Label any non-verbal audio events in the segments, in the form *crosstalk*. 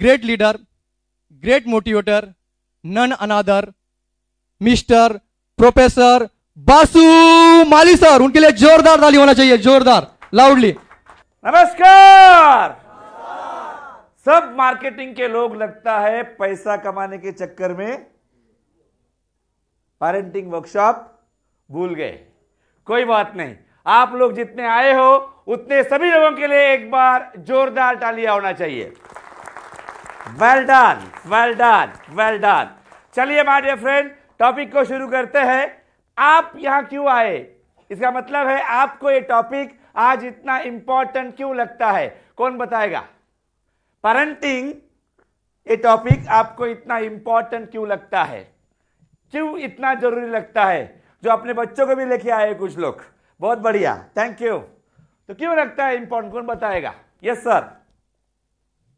great leader, great motivator, none another, mister professor Basu Mali sir उनके लिए जोरदार ताली होना चाहिए जोरदार लाउडली नमस्कार! सब मार्केटिंग के लोग लगता है पैसा कमाने के चक्कर में पेरेंटिंग वर्कशॉप भूल गए। कोई बात नहीं आप लोग जितने आए हो उतने सभी लोगों के लिए एक बार जोरदार तालियाँ होना चाहिए। Well done well done well done चलिए माय डियर फ्रेंड टॉपिक को शुरू करते हैं। आप यहाँ क्यों आए? इसका मतलब है आपको ये टॉपिक आज इतना इंपॉर्टेंट क्यों लगता है? कौन बताएगा? पेरेंटिंग ये टॉपिक आपको इतना इंपॉर्टेंट क्यों लगता है? क्यों इतना ज़रूरी लगता है? जो अपने बच्चों को भी लेके आए कुछ लोग। बहुत बढ़िया थैंक यू तो क्यों लगता है इंपॉर्टेंट कौन बताएगा? यस सर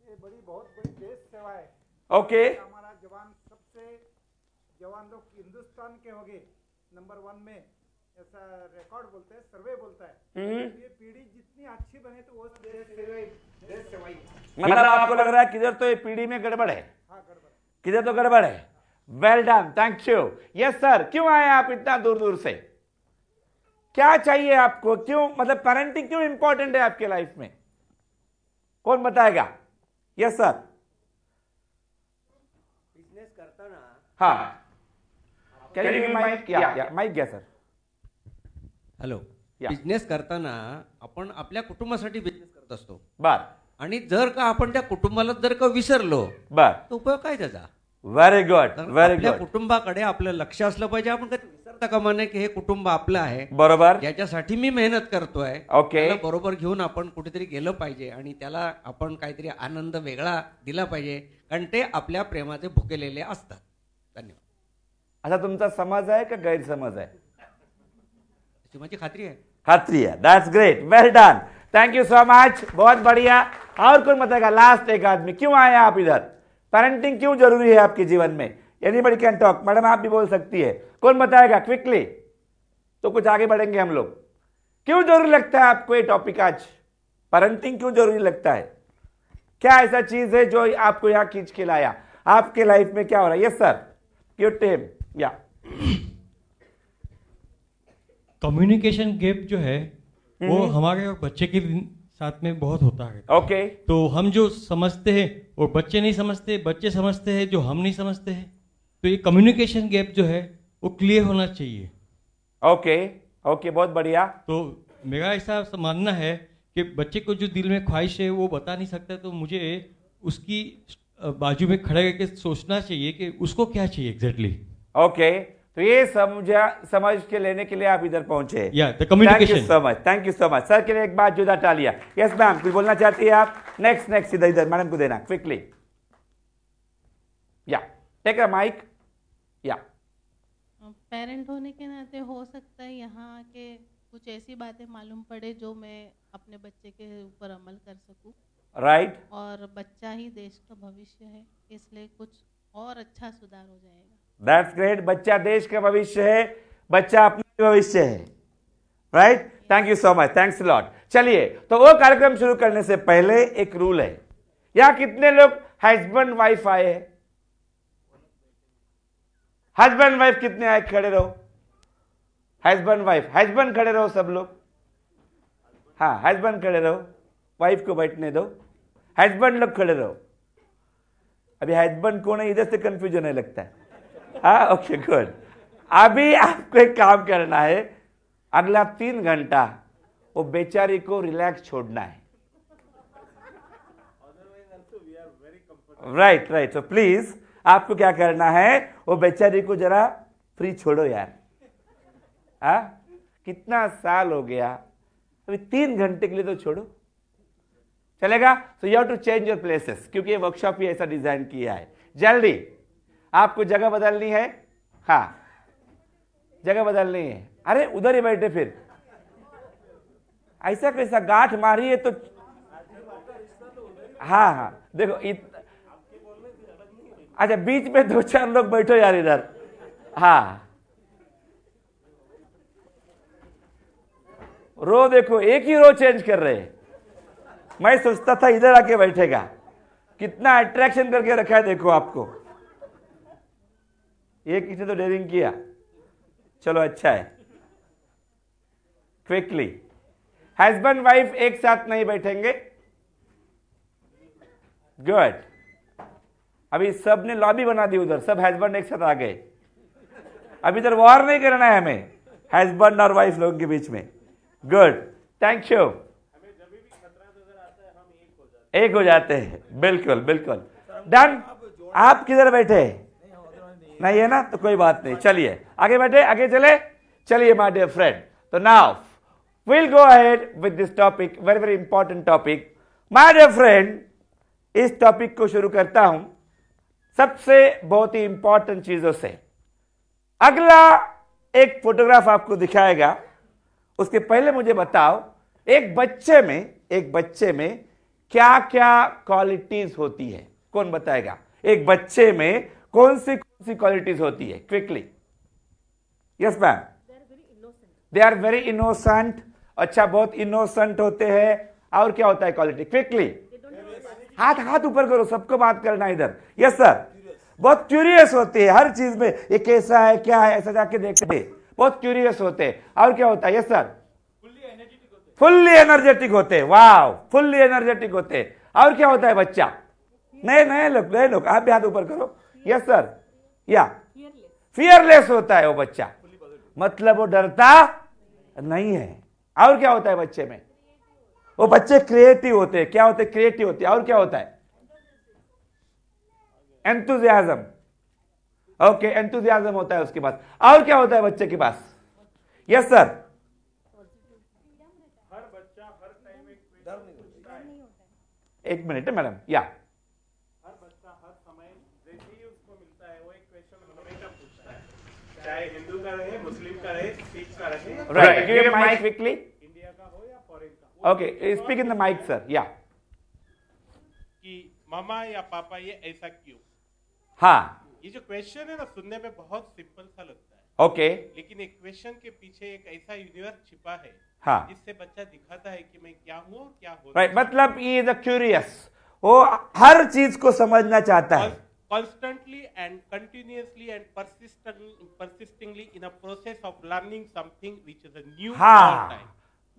ये बड़ी बहुत बड़ी देश सेवा है ओके। हमारा जवान सबसे जवान लोग हिंदुस्तान के हो गए नंबर वन में ऐसा रिकॉर्ड बोलते हैं सर्वे बोलता है। ये पीढ़ी जितनी अच्छी बने तो वो देश सेवा देश सेवा ही है। मतलब आपको लग रहा है किधर तो ये पीढ़ी में गड़बड़ है? हाँ गड़बड़ किधर तो गड़बड़ है? Well done thank you yes sir क्यों आए आप इतना दूर दूर से? क्या चाहिए आपको? क्यों मतलब पेरेंटिंग क्यों इंपॉर्टेंट है आपके लाइफ में? कौन बताएगा? यस सर हाँ. कैन यू माइक या माइक घ्या सर हॅलो. बिझनेस करताना आपण आपल्या कुटुंबासाठी बिझनेस करत असतो. बर. आणि जर का आपण त्या कुटुंबाला जर का विसरलो बर. तर उपयोग काय त्याचा? व्हेरी गुड व्हेरी आपल्या गुड कुटुंबाकडे आपलं लक्ष असलं पाहिजे. आपण कधी विसरता कामा नये की हे कुटुंब आपलं आहे. बरोबर. याच्यासाठी मी मेहनत करतोय. ओके. त्याला बरोबर घेऊन आपण कुठेतरी गेलं पाहिजे आणि त्याला आपण काहीतरी आनंद वेगळा दिला पाहिजे. कारण ते आपल्या प्रेमाचे भुकेलेले असतात. धन्यवाद। असा तुमचा समज आहे का गैरसमज आहे? माझी खात्री आहे. खात्री है that's great well done thank you so much बहुत बढ़िया. और कौन बताएगा लास्ट एक आदमी. क्यों आए आप इधर? पेरेंटिंग क्यों ज़रूरी है आपके जीवन में? एनी बड़ी कैन टॉक मैडम आप भी बोल सकती है. कौन बताएगा क्विकली तो कुछ आगे बढ़ेंगे हम लोग. क्यों ज़रूरी लगता है आपको ये टॉपिक आज? पेरेंटिंग क्यों ज़रूरी लगता है? क्या ऐसा चीज़ है जो आपको यहाँ खींच के लाया? आपके लाइफ में क्या हो रहा है? यस सर योर टेम या कम्युनिकेशन गैप जो है वो हमारे और बच्चे के साथ में बहुत होता है। ओके तो हम जो समझते हैं वो बच्चे नहीं समझते बच्चे समझते हैं जो हम नहीं समझते हैं तो ये कम्युनिकेशन गैप जो है वो क्लियर होना चाहिए। ओके ओके बहुत बढ़िया। तो मेरा ऐसा मानना है कि बच्चे को जो दिल में ख्वाहिश है वो बता नहीं सकता तो मुझे उसकी बाजू में खड़े करके सोचना चाहिए कि उसको क्या चाहिए एग्जैक्टली ओके तो ये समझा समझ के लेने के लिए आप इधर पहुँचे। Yeah, the thank you so much thank you so much sir के लिए एक बात जुदा टालिया यस मैम कुछ बोलना चाहती है आप? नेक्स्ट नेक्स्ट इधर इधर मैडम को देना क्विकली या टेक अ माइक या पेरेंट होने के नाते हो सकता है यहाँ के कुछ ऐसी बातें मालूम पड़े जो मैं अपने बच्चे के ऊपर अमल कर सकूँ? Right right? और बच्चा ही देश का भविष्य है इसलिए कुछ और अच्छा सुधार हो जाएगा। दैट्स ग्रेट बच्चा देश का भविष्य है बच्चा अपना भविष्य है। Right thank you so much thanks lot चलिए तो वो कार्यक्रम शुरू करने से पहले एक रूल है। यहाँ कितने लोग हस्बैंड वाइफ आए हैं? हस्बैंड वाइफ कितने आए? खड़े रहो। हस्बैंड वाइफ हस्बैंड खड़े रहो सब लोग। हाँ हस्बैंड खड़े रहो। वाइफ को बैठने दो हस्बैंड लोग खड़े रहो। अभी हस्बैंड कौन है? इधर से कंफ्यूजन है लगता है। हाँ ओके गुड अभी आपको एक काम करना है। अगला तीन घंटा वो बेचारी को रिलैक्स छोड़ना है। राइट राइट तो प्लीज़ आपको क्या करना है? वो बेचारी को जरा फ्री छोड़ो यार। आ? कितना साल हो गया? अभी तीन घंटे के लिए तो छोड़ो। चलेगा? So you have to change your places क्योंकि वर्कशॉप ही ऐसा डिज़ाइन किया है। जल्दी। आपको जगह बदलनी है? हाँ। जगह बदलनी है। अरे, उधर ही बैठे फिर। ऐसा कैसा? गांठ मारी है तो हाँ हाँ। देखो, इत... अच्छा बीच में दो चार लोग बैठो यार इधर। हाँ। रो देखो, एक ही रो चेंज कर रहे हैं। मैं सोचता था इधर आके बैठेगा। कितना अट्रैक्शन करके रखा है देखो आपको। ये किसी तो डेयरिंग किया। चलो अच्छा है। क्विकली हस्बैंड वाइफ एक साथ नहीं बैठेंगे। गुड अभी सबने लॉबी बना दी उधर। सब हस्बैंड एक साथ आ गए। अभी इधर वॉर नहीं करना है हमें। हस्बैंड और वाइफ लोगों के बीच में। गुड थैंक यू एक हो जाते हैं। बिल्कुल बिल्कुल। डन। आप किधर बैठे? नहीं है ना? तो कोई बात नहीं। चलिए, आगे बैठे, आगे चले। चलिए माय डियर फ्रेंड तो now will go ahead with this topic very very important topic my dear friend इस टॉपिक को शुरू करता हूँ सबसे बहुत ही इंपॉर्टेंट चीज़ों से। अगला एक फोटोग्राफ आपको दिखाएगा। उसके पहले मुझे बताओ, एक बच्चे में, एक बच्चे में क्या क्या क्वालिटीज होती है? कौन बताएगा? एक बच्चे में कौन सी कौन सी क्वालिटीज होती है quickly yes ma'am they are very innocent अच्छा बहुत इनोसेंट होते हैं। और क्या होता है क्वालिटी क्विकली हाथ हाथ ऊपर करो सबको बात करना इधर। यस सर बहुत क्यूरियस होते हैं हर चीज़ में। ये कैसा है क्या है? ऐसा जाके देखते। हैं बहुत क्यूरियस होते हैं। और क्या होता है? यस सर फुल्ली एनर्जेटिक होते वाह फुल्ली एनर्जेटिक होते। और क्या होता है बच्चा? नए नए लोग नए लोग, आप भी हाथ ऊपर करो। यस सर या फियरलेस होता है वो बच्चा। मतलब वो डरता नहीं है। और क्या होता है बच्चे में? वो बच्चे क्रिएटिव होते हैं। क्या होते? हैं क्रिएटिव होते हैं। और क्या होता है? एंथुजियाजम ओके एंथुजियाजम होता है उसके पास। और क्या होता है बच्चे के पास? यस सर एक मिनट है मैडम या। हर बच्चा हर समय उसको मिलता है वो एक क्वेश्चन पूछता है। चाहे हिंदू का रहे मुस्लिम का रहे सिख का रहे। Right give mike quickly India का हो या फॉरेन का? Okay speak in the mike sir या कि मामा या पापा ये ऐसा क्यों? हाँ। ये जो क्वेश्चन है ना सुनने में बहुत सिंपल सा लगता है। ओके लेकिन एक क्वेश्चन के पीछे एक ऐसा यूनिवर्स छिपा है हाँ। जिससे बच्चा दिखाता है कि मैं क्या हूँ और क्या हो। राइट मतलब ये इज़ अ क्यूरियस वो हर चीज़ को समझना चाहता है। Constantly and continuously and persistent, persistingly in a process of learning something which is a new हाँ.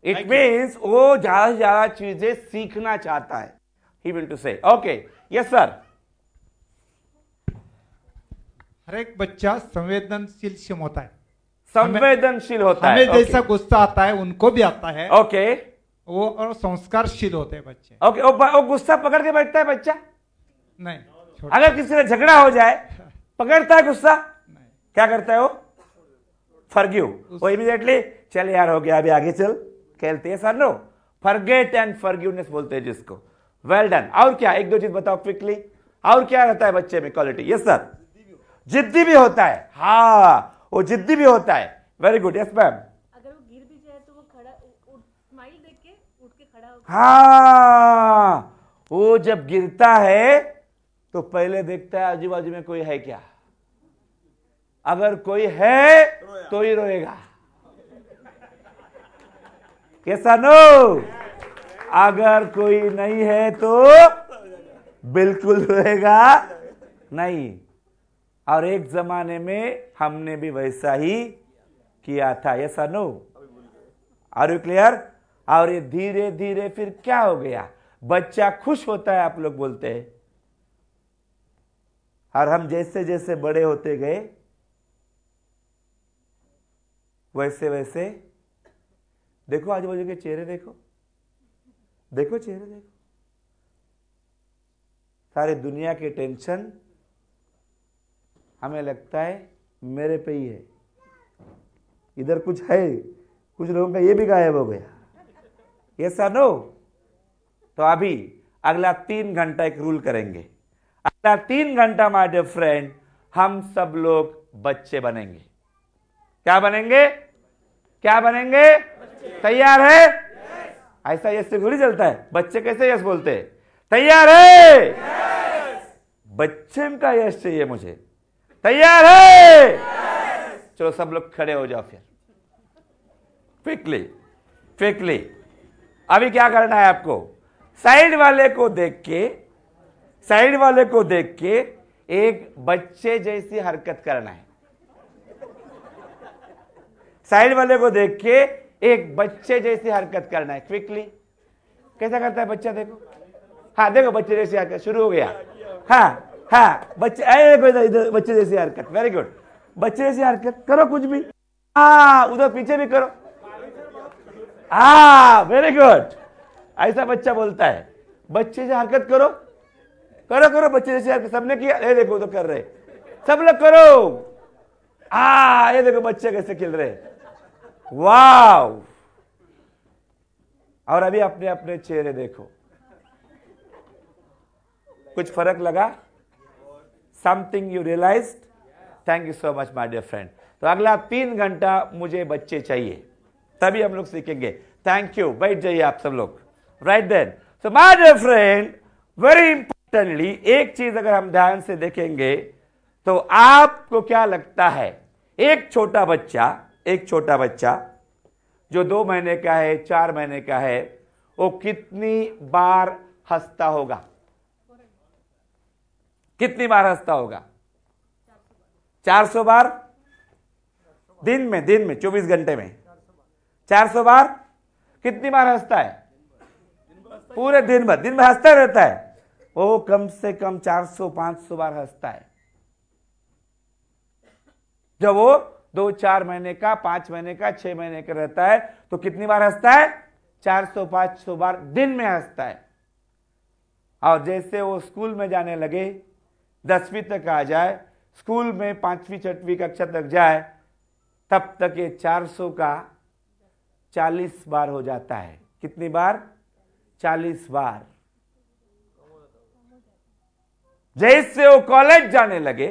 इट Like मीन्स वो ज़्यादा से ज़्यादा चीज़ें सीखना चाहता है। He will to say okay yes sir हर एक बच्चा संवेदनशील होता है। संवेदनशील होता हमें है। हमें जैसा गुस्सा आता है उनको भी आता है। ओके वो और संस्कारशील होते हैं बच्चे। ओके वो गुस्सा पकड़ के बैठता है बच्चा? नहीं अगर किसी से झगड़ा हो जाए *laughs* पकड़ता है गुस्सा? क्या करता है वो? फर्ग्यू। वो इमीडिएटली चल यार हो गया अभी आगे चल। खेलते हैं sir no forget and forgiveness बोलते हैं जिसको। वेल डन और क्या? एक दो चीज़ बताओ क्विकली और क्या रहता है बच्चे में क्वालिटी यस सर जिद्दी भी होता है। हाँ। वो जिद्दी भी होता है। वेरी गुड यस मैम अगर वो गिर भी जाए तो वो खड़ा स्माइल देख के उठ के खड़ा हाँ वो जब गिरता है तो पहले देखता है आजू बाजू में कोई है क्या? अगर कोई है तो ही रोएगा। कैसा नो? अगर कोई नहीं है तो बिल्कुल रोएगा नहीं। और एक जमाने में हमने भी वैसा ही किया था ऐसा नो आर यू क्लियर और ये धीरे धीरे फिर क्या हो गया? बच्चा खुश होता है, आप लोग बोलते हैं। और हम जैसे जैसे बड़े होते गए, वैसे वैसे। देखो, आजू बाजू के चेहरे देखो। देखो चेहरे, देखो। सारे दुनिया के टेंशन हमें लगता है मेरे पे ही है। इधर कुछ है कुछ लोगों का ये भी गायब हो गया। ये नो तो अभी अगला तीन घंटा एक रूल करेंगे। अगला तीन घंटा माय डियर फ्रेंड हम सब लोग बच्चे बनेंगे। क्या बनेंगे? क्या बनेंगे? तैयार है? ऐसा यस से थोड़ी चलता है। बच्चे कैसे यस बोलते हैं? तैयार है? बच्चे का यश चाहिए मुझे। तैयार है? yes! चलो सब लोग खड़े हो जाओ फिर। क्विकली क्विकली अभी क्या करना है आपको? साइड वाले को देख के साइड वाले को देख के एक बच्चे जैसी हरकत करना है। साइड वाले को देख के एक बच्चे जैसी हरकत करना है। क्विकली कैसा करता है बच्चा, देखो? हाँ देखो बच्चे जैसी हरकत, शुरू हो गया। हाँ। हाँ बच्चे इधर बच्चे जैसी हरकत वेरी गुड बच्चे जैसी हरकत, करो कुछ भी। हाँ उधर पीछे भी करो। हाँ वेरी गुड ऐसा बच्चा बोलता है, बच्चे से हरकत करो। करो करो, बच्चे जैसी हरकत, सबने किया, ये देखो तो कर रहे। सब लोग करो। आ ये देखो, बच्चे कैसे खेल रहे। वाव और अभी अपने अपने चेहरे देखो। कुछ फ़र्क लगा? Something you realise thank you so much my dear friend तो अगला तीन घंटा मुझे बच्चे चाहिए, तभी हम लोग सीखेंगे। थैंक यू बैठ जाइए आप सब लोग। Right then so my dear friend very importantly एक चीज़ अगर हम ध्यान से देखेंगे तो आपको क्या लगता है? एक छोटा बच्चा, एक छोटा बच्चा, जो दो महीने का है, चार महीने का है, वो कितनी बार हंसता होगा? कितनी बार हंसता होगा? 400 बार? दिन में दिन में 24 घंटे में। 400 बार? कितनी बार हंसता है? पूरे दिन भर दिन भर हंसता रहता है। वो कम से कम 400 500 बार हंसता है। जब वो दो, चार महीने का, पाँच महीने का, छह महीने का रहता है तो कितनी बार हंसता है? 400 500 बार दिन में हंसता है। और जैसे वो स्कूल में जाने लगे दसवीं तक आ जाए, स्कूल में पांचवी, छठवीं कक्षा तक जाए, तब तक ये 400 का 40 बार हो जाता है। कितनी बार? 40 बार। जैसे वो कॉलेज जाने लगे,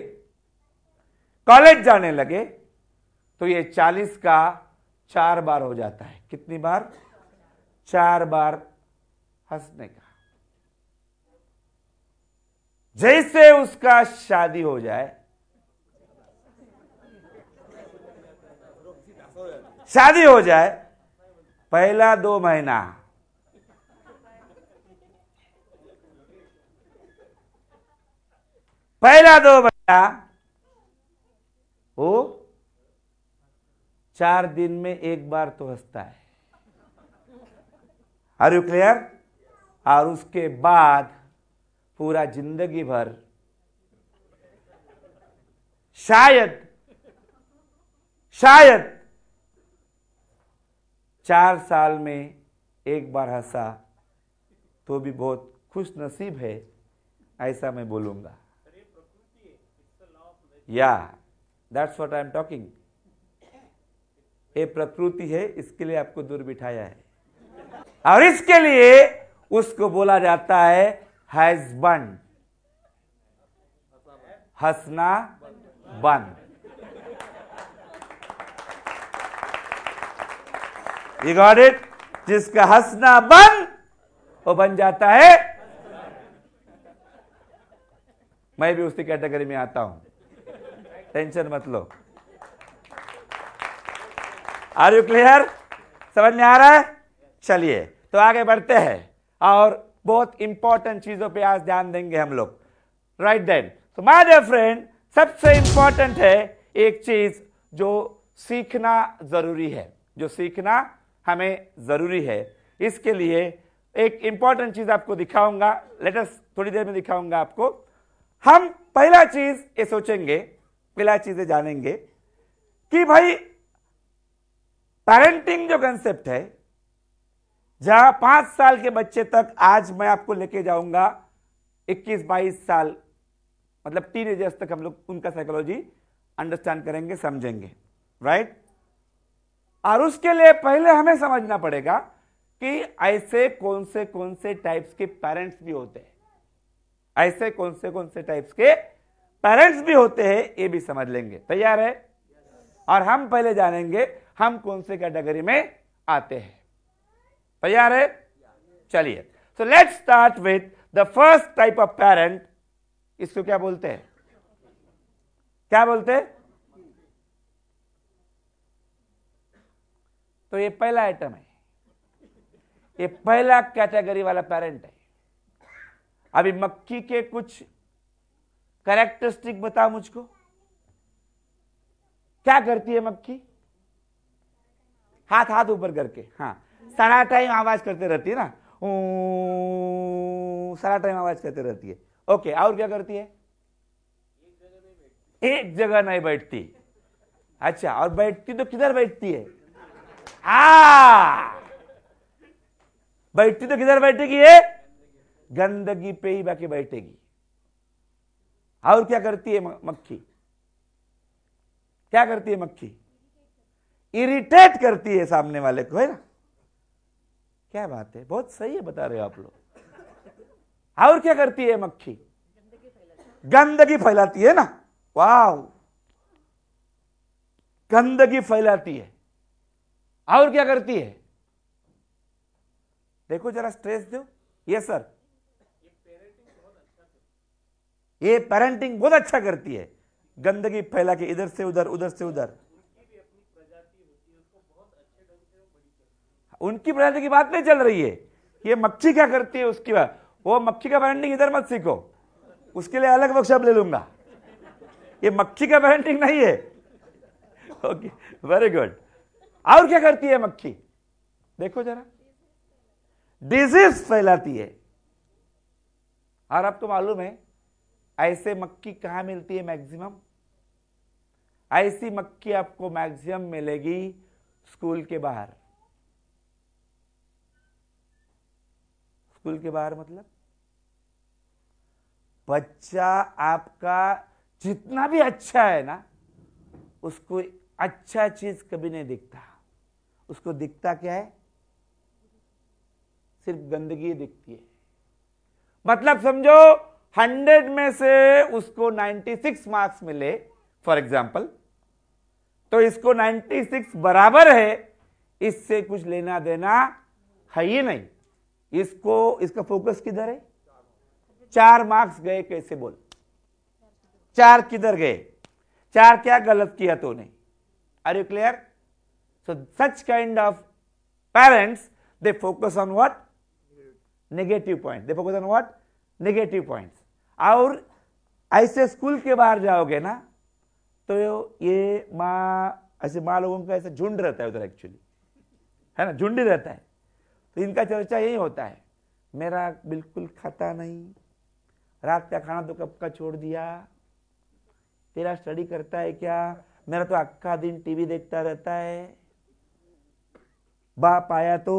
कॉलेज जाने लगे तो ये 40 का चार बार हो जाता है। कितनी बार? चार बार हंसने का। जैसे उसका शादी हो जाए। शादी हो जाए, पहला दो महीना। पहला दो महीना, वो चार दिन में एक बार तो हंसता है। आर यू क्लियर और उसके बाद पूरा ज़िंदगी भर। शायद शायद चार साल में एक बार हंसा तो भी बहुत खुश नसीब है, ऐसा मैं बोलूँगा। या that's what I am talking ये प्रकृति है, इसके लिए आपको दूर बिठाया है। और इसके लिए उसको बोला जाता है हैजबंड हंसना बंद यू गॉट इट जिसका हंसना बंद वो बन जाता है। मैं भी उसी कैटेगरी में आता हूँ। टेंशन मत लो। आर यू क्लियर समझ में आ रहा है? चलिए तो आगे बढ़ते हैं। और बहुत इंपॉर्टेंट चीज़ों पे आज ध्यान देंगे हम लोग। राइट देन तो माय डियर फ्रेंड सबसे इंपॉर्टेंट है एक चीज़ जो सीखना ज़रूरी है। जो सीखना हमें ज़रूरी है। इसके लिए एक इंपॉर्टेंट चीज़ आपको दिखाऊँगा। लेटेस्ट थोड़ी देर में दिखाऊँगा आपको। हम पहला चीज़ ये सोचेंगे, पहला चीज़ें जानेंगे कि भाई पेरेंटिंग जो कंसेप्ट है जहाँ पाँच साल के बच्चे तक आज मैं आपको लेके जाऊँगा 21-22 साल मतलब टीन एजर्स तक हम लोग उनका साइकोलॉजी अंडरस्टैंड करेंगे, समझेंगे राइट और उसके लिए पहले हमें समझना पड़ेगा कि ऐसे कौन से कौन से टाइप्स के पेरेंट्स भी होते हैं। ऐसे कौन से कौन से टाइप्स के पेरेंट्स भी होते हैं, ये भी समझ लेंगे। तैयार है? और हम पहले जानेंगे हम कौन से कैटेगरी में आते हैं। तैयार है? चलिए। So let's start with the first type of parent इसको क्या बोलते हैं? क्या बोलते हैं? तो ये पहला आइटम है। ये पहला कैटेगरी वाला पेरेंट है। अभी मक्खी के कुछ कैरेक्टरिस्टिक बता मुझको। क्या करती है मक्खी? हाथ हाथ ऊपर करके। हाँ। सारा टाइम आवाज़ करते रहती है ना? सारा टाइम आवाज़ करते रहती है। ओके, और क्या करती है? एक जगह नहीं बैठती। अच्छा और बैठती तो किधर बैठती है? आ! बैठती तो किधर बैठेगी ये? गंदगी पे ही बाकी बैठेगी। और क्या करती है मक्खी? क्या करती है मक्खी? इरिटेट करती है सामने वाले को, है ना? क्या बात है? बहुत सही है, बता रहे हो आप लोग। और क्या करती है मक्खी? गंदगी फैलाती है ना? वाह गंदगी फैलाती है। और क्या करती है? देखो जरा स्ट्रेस दो। ये सर। ये पेरेंटिंग बहुत अच्छा करती है। गंदगी फैला के इधर से उधर उधर से उधर। उनकी प्रजाति की बात नहीं चल रही है। ये मक्खी क्या करती है उसकी बात? वो मक्खी का पेरेंटिंग इधर मत सीखो। उसके लिए अलग वर्कशॉप ले लूँगा। ये मक्खी का पेरेंटिंग नहीं है। ओके वेरी गुड और क्या करती है मक्खी? देखो जरा। डिज़ीज़ फैलाती है। और आपको मालूम है, ऐसे मक्खी कहाँ मिलती है मैक्सिमम ऐसी मक्खी आपको मैक्सिमम मिलेगी स्कूल के बाहर। स्कूल के बाहर मतलब? बच्चा आपका जितना भी अच्छा है ना, उसको अच्छा चीज़ कभी नहीं दिखता। उसको दिखता क्या है? सिर्फ़ गंदगी दिखती है। मतलब समझो, हंड्रेड में से उसको 96 मार्क्स मिले, फॉर एग्ज़ाम्पल तो इसको 96 बराबर है, इससे कुछ लेना देना है ही नहीं। इसको, इसका फोकस किधर है? चार मार्क्स गए कैसे बोल? चार किधर गए? चार क्या गलत किया तूने? Are you clear so such kind of parents they focus on what negative point they focus on what negative points और ऐसे स्कूल के बाहर जाओगे ना तो ये माँ, ऐसे माँ लोगों का ऐसा झुंड रहता है उधर एक्चुअली है ना? झुंड ही रहता है। तो इनका चर्चा यही होता है। मेरा बिल्कुल खाता नहीं। रात का खाना तो कब का छोड़ दिया? तेरा स्टडी करता है क्या? मेरा तो अक्का दिन टीवी देखता रहता है। बाप आया तो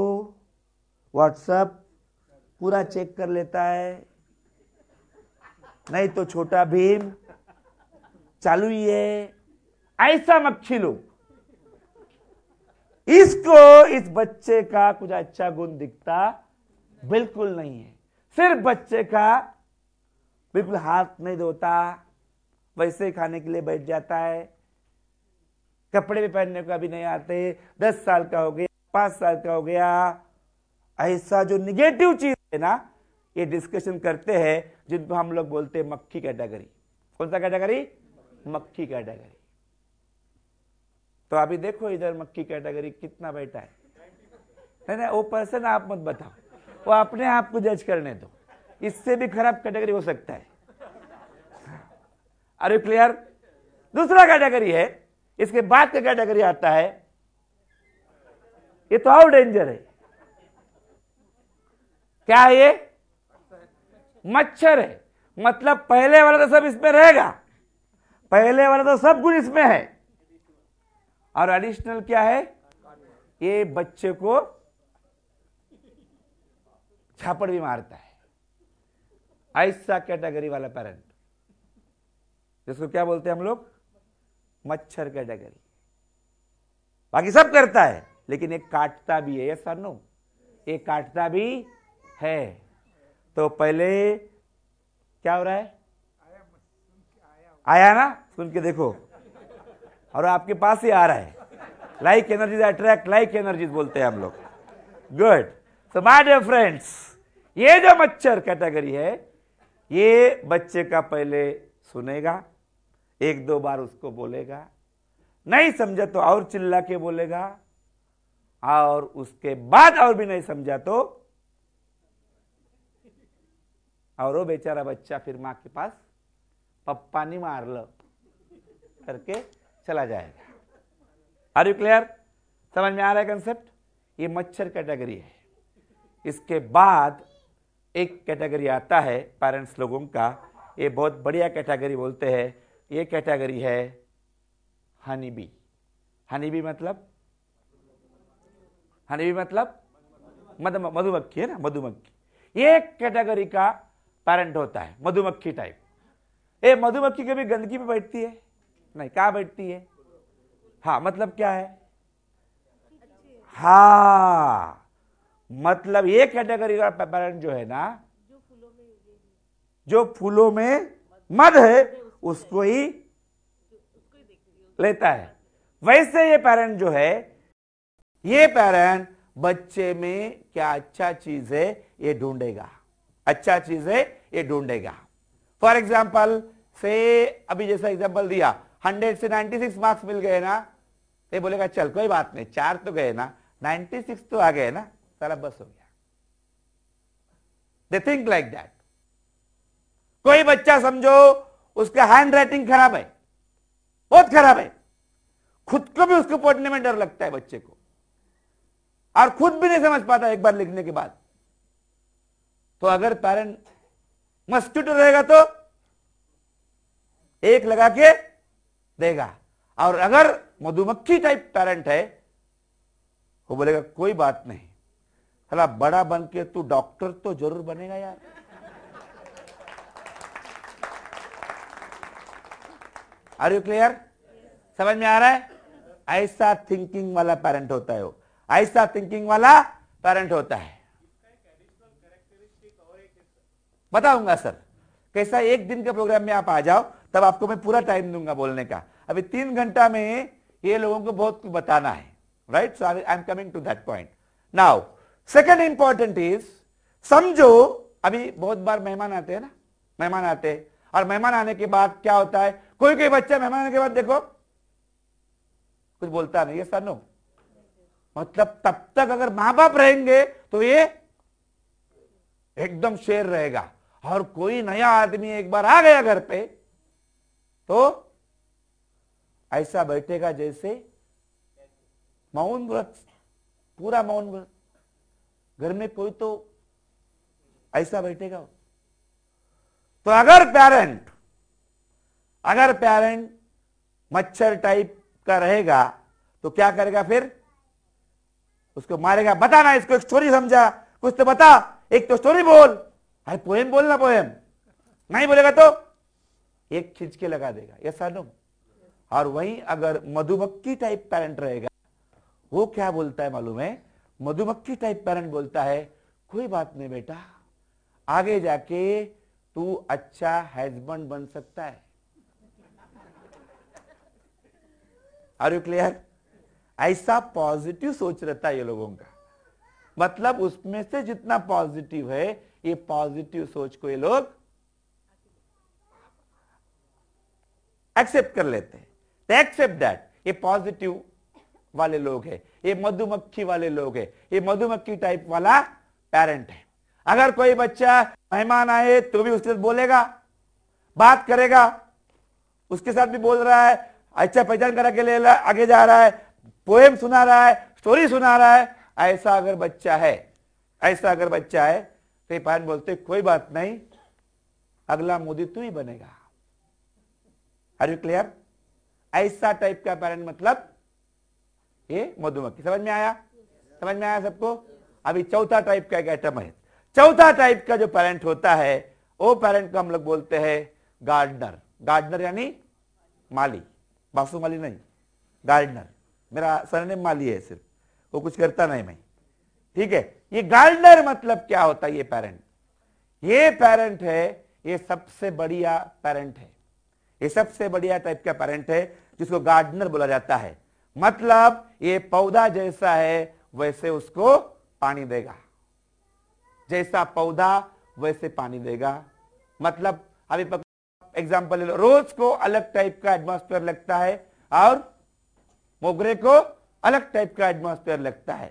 व्हाट्सएप पूरा चेक कर लेता है। नहीं तो छोटा भीम, चालू ही है। ऐसा मक्खी लोग इसको इस बच्चे का कुछ अच्छा गुण दिखता बिल्कुल नहीं है। सिर्फ़ बच्चे का बिल्कुल हाथ नहीं धोता, वैसे ही खाने के लिए बैठ जाता है। कपड़े भी पहनने को अभी नहीं आते, दस साल का हो गया, पाँच साल का हो गया। ऐसा जो निगेटिव चीज़ है ना, ये डिस्कशन करते हैं, जिनको हम लोग बोलते हैं मक्खी कैटेगरी कौन सा कैटेगरी मक्खी कैटेगरी तो अभी देखो इधर मक्खी कैटेगरी कितना बैठा है। है ना वो पर्सन आप मत बताओ। वो अपने आप को जज करने दो। इससे भी खराब कैटेगरी हो सकता है। अरे क्लियर दूसरा कैटेगरी है। इसके बाद का कैटेगरी आता है। ये तो और डेंजर है। क्या है ये? मच्छर है। मतलब पहले वाला तो सब इसमें रहेगा। पहले वाला तो सब कुछ इसमें है। और एडिशनल क्या है? ये बच्चे को छापड़ भी मारता है। ऐसा कैटेगरी वाला पेरेंट जिसको क्या बोलते हैं हम लोग? मच्छर कैटेगरी बाकी सब करता है, लेकिन एक काटता भी है। यस नो एक काटता भी है। तो पहले क्या हो रहा है? आया ना? सुन के देखो। और आपके पास ही आ रहा है। Like energies attract like energies बोलते हैं हम लोग। Good so my dear friends ये जो मच्छर कैटेगरी है, ये बच्चे का पहले सुनेगा, एक दो बार उसको बोलेगा, नहीं समझा तो और चिल्ला के बोलेगा, और उसके बाद और भी नहीं समझा तो और वो बेचारा बच्चा फिर माँ के पास पप्पा नहीं मार लो, करके चला जाएगा। आर यू क्लियर समझ में आ रहा है कंसेप्ट ये मच्छर कैटेगरी है। इसके बाद एक कैटेगरी आता है पेरेंट्स लोगों का। ये बहुत बढ़िया कैटेगरी बोलते हैं। ये कैटेगरी है हनी बी मतलब? हनी बी मतलब मधुमक्खी है ना? मधुमक्खी। ये कैटेगरी का पेरेंट होता है। मधुमक्खी टाइप ये मधुमक्खी कभी गंदगी में बैठती है? नहीं कहा बैठती है? हाँ मतलब क्या है? हा। मतलब ये कैटेगरी का पेरेंट जो है ना जो फूलों में मध है। उसको ही लेता है। वैसे ये पेरेंट जो है ये पेरेंट बच्चे में क्या अच्छा चीज़ है ये ढूंढेगा। अच्छा चीज़ है ये ढूंढेगा। फॉर एग्ज़ाम्पल से अभी जैसा एग्ज़ाम्पल दिया हंड्रेड से 96 मार्क्स मिल गए ना। तो ये बोलेगा, चल, कोई बात नहीं, चार तो गए ना 96 तो आ गए ना सारा बस हो गया। दे थिंक लाइक दैट कोई बच्चा समझो, उसका हैंड राइटिंग खराब है, बहुत खराब है। खुद को भी उसको पढ़ने में डर लगता है बच्चे को। और खुद भी नहीं समझ पाता एक बार लिखने के बाद। तो अगर पेरेंट मस्किटो रहेगा तो एक लगा के देगा। और अगर मधुमक्खी टाइप पेरेंट है, वो बोलेगा, कोई बात नहीं। चला बड़ा बन के तू डॉक्टर तो ज़रूर बनेगा यार। आर यू क्लियर समझ में आ रहा है? ऐसा थिंकिंग वाला पेरेंट होता है वो। ऐसा थिंकिंग वाला पेरेंट होता है। बताऊँगा सर कैसा एक दिन के प्रोग्राम में आप आ जाओ तब आपको मैं पूरा टाइम दूँगा बोलने का। अभी तीन घंटा में ये लोगों को बहुत कुछ बताना है right so I am coming to that point now second important is समझो, अभी बहुत बार मेहमान आते हैं ना? मेहमान आते हैं। और मेहमान आने के बाद क्या होता है? कोई कोई बच्चा मेहमान आने के बाद देखो, कुछ बोलता नहीं है, सर नो मतलब तब तक अगर माँ बाप रहेंगे तो ये एकदम शेर रहेगा। और कोई नया आदमी एक बार आ गया घर पे तो ऐसा बैठेगा जैसे मौन व्रत, पूरा मौन व्रत। घर में कोई तो ऐसा बैठेगा। तो अगर पेरेंट अगर पेरेंट मच्छर टाइप का रहेगा तो क्या करेगा फिर? उसको मारेगा। बताना इसको एक स्टोरी समझा। कुछ तो बता। एक तो स्टोरी बोल। अरे पोएम बोलना पोएम नहीं बोलेगा तो? एक खींच के लगा देगा ये सानो और वहीं अगर मधुमक्खी टाइप पेरेंट रहेगा, वो क्या बोलता है मालूम है? मधुमक्खी टाइप पेरेंट बोलता है, कोई बात नहीं बेटा, आगे जाके तू अच्छा हस्बैंड बन सकता है। आर यू क्लियर ऐसा पॉजिटिव सोच रहता है ये लोगों का। मतलब उसमें से जितना पॉजिटिव है, ये पॉजिटिव सोच को ये लोग एक्सेप्ट कर लेते हैं। तो एक्सेप्ट दैट ये पॉजिटिव वाले लोग हैं। ये मधुमक्खी वाले लोग हैं। ये मधुमक्खी टाइप वाला पेरेंट है। अगर कोई बच्चा मेहमान आए तो भी उसके साथ बोलेगा, बात करेगा। उसके साथ भी बोल रहा है अच्छा पहचान करा के ले आगे जा रहा है पोएम सुना रहा है स्टोरी सुना रहा है। ऐसा अगर बच्चा है, ऐसा अगर बच्चा है तो पायन बोलते, कोई बात नहीं, अगला मोदी तू ही बनेगा। आर यू क्लियर ऐसा टाइप का पैरेंट मतलब? ये मधुमक्खी। समझ में आया? समझ में आया सबको? अभी चौथा टाइप का एक आइटम है। चौथा टाइप का जो पेरेंट होता है, वो पेरेंट को हम लोग बोलते हैं गार्डनर गार्डनर यानी माली। बासु माली नहीं। गार्डनर मेरा सरनेम माली है सिर्फ़। वो कुछ करता नहीं मैं। ठीक है? ये गार्डनर मतलब क्या होता है ये पेरेंट ये पेरेंट है, ये सबसे बढ़िया पेरेंट है। ये सबसे बढ़िया टाइप का पेरेंट है, जिसको गार्डनर बोला जाता है। मतलब ये पौधा जैसा है, वैसे उसको पानी देगा। जैसा पौधा, वैसे पानी देगा। मतलब अभी एग्ज़ाम्पल ले लो, रोज को अलग टाइप का एटमोस्फेयर लगता है और मोगरे को अलग टाइप का एटमोस्फेयर लगता है।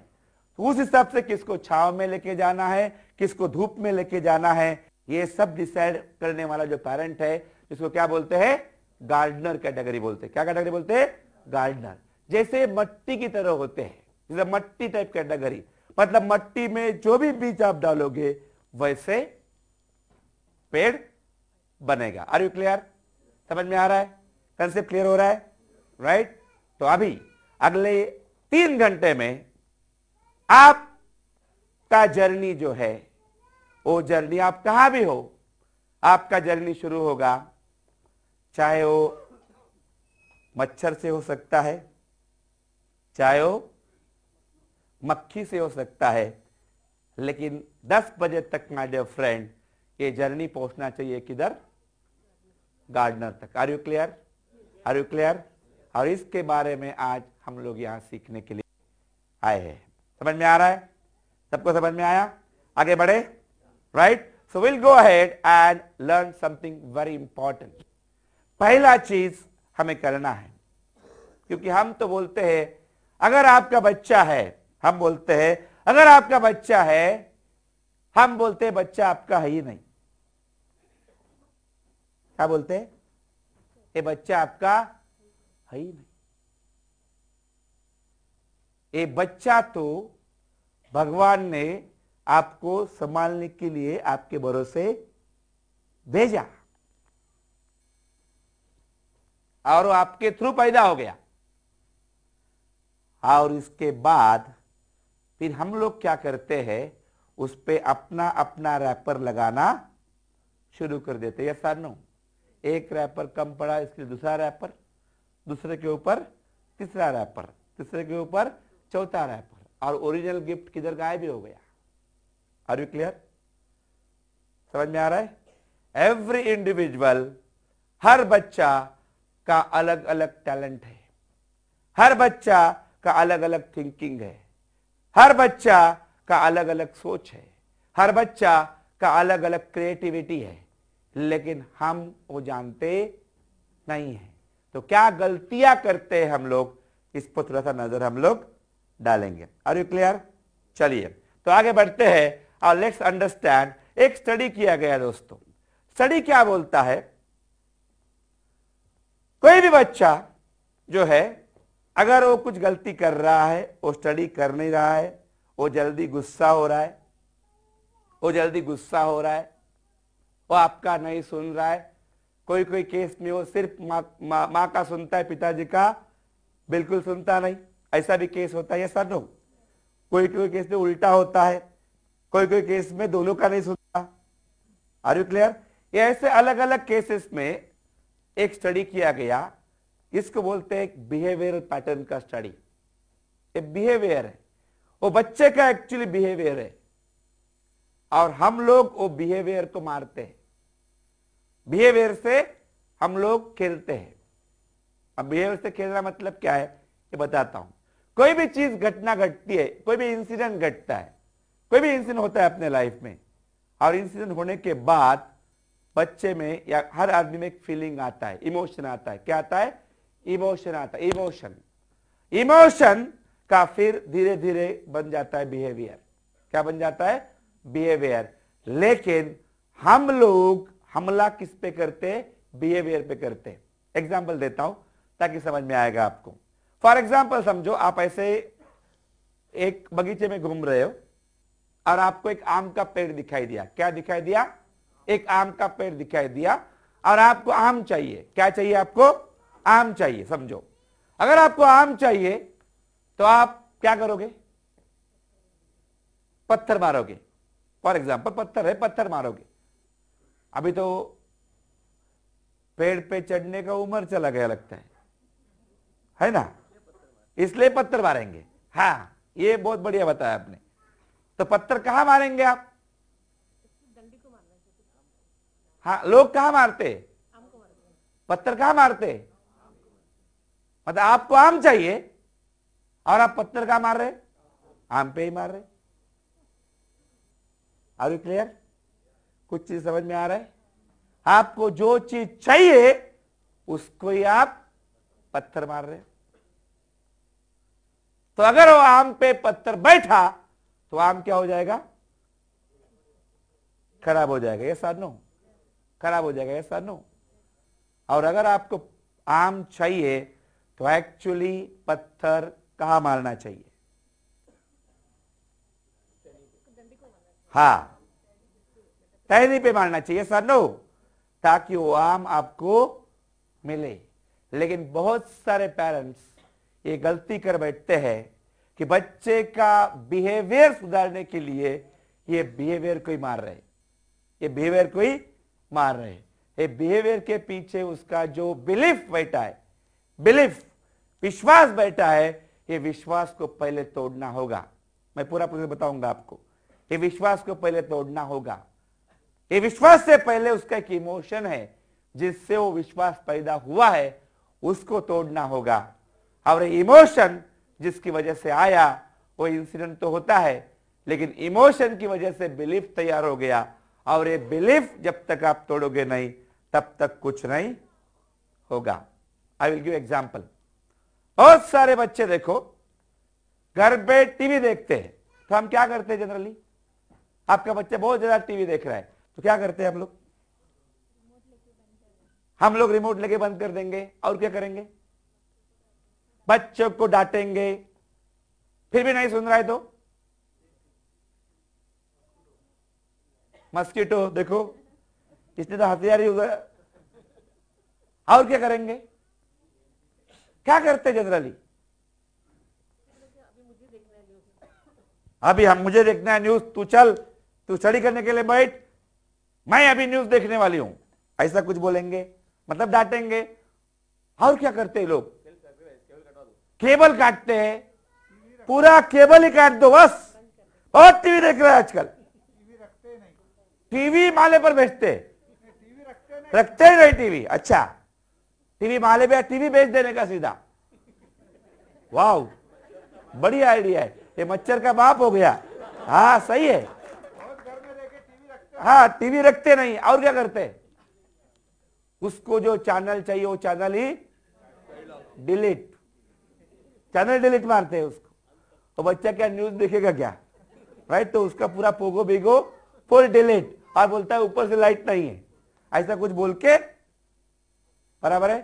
तो उस हिसाब से किसको छाव में लेके जाना है, किसको धूप में लेके जाना है, ये सब डिसाइड करने वाला जो पेरेंट है जिसको क्या बोलते हैं? गार्डनर कैटेगरी बोलते हैं। क्या कैटेगरी बोलते हैं? गार्डनर जैसे मट्टी की तरह होते हैं, जैसे मट्टी टाइप कैटेगरी मतलब मट्टी में जो भी बीज आप डालोगे, वैसे पेड़ बनेगा। आर यू क्लियर समझ में आ रहा है? कंसेप्ट क्लियर हो रहा है? राइट तो अभी अगले तीन घंटे में आपका जर्नी जो है, वो जर्नी आप कहाँ भी हो, आपका जर्नी शुरू होगा। चाहे वो मच्छर से हो सकता है, चाहे वो मक्खी से हो सकता है, लेकिन 10 बजे तक माय डियर फ्रेंड ये जर्नी पहुँचना चाहिए किधर? गार्डनर तक। Are you clear are you clear और इसके बारे में आज हम लोग यहाँ सीखने के लिए आए हैं। समझ में आ रहा है? सबको समझ में आया? आगे बढ़े। Right so will go ahead and learn something very important पहला चीज़ हमें करना है। क्योंकि हम तो बोलते हैं, अगर आपका बच्चा है, हम बोलते हैं, अगर आपका बच्चा है, हम बोलते हैं, बच्चा आपका है ही नहीं। क्या बोलते हैं? ये बच्चा आपका है ही नहीं। ये बच्चा तो भगवान ने आपको संभालने के लिए आपके भरोसे भेजा। और आपके थ्रू पैदा हो गया। और इसके बाद फिर हम लोग क्या करते हैं, उस पर अपना अपना रैपर लगाना शुरू कर देते हैं। Sir no? एक रैपर कम पड़ा, इसके दूसरा रैपर, दूसरे के ऊपर तीसरा रैपर, तीसरे के ऊपर चौथा रैपर, और ओरिजिनल गिफ्ट किधर गायब भी हो गया? आर यू क्लियर समझ में आ रहा है? एवरी इंडिविजुअल हर बच्चा का अलग अलग टैलेंट है। हर बच्चा का अलग अलग थिंकिंग है। हर बच्चा का अलग अलग सोच है। हर बच्चा का अलग अलग क्रिएटिविटी है। लेकिन हम वो जानते नहीं है। तो क्या गलतियाँ करते हैं हम लोग? इस पर थोड़ा सा नज़र हम लोग डालेंगे। आर यू क्लियर चलिए। तो आगे बढ़ते हैं। और लेट्स अंडरस्टैंड एक स्टडी किया गया दोस्तों। स्टडी क्या बोलता है? कोई भी बच्चा जो है अगर वो कुछ गलती कर रहा है वो स्टडी कर नहीं रहा है वो जल्दी गुस्सा हो रहा है वो जल्दी गुस्सा हो रहा है वो आपका नहीं सुन रहा है कोई कोई केस में वो सिर्फ़ माँ मा, मा का सुनता है पिताजी का बिल्कुल सुनता नहीं। ऐसा भी केस होता है सर नो कोई कोई केस में उल्टा होता है कोई कोई केस में दोनों का नहीं सुनता। आर यू क्लियर ये ऐसे अलग अलग केसेस में एक स्टडी किया गया। इसको बोलते हैं बिहेवियर पैटर्न का स्टडी बिहेवियर है। वो बच्चे का एक्चुअली बिहेवियर है। और हम लोग वो बिहेवियर को मारते हैं। बिहेवियर से हम लोग खेलते हैं। अब बिहेवियर से खेलना मतलब क्या है? ये बताता हूँ। कोई भी चीज़ घटना घटती है, कोई भी इंसिडेंट घटता है, कोई भी इंसिडेंट होता है अपने लाइफ में, और इंसिडेंट होने के बाद बच्चे में या हर आदमी में एक फीलिंग आता है इमोशन आता है। क्या आता है? इमोशन आता है इमोशन इमोशन का फिर धीरे धीरे बन जाता है बिहेवियर क्या बन जाता है? बिहेवियर लेकिन हम लोग हमला किस पे करते बिहेवियर पे करते एग्ज़ाम्पल देता हूँ, ताकि समझ में आएगा आपको। फॉर एग्ज़ाम्पल समझो, आप ऐसे एक बगीचे में घूम रहे हो, और आपको एक आम का पेड़ दिखाई दिया। क्या दिखाई दिया? एक आम का पेड़ दिखाई दिया और आपको आम चाहिए। क्या चाहिए आपको? आम चाहिए, समझो। अगर आपको आम चाहिए तो आप क्या करोगे? पत्थर मारोगे। फॉर एग्ज़ाम्पल पत्थर है, पत्थर मारोगे। अभी तो पेड़ पे चढ़ने का उम्र चला गया लगता है। है ना? इसलिए पत्थर मारेंगे। हाँ ये बहुत बढ़िया बताया आपने। तो पत्थर कहाँ मारेंगे आप? हाँ लोग कहाँ मारते? पत्थर कहाँ मारते? मतलब आपको आम चाहिए। और आप पत्थर कहाँ मार रहे? आम पे ही मार रहे। आर यू क्लियर कुछ चीज़ समझ में आ रहा है? आपको जो चीज़ चाहिए, उसको ही आप पत्थर मार रहे तो अगर वो आम पे पत्थर बैठा तो आम क्या हो जाएगा? खराब हो जाएगा। ये सर नो खराब हो जाएगा सर नो। और अगर आपको आम चाहिए तो एक्चुअली पत्थर कहाँ मारना चाहिए? हाँ। टहनी पे मारना चाहिए सर नो। ताकि वो आम आपको मिले। लेकिन बहुत सारे पेरेंट्स ये गलती कर बैठते हैं कि बच्चे का बिहेवियर सुधारने के लिए ये बिहेवियर को ही मार रहे ये बिहेवियर को ही मार रहे ये बिहेवियर के पीछे उसका जो बिलीफ बैठा है बिलीफ विश्वास बैठा है, ये विश्वास को पहले तोड़ना होगा। मैं पूरा पूरा बताऊँगा आपको। ये विश्वास को पहले तोड़ना होगा। ये विश्वास से पहले उसका एक इमोशन है, जिससे वो विश्वास पैदा हुआ है, उसको तोड़ना होगा। और इमोशन जिसकी वजह से आया, वो इंसिडेंट तो होता है, लेकिन इमोशन की वजह से बिलीफ तैयार हो गया। और ये बिलीफ जब तक आप तोड़ोगे नहीं, तब तक कुछ नहीं होगा। आई विल गिव एग्ज़ाम्पल बहुत सारे बच्चे देखो, घर पे टीवी देखते हैं। तो हम क्या करते हैं जनरली आपका बच्चा बहुत ज़्यादा टीवी देख रहा है। तो क्या करते हैं हम लोग? हम लोग रिमोट लेके बंद कर देंगे। और क्या करेंगे? बच्चों को डांटेंगे। फिर भी नहीं सुन रहा है तो? मस्कीटो, देखो। इसने तो हथियार यूज़ और क्या करेंगे? क्या करते जनरली? अभी हम मुझे देखना है न्यूज़, तू चल। तू स्टडी करने के लिए बैठ। मैं अभी न्यूज़ देखने वाली हूँ। ऐसा कुछ बोलेंगे? मतलब डांटेंगे? और क्या करते हैं लोग? केबल काटते हैं। पूरा केबल ही काट दो, बस। बहुत टीवी देख रहे हैं आजकल। टीवी माले पर बेचते। रखते ही नहीं टीवी। अच्छा। टीवी माले पे टीवी बेच देने का सीधा। वाह बड़ी आइडिया है। ये मच्छर का बाप हो गया। हाँ सही है। हाँ टीवी रखते नहीं। और क्या करते? उसको जो चैनल चाहिए, वो चैनल ही डिलीट। चैनल डिलीट मारते हैं उसको। तो बच्चा क्या न्यूज़ देखेगा क्या? राइट तो उसका पूरा पोगो बेगो फुल डिलीट। और बोलता है ऊपर से लाइट नहीं है। ऐसा कुछ बोल के बराबर है?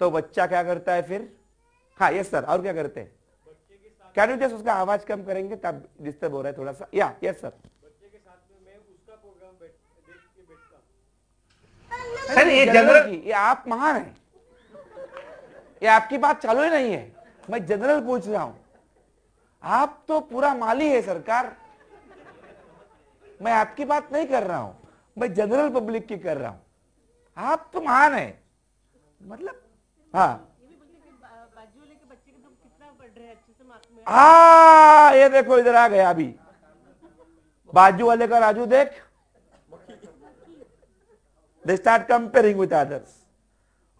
तो बच्चा क्या करता है फिर? हाँ यस सर और क्या करते हैं? क्या नहीं जस्ट उसका आवाज़ कम करेंगे? तब डिस्टर्ब हो रहा है थोड़ा सा। या यस सर सर ये जनरल की ये आप महान है। ये आपकी बात चालू ही नहीं है। मैं जनरल पूछ रहा हूँ। आप तो पूरा माली है सरकार। मैं आपकी बात नहीं कर रहा हूँ, मैं जनरल पब्लिक की कर रहा हूँ। आप तो महान है। मतलब हाँ। हैं, ये देखो, इधर आ गया अभी। बाजू वाले का राजू देख। They start comparing with others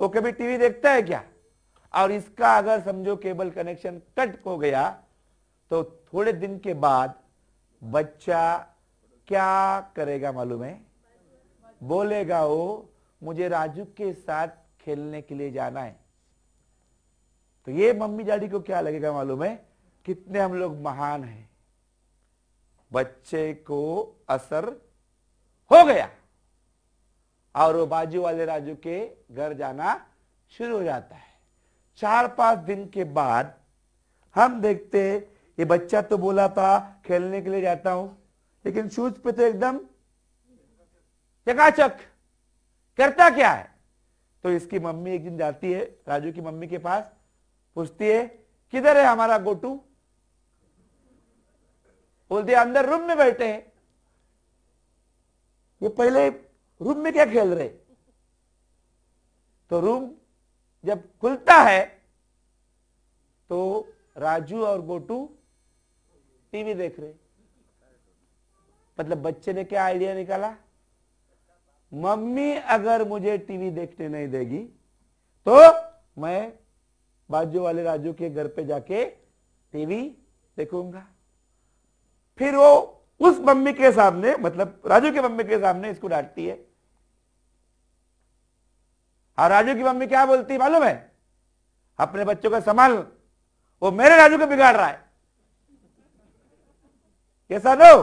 वो कभी टीवी देखता है क्या? और इसका अगर समझो केबल कनेक्शन कट हो गया तो थोड़े दिन के बाद बच्चा क्या करेगा मालूम है? बोलेगा वो मुझे राजू के साथ खेलने के लिए जाना है। तो ये मम्मी डैडी को क्या लगेगा मालूम है? कितने हम लोग महान हैं। बच्चे को असर हो गया। और वो बाजू वाले राजू के घर जाना शुरू हो जाता है। चार पाँच दिन के बाद हम देखते ये बच्चा तो बोला था, खेलने के लिए जाता हूँ। लेकिन शूज़ पे तो एकदम चकाचक। करता क्या है? तो इसकी मम्मी एक दिन जाती है, राजू की मम्मी के पास, पूछती है, किधर है हमारा गोटू? बोलती अंदर रूम में बैठे हैं। ये पहले रूम में क्या खेल रहे? तो रूम जब खुलता है तो राजू और गोटू टीवी देख रहे मतलब बच्चे ने क्या आइडिया निकाला? मम्मी अगर मुझे टीवी देखने नहीं देगी तो मैं बाजू वाले राजू के घर पे जाके टीवी देखूँगा। फिर वो उस मम्मी के सामने मतलब राजू के मम्मी के सामने इसको डांटती है। और राजू की मम्मी क्या बोलती है मालूम है? अपने बच्चों का संभाल, वो मेरे राजू को बिगाड़ रहा है। कैसा दो?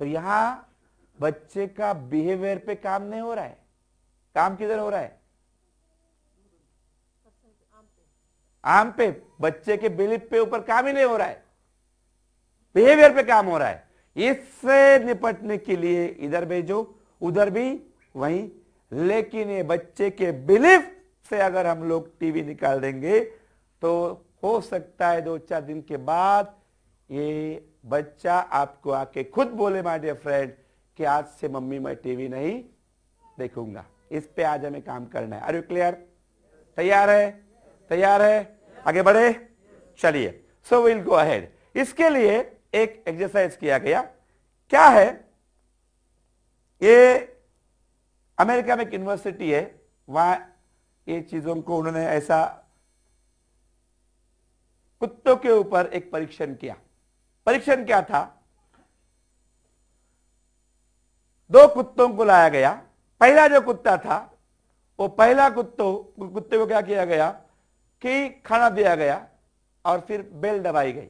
तो यहाँ बच्चे का बिहेवियर पे काम नहीं हो रहा है। काम किधर हो रहा है? आम पे। बच्चे के बिलीफ पे ऊपर काम ही नहीं हो रहा है। बिहेवियर पे काम हो रहा है। इससे निपटने के लिए इधर भेजो, उधर भी वहीं। लेकिन ये बच्चे के बिलीफ से अगर हम लोग टीवी निकाल देंगे तो हो सकता है दो चार दिन के बाद ये बच्चा आपको आके खुद बोले माय डियर फ्रेंड कि आज से मम्मी मैं टीवी नहीं देखूँगा। इस पे आज हमें काम करना है। यू क्लियर तैयार है? तैयार है? आगे बढ़े? चलिए। सो विल गो अहेड इसके लिए एक एक्सरसाइज किया गया। क्या है? ये अमेरिका में एक यूनिवर्सिटी है। वहाँ ये चीज़ों को उन्होंने ऐसा कुत्तों के ऊपर एक परीक्षण किया। परीक्षण क्या था? दो कुत्तों को लाया गया। पहला जो कुत्ता था, वो पहला कुत्तों, कुत्ते को क्या किया गया? कि खाना दिया गया और फिर बेल दबाई गई।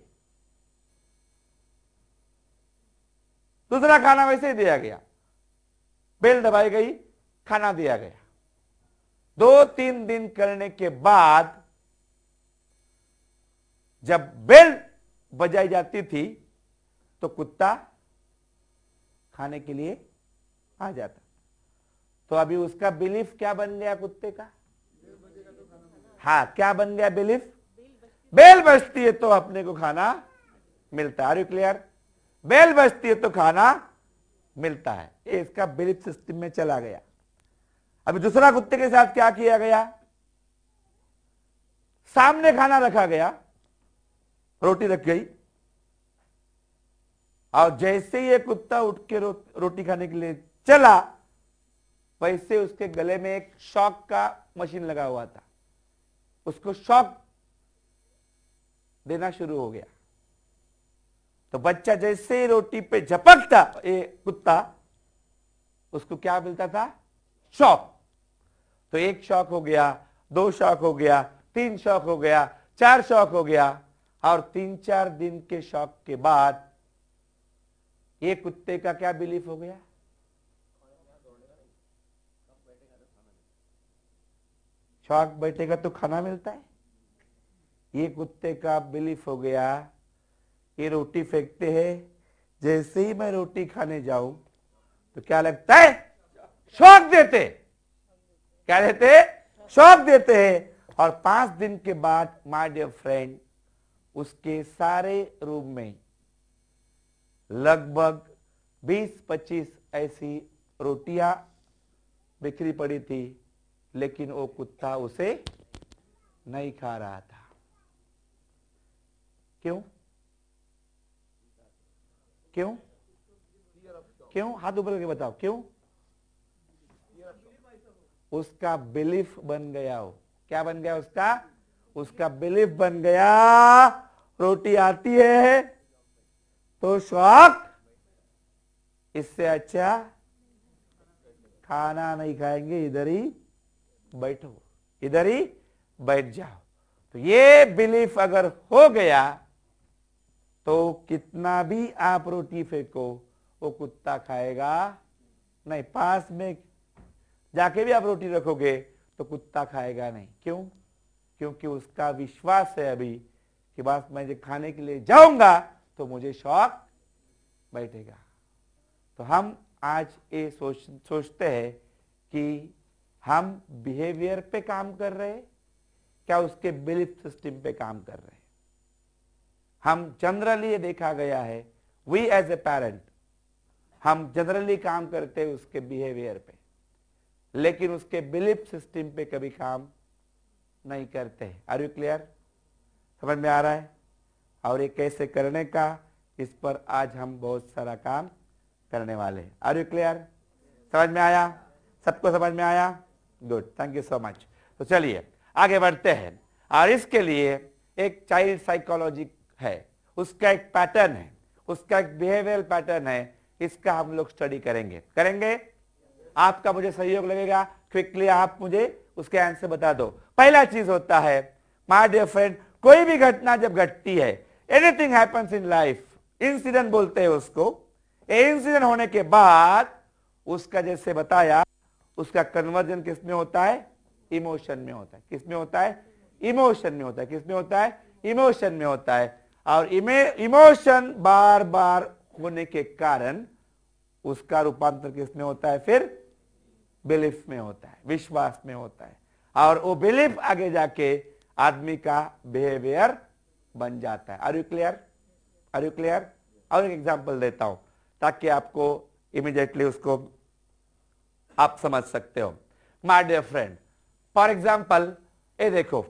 दूसरा खाना वैसे ही दिया गया। बेल दबाई गई, खाना दिया गया। दो तीन दिन करने के बाद जब बेल बजाई जाती थी तो कुत्ता खाने के लिए आ जाता। तो अभी उसका बिलीफ क्या बन गया कुत्ते का? हाँ क्या बन गया बिलीफ? बेल बजती है तो अपने को खाना मिलता है। क्लियर बेल बजती है तो खाना मिलता है। ये इसका बिलीफ सिस्टम में चला गया। अभी दूसरा कुत्ते के साथ क्या किया गया? सामने खाना रखा गया। रोटी रख गई। और जैसे ही ये कुत्ता उठ के रो, रोटी खाने के लिए चला वैसे उसके गले में एक शॉक का मशीन लगा हुआ था। उसको शॉक देना शुरू हो गया। तो बच्चा जैसे ही रोटी पे झपकता ये कुत्ता उसको क्या मिलता था? शॉक। तो एक शॉक हो गया दो शॉक हो गया तीन शॉक हो गया चार शॉक हो गया। और तीन चार दिन के शौक के बाद ये कुत्ते का क्या बिलीफ हो गया? शौक बैठेगा तो खाना मिलता है। ये कुत्ते का बिलीफ हो गया, ये रोटी फेंकते हैं। जैसे ही मैं रोटी खाने जाऊँ तो क्या लगता है? शौक देते क्या देते शौक देते हैं। और पाँच दिन के बाद माय डियर फ्रेंड उसके सारे रूम में लगभग 20-25 ऐसी रोटियाँ बिखरी पड़ी थी, लेकिन वो कुत्ता उसे नहीं खा रहा था। क्यों? क्यों? क्यों? हाथ ऊपर करके बताओ, क्यों? उसका बिलीफ बन गया हो। क्या बन गया उसका? उसका बिलीफ बन गया रोटी आती है तो शौक। इससे अच्छा खाना नहीं खाएँगे, इधर ही बैठो, इधर ही बैठ जाओ। तो ये बिलीफ अगर हो गया तो कितना भी आप रोटी फेंको, वो कुत्ता खाएगा नहीं। पास में जाके भी आप रोटी रखोगे तो कुत्ता खाएगा नहीं। क्यों? क्योंकि उसका विश्वास है अभी कि बस मैं जब खाने के लिए जाऊँगा तो मुझे शौक बैठेगा। तो हम आज ये सोच, सोचते हैं कि हम बिहेवियर पे काम कर रहे हैं, क्या उसके बिलीफ सिस्टम पे काम कर रहे हैं? हम जनरली ये देखा गया है वी एज ए पेरेंट हम जनरली काम करते हैं उसके बिहेवियर पे, लेकिन उसके बिलीफ सिस्टम पे कभी काम नहीं करते आर यू क्लियर समझ में आ रहा है? और ये कैसे करने का, इस पर आज हम बहुत सारा काम करने वाले हैं। आर यू क्लियर समझ में आया? सबको समझ में आया? Good thank you so much तो चलिए, आगे बढ़ते हैं। और इसके लिए एक चाइल्ड साइकोलॉजी है। उसका एक पैटर्न है। उसका एक बिहेवियर पैटर्न है। इसका हम लोग स्टडी करेंगे। करेंगे? आपका मुझे सहयोग लगेगा। क्विकली आप मुझे उसके आंसर बता दो। पहला चीज़ होता है माय डियर फ्रेंड कोई भी घटना जब घटती है anything happens in life incident बोलते हैं उसको। इंसिडेंट होने के बाद उसका जैसे बताया, उसका कन्वर्जन किसमें होता है? इमोशन में होता है। किसमें होता है? इमोशन में होता है। किसमें होता है? इमोशन में होता है। और इमोशन बार बार होने के कारण उसका रूपांतर किसमें होता है? फिर बिलीफ में होता है। विश्वास में होता है। और वो बिलीफ आगे जाके आदमी का बिहेवियर बन जाता है। Are you clear are you clear और एक एग्ज़ाम्पल देता हूँ, ताकि आपको इमिडिएटली उसको आप समझ सकते हो। My dear friend for example ये देखो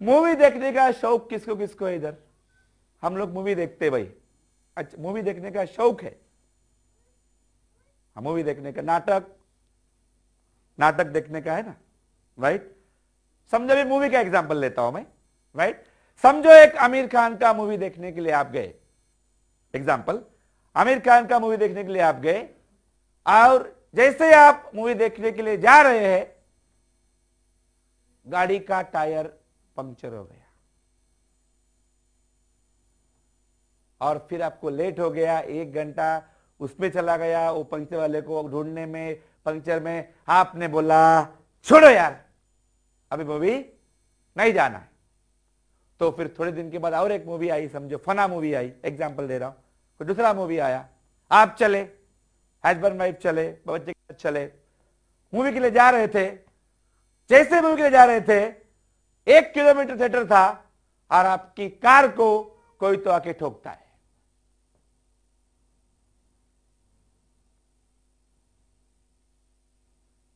मूवी देखने का शौक किसको किसको है इधर? हम लोग मूवी देखते भाई। अच्छा मूवी देखने का शौक है। मूवी देखने का नाटक नाटक देखने का है ना? राइट समझो भी मूवी का एग्जांपल लेता हूँ मैं राइट समझो एक आमिर खान का मूवी देखने के लिए आप गए। एग्जांपल आमिर खान का मूवी देखने के लिए आप गए और जैसे आप मूवी देखने के लिए जा रहे हैं, गाड़ी का टायर पंक्चर हो गया। और फिर आपको लेट हो गया, एक घंटा उसमें चला गया, वो पंक्चर वाले को ढूँढने में, पंक्चर में आपने बोला, छोड़ो यार अभी मूवी नहीं जाना है। तो फिर थोड़े दिन के बाद और एक मूवी आई, समझो, फना मूवी आई एग्ज़ाम्पल दे रहा हूँ। फिर दूसरा मूवी आया, आप चले हस्बैंड वाइफ चले, बच्चे के साथ चले। मूवी के लिए जा रहे थे, जैसे मूवी के लिए जा रहे थे, एक किलोमीटर थिएटर था और आपकी कार को कोई तो आके ठोकता है।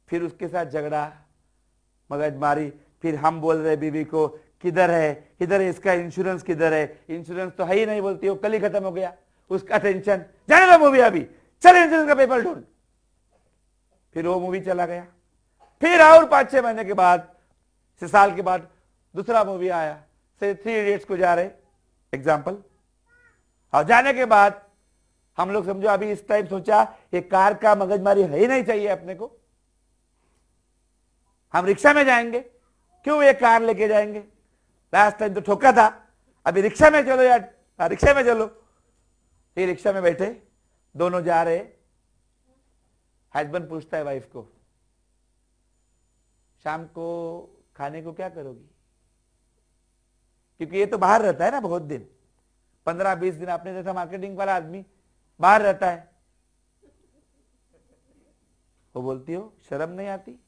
फिर उसके साथ झगड़ा मगजमारी। फिर हम बोल रहे बीवी को, किधर है? किधर है? इसका इंश्योरेंस किधर है? इंश्योरेंस तो है ही नहीं बोलती, वो कल ही खत्म हो गया। उसका टेंशन जाने दो मूवी अभी। चल इंश्योरेंस का पेपर ढूंढ। फिर वो मूवी चला गया। फिर और पाँच छह महीने के बाद, छह साल के बाद दूसरा मूवी आया। से थ्री इडियट्स को जा रहे। एग्ज़ाम्पल और जाने के बाद, हम लोग समझो, अभी इस टाइम सोचा ये कार का मगजमारी है ही नहीं चाहिए अपने को। हम रिक्शा में जाएँगे। क्यों ये कार लेके जाएँगे? लास्ट टाइम तो ठोका था। अभी रिक्शा में चलो यार। हाँ, रिक्शा में चलो। ये रिक्शा में बैठे। दोनों जा रहे। हस्बैंड पूछता है वाइफ को शाम को खाने को क्या करोगी? क्योंकि ये तो बाहर रहता है ना बहुत दिन। पंद्रह बीस दिन आपने जैसा मार्केटिंग वाला आदमी बाहर रहता है। वो बोलती हो शर्म नहीं आती?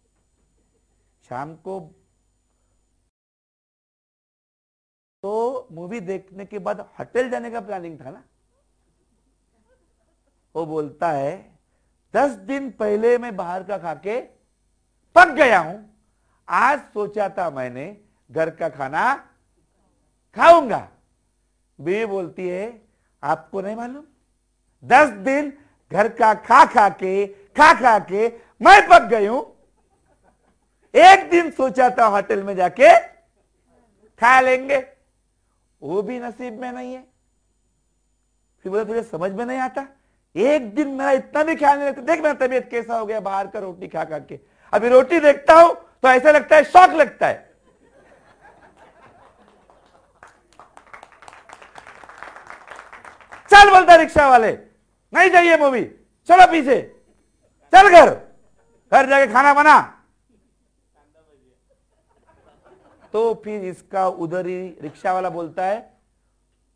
शाम को तो मूवी देखने के बाद होटल जाने का प्लानिंग था ना? वो बोलता है, दस दिन पहले मैं बाहर का खाके पक गया हूँ। आज सोचा था मैंने घर का खाना खाऊँगा। बीवी बोलती है, आपको नहीं मालूम? दस दिन घर का खा खा के, खा खा के मैं पक गई हूँ। एक दिन सोचा था होटल में जाके खा लेंगे। वो भी नसीब में नहीं है। फिर बोले, तुझे समझ में नहीं आता? एक दिन मेरा इतना भी ख्याल नहीं रखता। देख मेरा तबीयत कैसा हो गया, बाहर का रोटी खा खा के। अभी रोटी देखता हूँ तो ऐसा लगता है, शौक लगता है। चल बोलता रिक्शा वाले नहीं चाहिए मूवी, चलो पीछे। चल घर। घर जाके खाना बना। तो फिर इसका उधर ही रिक्शा वाला बोलता है,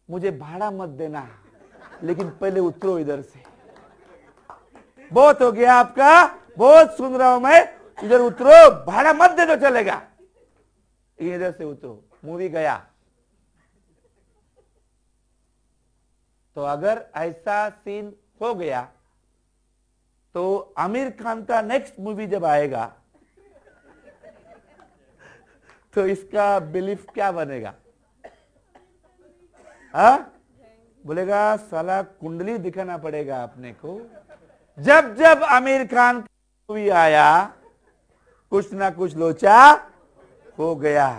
मुझे भाड़ा मत देना। लेकिन पहले उतरो इधर से। बहुत हो गया आपका, बहुत सुन रहा हूँ मैं। इधर उतरो, भाड़ा मत दे दो चलेगा। इधर से उतरो मूवी गया। तो अगर ऐसा सीन हो गया तो आमिर खान का नेक्स्ट मूवी जब आएगा तो इसका बिलीफ क्या बनेगा? हा? बोलेगा, साला कुंडली दिखाना पड़ेगा अपने को। जब जब आमिर खान मूवी आया, कुछ ना कुछ लोचा हो गया।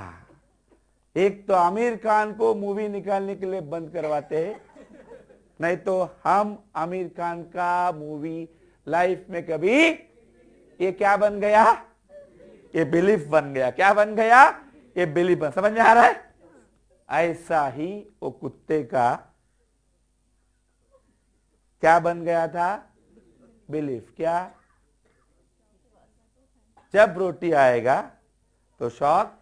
एक तो आमिर खान को मूवी निकालने के लिए बंद करवाते हैं, नहीं तो हम आमिर खान का मूवी लाइफ में कभी ये क्या बन गया? ये बिलीफ बन गया। क्या बन गया? ये बिलीफ बन, समझ में आ रहा है? ऐसा ही वो कुत्ते का क्या बन गया था? बिलीफ क्या? जब रोटी आएगा तो शॉक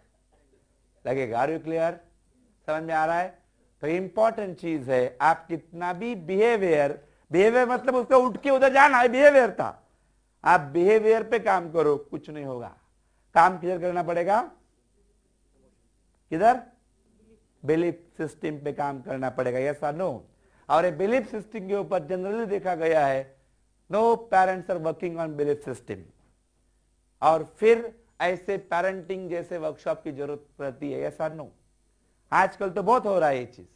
लगेगा। आर यू क्लियर समझ में आ रहा है? तो इंपॉर्टेंट चीज़ है, आप कितना भी बिहेवियर बिहेवियर मतलब उसका उठ के उधर जाना है बिहेवियर था। आप बिहेवियर पे काम करो, कुछ नहीं होगा। काम किधर करना पड़ेगा? किधर? बिलीफ सिस्टम पे काम करना पड़ेगा यस और नो और ये बिलीफ सिस्टम के ऊपर जनरली देखा गया है no parents are working on belief system और फिर ऐसे पेरेंटिंग जैसे वर्कशॉप की ज़रूरत पड़ती है यस नो आजकल तो बहुत हो रहा है ये चीज़।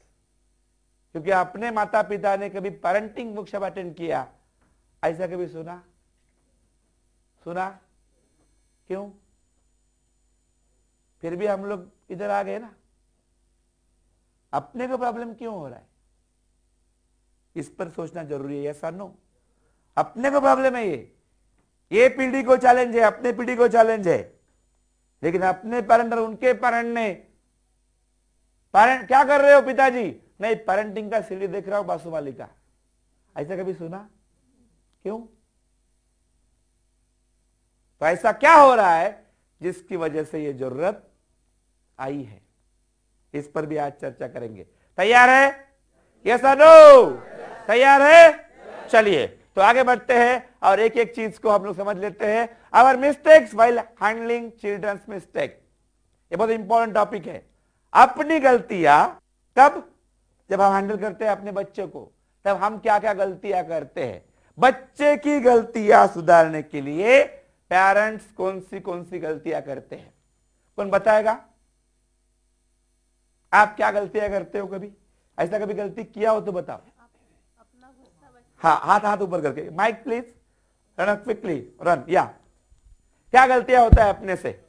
क्योंकि अपने माता पिता ने कभी पेरेंटिंग वर्कशॉप अटेंड किया, ऐसा कभी सुना? सुना? क्यों? फिर भी हम लोग इधर आ गए ना। अपने को प्रॉब्लम क्यों हो रहा है? इस पर सोचना ज़रूरी है ऐसा नो अपने को प्रॉब्लम है ये। ये पीढ़ी को चैलेंज है, अपने पीढ़ी को चैलेंज है। लेकिन अपने पेरेंट और उनके पेरेंट ने पेरेंट क्या कर रहे हो पिताजी? नहीं पेरेंटिंग का सीढ़ी देख रहा हूँ, बासुमाली का। ऐसा कभी सुना? क्यों? तो ऐसा क्या हो रहा है जिसकी वजह से ये ज़रूरत आई है। इस पर भी आज चर्चा करेंगे। तैयार है? यस नो तैयार है? चलिए तो आगे बढ़ते हैं और एक एक चीज़ को हम लोग समझ लेते हैं। Our mistakes while handling childrens mistake ये बहुत इंपॉर्टेंट टॉपिक है। अपनी गलतियाँ कब? जब हम हैंडल करते हैं अपने बच्चे को। तब हम क्या क्या गलतियाँ करते हैं। बच्चे की गलतियाँ सुधारने के लिए पेरेंट्स कौन सी कौन सी गलतियाँ करते हैं। कौन बताएगा? आप क्या गलतियाँ करते हो कभी? ऐसा कभी गलती किया हो तो बताओ। अपना हाँ हाथ हाथ ऊपर करके। Mike please. Run quickly. Run या। क्या गलतियाँ होता है अपने से?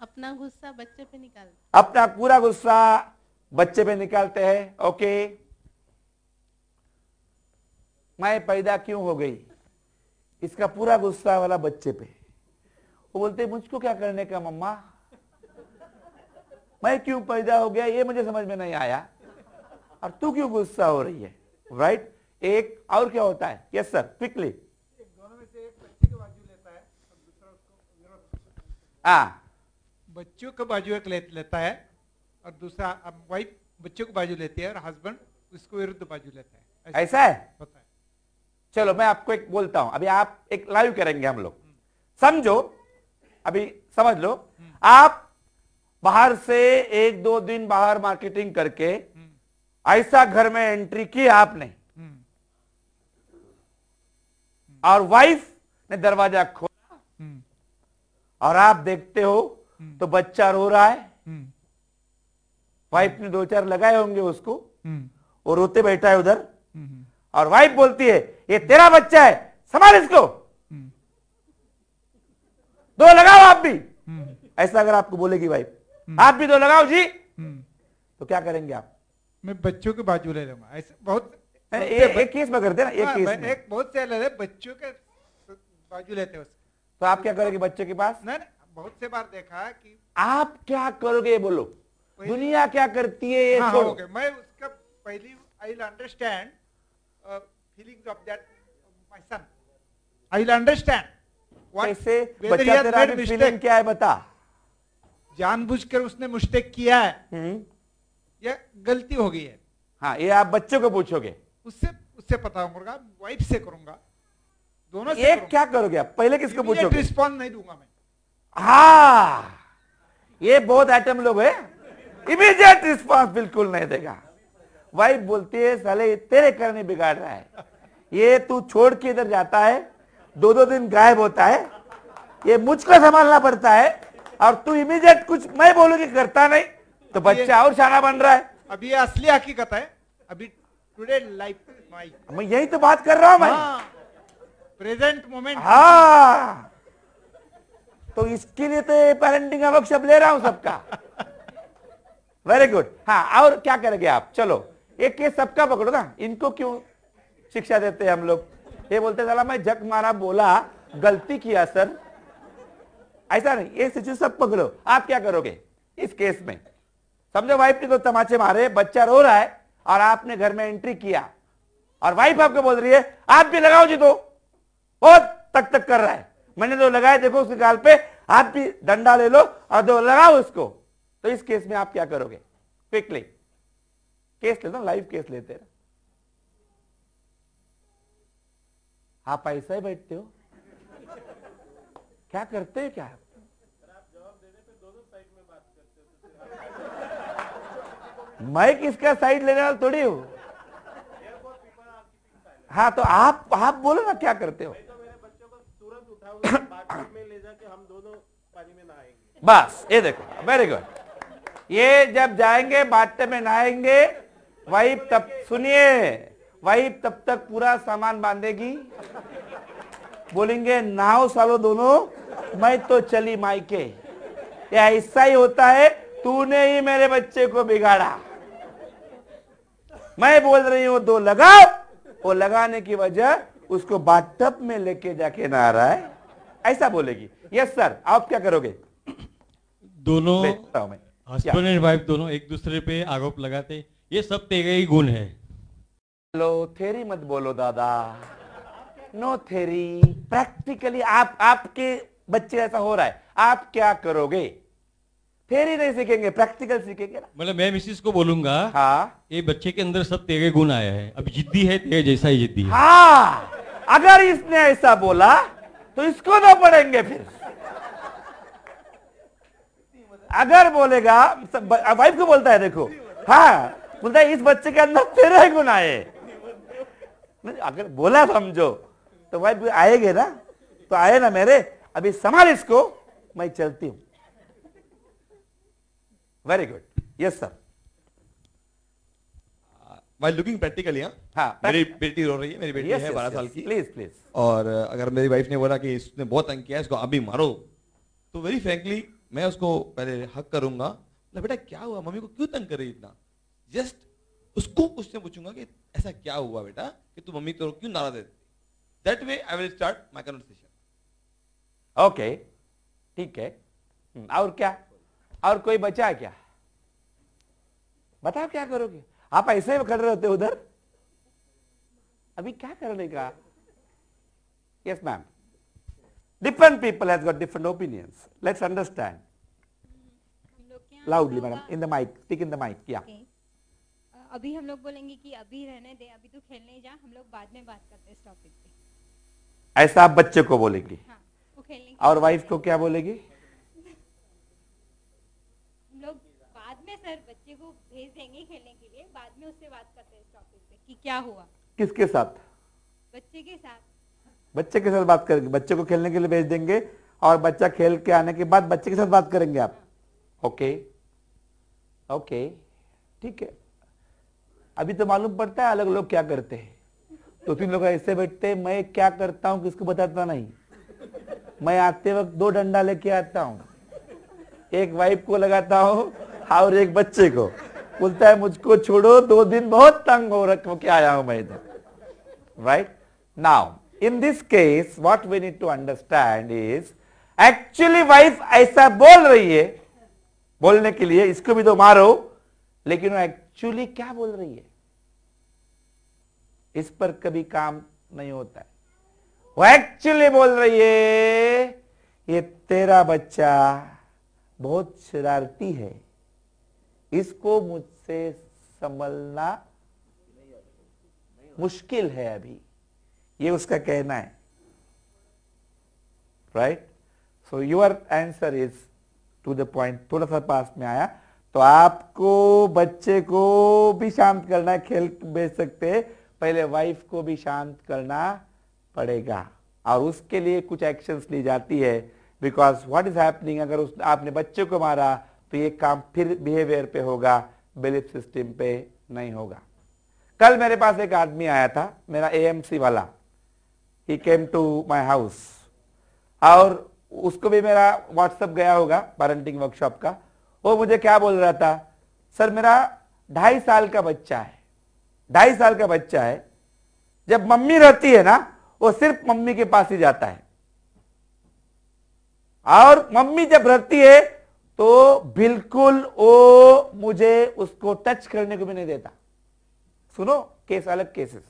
अपना गुस्सा बच्चे पे निकाल अपना पूरा गुस्सा बच्चे पे निकालते हैं। ओके। मैं पैदा क्यों हो गई? इसका पूरा गुस्सा वाला बच्चे पे। वो बोलते मुझको क्या करने का मम्मा? मैं क्यों पैदा हो गया? ये मुझे समझ में नहीं आया। और तू क्यों गुस्सा हो रही है? Right right? एक और क्या होता है? यस सर क्विकली एक दोनों में से एक बच्चे की बाजू लेता है और दूसरा उसको विरोध हाँ बच्चों का बाजू एक ले, लेता है और दूसरा वाइफ बच्चों को बाजू लेती है और हस्बैंड उसको विरुद्ध बाजू लेता है। ऐसा है? होता है। चलो मैं आपको एक बोलता हूँ। अभी आप एक लाइव करेंगे हम लोग। समझो अभी समझ लो। आप बाहर से एक दो दिन बाहर मार्केटिंग करके ऐसा घर में एंट्री की आपने। हम्म, और वाइफ ने दरवाज़ा खोला। हम्म, और आप देखते हो तो बच्चा रो रहा है। हम्म, वाइफ ने दो चार लगाए होंगे उसको। हम्म, और रोते बैठा है उधर। हम्म, और वाइफ बोलती है ये तेरा बच्चा है संभाल इसको। हम्म, दो लगाओ आप भी। हम्म, ऐसा अगर आपको बोलेगी वाइफ आप भी दो लगाओ जी। हम्म। तो क्या करेंगे आप? मैं बच्चों के बाजू ले लूँगा। ऐसे बहुत ए- ए- एक केस में करते ना एक हाँ, केस में एक बहुत से ले बच्चों के बाजू लेते हैं तो आप क्या करोगे बच्चे के पास? नहीं नहीं, बहुत से बार देखा है कि आप क्या करोगे बोलो? दुनिया क्या करती है ये हाँ, ओके मैं उसका पहली I will understand feelings of that my son I will understand कैसे? बच्चा तेरा फीलिंग क्या है बता। जानबूझकर उसने मिस्टेक किया है। या गलती हो गई है। हाँ ये आप बच्चों को पूछोगे। उससे उससे पता होगा वाइफ से करूँगा। दोनों से करूँगा। क्या करोगे आप? पहले किसको पूछोगे? रिस्पॉन्स नहीं दूँगा मैं। हाँ ये बहुत आइटम लोग है। इमीडिएट रिस्पॉन्स बिल्कुल नहीं देगा। वाइफ बोलती है साले ये तेरे करने बिगाड़ रहा है। ये तू छोड़ के इधर जाता है। दो दो दिन गायब होता है। ये मुझको संभालना पड़ता है। और तू इमीडिएट कुछ मैं बोलूँगी करता नहीं तो बच्चा और शाना बन रहा है। अभी ये असली हकीकत है अभी टुडे लाइफ माई मैं यही तो बात कर रहा हूँ मैं प्रेजेंट मोमेंट हाँ। तो इसके लिए तो पेरेंटिंग का वर्कशॉप ले रहा हूँ सबका। वेरी गुड हाँ और क्या करेंगे आप? चलो एक केस सबका पकड़ो ना। इनको क्यों शिक्षा देते हैं हम लोग? ये बोलते साला मैं जग मारा बोला गलती किया सर। ऐसा नहीं, ये सिचुएशन सब पकड़ो आप क्या करोगे इस केस में? समझो वाइफ ने तो तमाचे मारे, बच्चा रो रहा है और आपने घर में एंट्री किया। और वाइफ आपको बोल रही है, आप भी लगाओ जी तो। बहुत तक तक कर रहा है। मैंने तो लगाया देखो उसके गाल पे, आप भी डंडा ले लो और दो, लगाओ उसको। तो इस केस में आप क्या करोगे? क्विकली केस लेते लाइव केस लेते हैं। आप ऐसा ही बैठते हो? क्या करते हैं क्या मैं किसका साइड लेने वाला थोड़ी हूँ? हाँ तो आप आप बोलो ना क्या करते हो? बस, ये देखो वेरी गुड ये जब जाएँगे बाटे में नहाएँगे, वही तब, सुनिए, वही तब तक पूरा सामान बांधेगी। बोलेंगे नाव सालो दोनों, मैं तो चली मायके। ये ऐसा ही होता है, तूने ही मेरे बच्चे को बिगाड़ा। मैं बोल रही हूँ दो लगाओ। वो लगाने की वजह उसको बाथटब में लेके जाके नहा रहा है। ऐसा बोलेगी। यस सर आप क्या करोगे? दोनों? हस्बैंड एंड वाइफ दोनों एक दूसरे पे आरोप लगाते ये सब तेरे ही गुण है। लो थेरी मत बोलो दादा। नो थेरी प्रैक्टिकली आप आपके बच्चे ऐसा हो रहा है। आप क्या करोगे? थेरी नहीं सीखेंगे प्रैक्टिकल सीखेंगे ना। मतलब मैं मिसिस को बोलूँगा हाँ। ये बच्चे के अंदर सब तेरे गुण आया है अब जिद्दी है तेरे जैसा ही जिद्दी है। हाँ अगर इसने ऐसा बोला तो इसको दो पड़ेंगे फिर। अगर बोलेगा वाइफ को बोलता है देखो। हाँ बोलता है इस बच्चे के अंदर तेरे गुण आए। अगर बोला समझो। तो वाइफ आएगे ना? तो आए ना मेरे अभी संभाल इसको मैं चलती हूँ। Very good yes sir while looking practically हाँ मेरी बेटी रो रही है मेरी बेटी yes, है बारह साल yes. की प्लीज़ प्लीज़ और अगर मेरी वाइफ ने बोला कि इसने बहुत तंग किया इसको अभी मारो तो वेरी फ्रैंकली मैं उसको पहले हक करूँगा। बोला, बेटा क्या हुआ? मम्मी को क्यों तंग कर रही इतना? जस्ट उसको क्वेश्चन पूछूँगा कि ऐसा क्या हुआ बेटा कि तू मम्मी तो क्यों नाराज़ है that way I will start my conversation okay ठीक है। और क्या? और कोई बचा है क्या? बताओ क्या करोगे? आप ऐसे ही खड़े रहते हो उधर? अभी क्या करने का? Yes ma'am different people has got different opinions let's understand loudly madam in the mike stick in the mike क्या अभी हम लोग बोलेंगे कि अभी रहने दे अभी तू खेलने जा। हम लोग बाद में बात करते हैं इस टॉपिक पे। ऐसा आप बच्चे को बोलेंगे। हाँ वो खेलने और वाइफ को क्या बोलेगी हम लोग बाद सर बच्चे को भेज देंगे खेलने के लिए बाद में उससे बात करते हैं इस टॉपिक पे कि क्या हुआ। किसके साथ? बच्चे के साथ। बच्चे के साथ बात करेंगे बच्चे को खेलने के लिए भेज देंगे और बच्चा खेल के आने के बाद बच्चे के साथ बात करेंगे आप। ओके? ओके ठीक है। अभी तो मालूम पड़ता है अलग लोग क्या करते हैं। तो तीन लोग ऐसे बैठते हैं मैं क्या करता हूँ किसको बताता नहीं। मैं आते वक्त दो डंडा लेके आता हूँ। एक वाइफ को लगाता हूँ और एक बच्चे को बोलता है, मुझको छोड़ो, दो दिन बहुत तंग हो रख के आया हूँ मैं इधर. Right? Now, in this case, what we need to understand is, actually wife ऐसा बोल रही है, बोलने के लिए, इसको भी तो मारो, लेकिन वो एक्चुअली क्या बोल रही है? इस पर कभी काम नहीं होता है। वो एक्चुअली बोल रही है, ये तेरा बच्चा बहुत शरारती है। इसको मुझसे संभलना मुश्किल है अभी। ये उसका कहना है। Right so your answer is to the point थोड़ा सा पास में आया। तो आपको, बच्चे को भी शांत करना, खेल भेज सकते पहले वाइफ को भी शांत करना पड़ेगा। और उसके लिए कुछ एक्शंस ली जाती है। बिकॉज़ व्हाट इज़ हैपनिंग अगर उस, आपने बच्चे को मारा तो ये काम फिर बिहेवियर पे होगा बिलीफ सिस्टम पे नहीं होगा। कल मेरे पास एक आदमी आया था, मेरा एएमसी वाला। He came to my house और उसको भी मेरा व्हाट्सएप गया होगा पेरेंटिंग वर्कशॉप का। वो मुझे क्या बोल रहा था, सर, मेरा ढाई साल का बच्चा है। ढाई साल का बच्चा है। जब मम्मी रहती है ना, वो सिर्फ़ मम्मी के पास ही जाता है। और मम्मी जब रहती है तो बिल्कुल वो मुझे उसको टच करने को भी नहीं देता। सुनो केस अलग केसेस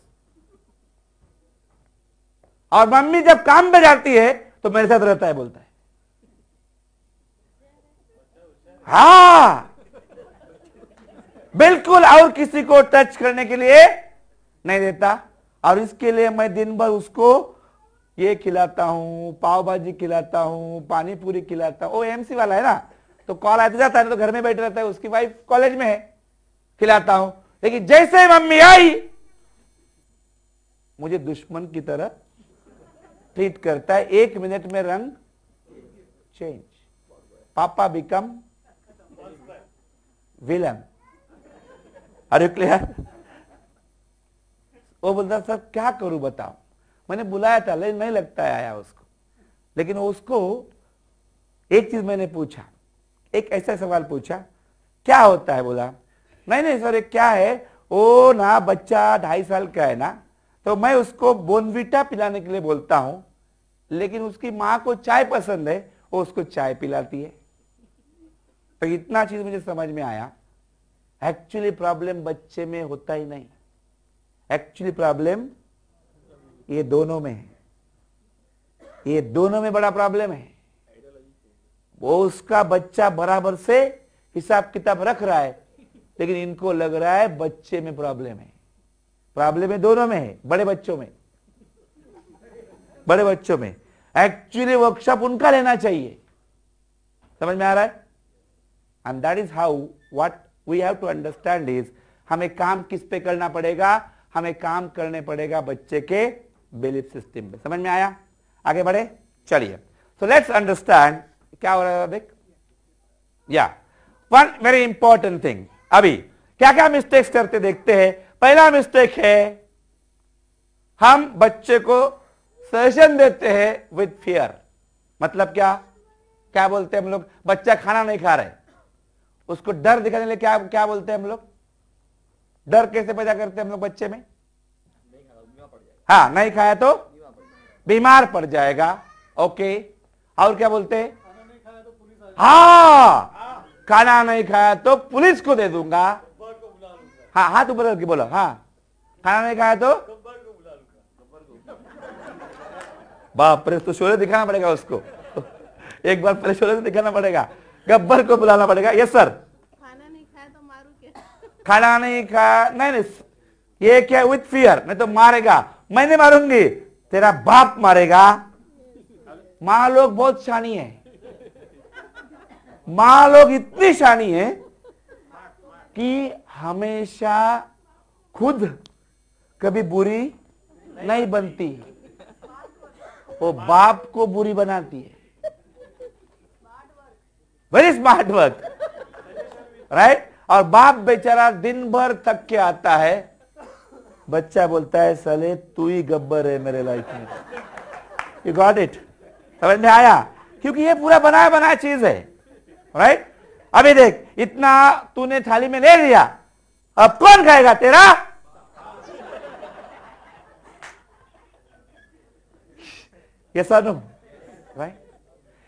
और मम्मी जब काम पे जाती है तो मेरे साथ रहता है, बोलता है। हाँ। बिल्कुल और किसी को टच करने के लिए नहीं देता। और इसके लिए मैं दिन भर उसको ये खिलाता हूँ, पाव भाजी खिलाता हूँ, पानी पूरी खिलाता हूँ। ओ एमसी वाला है ना? तो कॉल आते जाता है ना तो घर में बैठे रहता है, उसकी वाइफ कॉलेज में है, खिलाता हूँ। लेकिन जैसे मम्मी आई, मुझे दुश्मन की तरह ट्रीट करता है। एक मिनट में रंग चेंज पापा बिकम विलन अरे क्लियर। वो बोलता, सर, क्या करूँ बताओ? मैंने बुलाया था, लेकिन नहीं लगता है आया उसको। लेकिन उसको एक चीज़ मैंने पूछा एक ऐसा सवाल पूछा, क्या होता है? बोला, नहीं नहीं सर क्या है? वो ना, बच्चा ढाई साल का है ना तो मैं उसको बोनविटा पिलाने के लिए बोलता हूँ, लेकिन उसकी माँ को चाय पसंद है, वो उसको चाय पिलाती है। तो इतना चीज़ मुझे समझ में आया। एक्चुअली प्रॉब्लम बच्चे में होता ही नहीं। एक्चुअली प्रॉब्लम ये दोनों में है। ये दोनों में बड़ा प्रॉब्लम है। वो उसका बच्चा बराबर से हिसाब किताब रख रहा है, लेकिन इनको लग रहा है बच्चे में प्रॉब्लम है। प्रॉब्लम है दोनों में है, बड़े बच्चों में। बड़े बच्चों में। एक्चुअली वर्कशॉप उनका लेना चाहिए। समझ में आ रहा है? And that is how what we have to understand is हमें काम किस पे करना पड़ेगा? हमें काम करने पड़ेगा बच्चे के बिलीफ सिस्टम पे। समझ में आया? आगे बढ़े? चलिए। सो लेट्स अंडरस्टैंड क्या हो रहा है देख या। वन वेरी इंपॉर्टेंट थिंग अभी क्या क्या मिस्टेक्स करते देखते हैं? पहला मिस्टेक है, हम बच्चे को सजेशन देते हैं विद फियर मतलब क्या? क्या बोलते हैं हम लोग? बच्चा खाना नहीं खा रहे उसको डर दिखाने के लिए क्या क्या बोलते हैं हम लोग? डर कैसे पैदा करते हैं हम लोग बच्चे में? हाँ नहीं खाया तो बीमार पड़ जाएगा। ओके और क्या बोलते हैं? हाँ! खाना नहीं खाया तो पुलिस को दे दूँगा। हाँ हाथ ऊपर करके बोलो हाँ। खाना नहीं खाया तो? बाप रे तो शोले दिखाना पड़ेगा उसको। एक बार पहले शोले दिखाना पड़ेगा। गब्बर को बुलाना पड़ेगा। Yes sir. खाना नहीं खाया तो मारू क्या? खाना नहीं खाया नहीं नहीं ये क्या विथ फियर नहीं तो मारेगा। मैं नहीं मारूँगी तेरा बाप मारेगा। माँ लोग बहुत शानी है। माँ लोग इतनी शानी है कि हमेशा खुद कभी बुरी नहीं बनती। वो बाप को बुरी बनाती है। वेरी स्मार्ट वर्क राइट और बाप बेचारा दिन भर थक के आता है। बच्चा बोलता है, सले, तू ही गब्बर है मेरे लाइफ में। यू गॉट इट समझ में आया? क्योंकि ये पूरा बनाया बनाया चीज़ है। राइट अभी देख, इतना तूने थाली में ले लिया, अब कौन खाएगा तेरा? ये सर राइट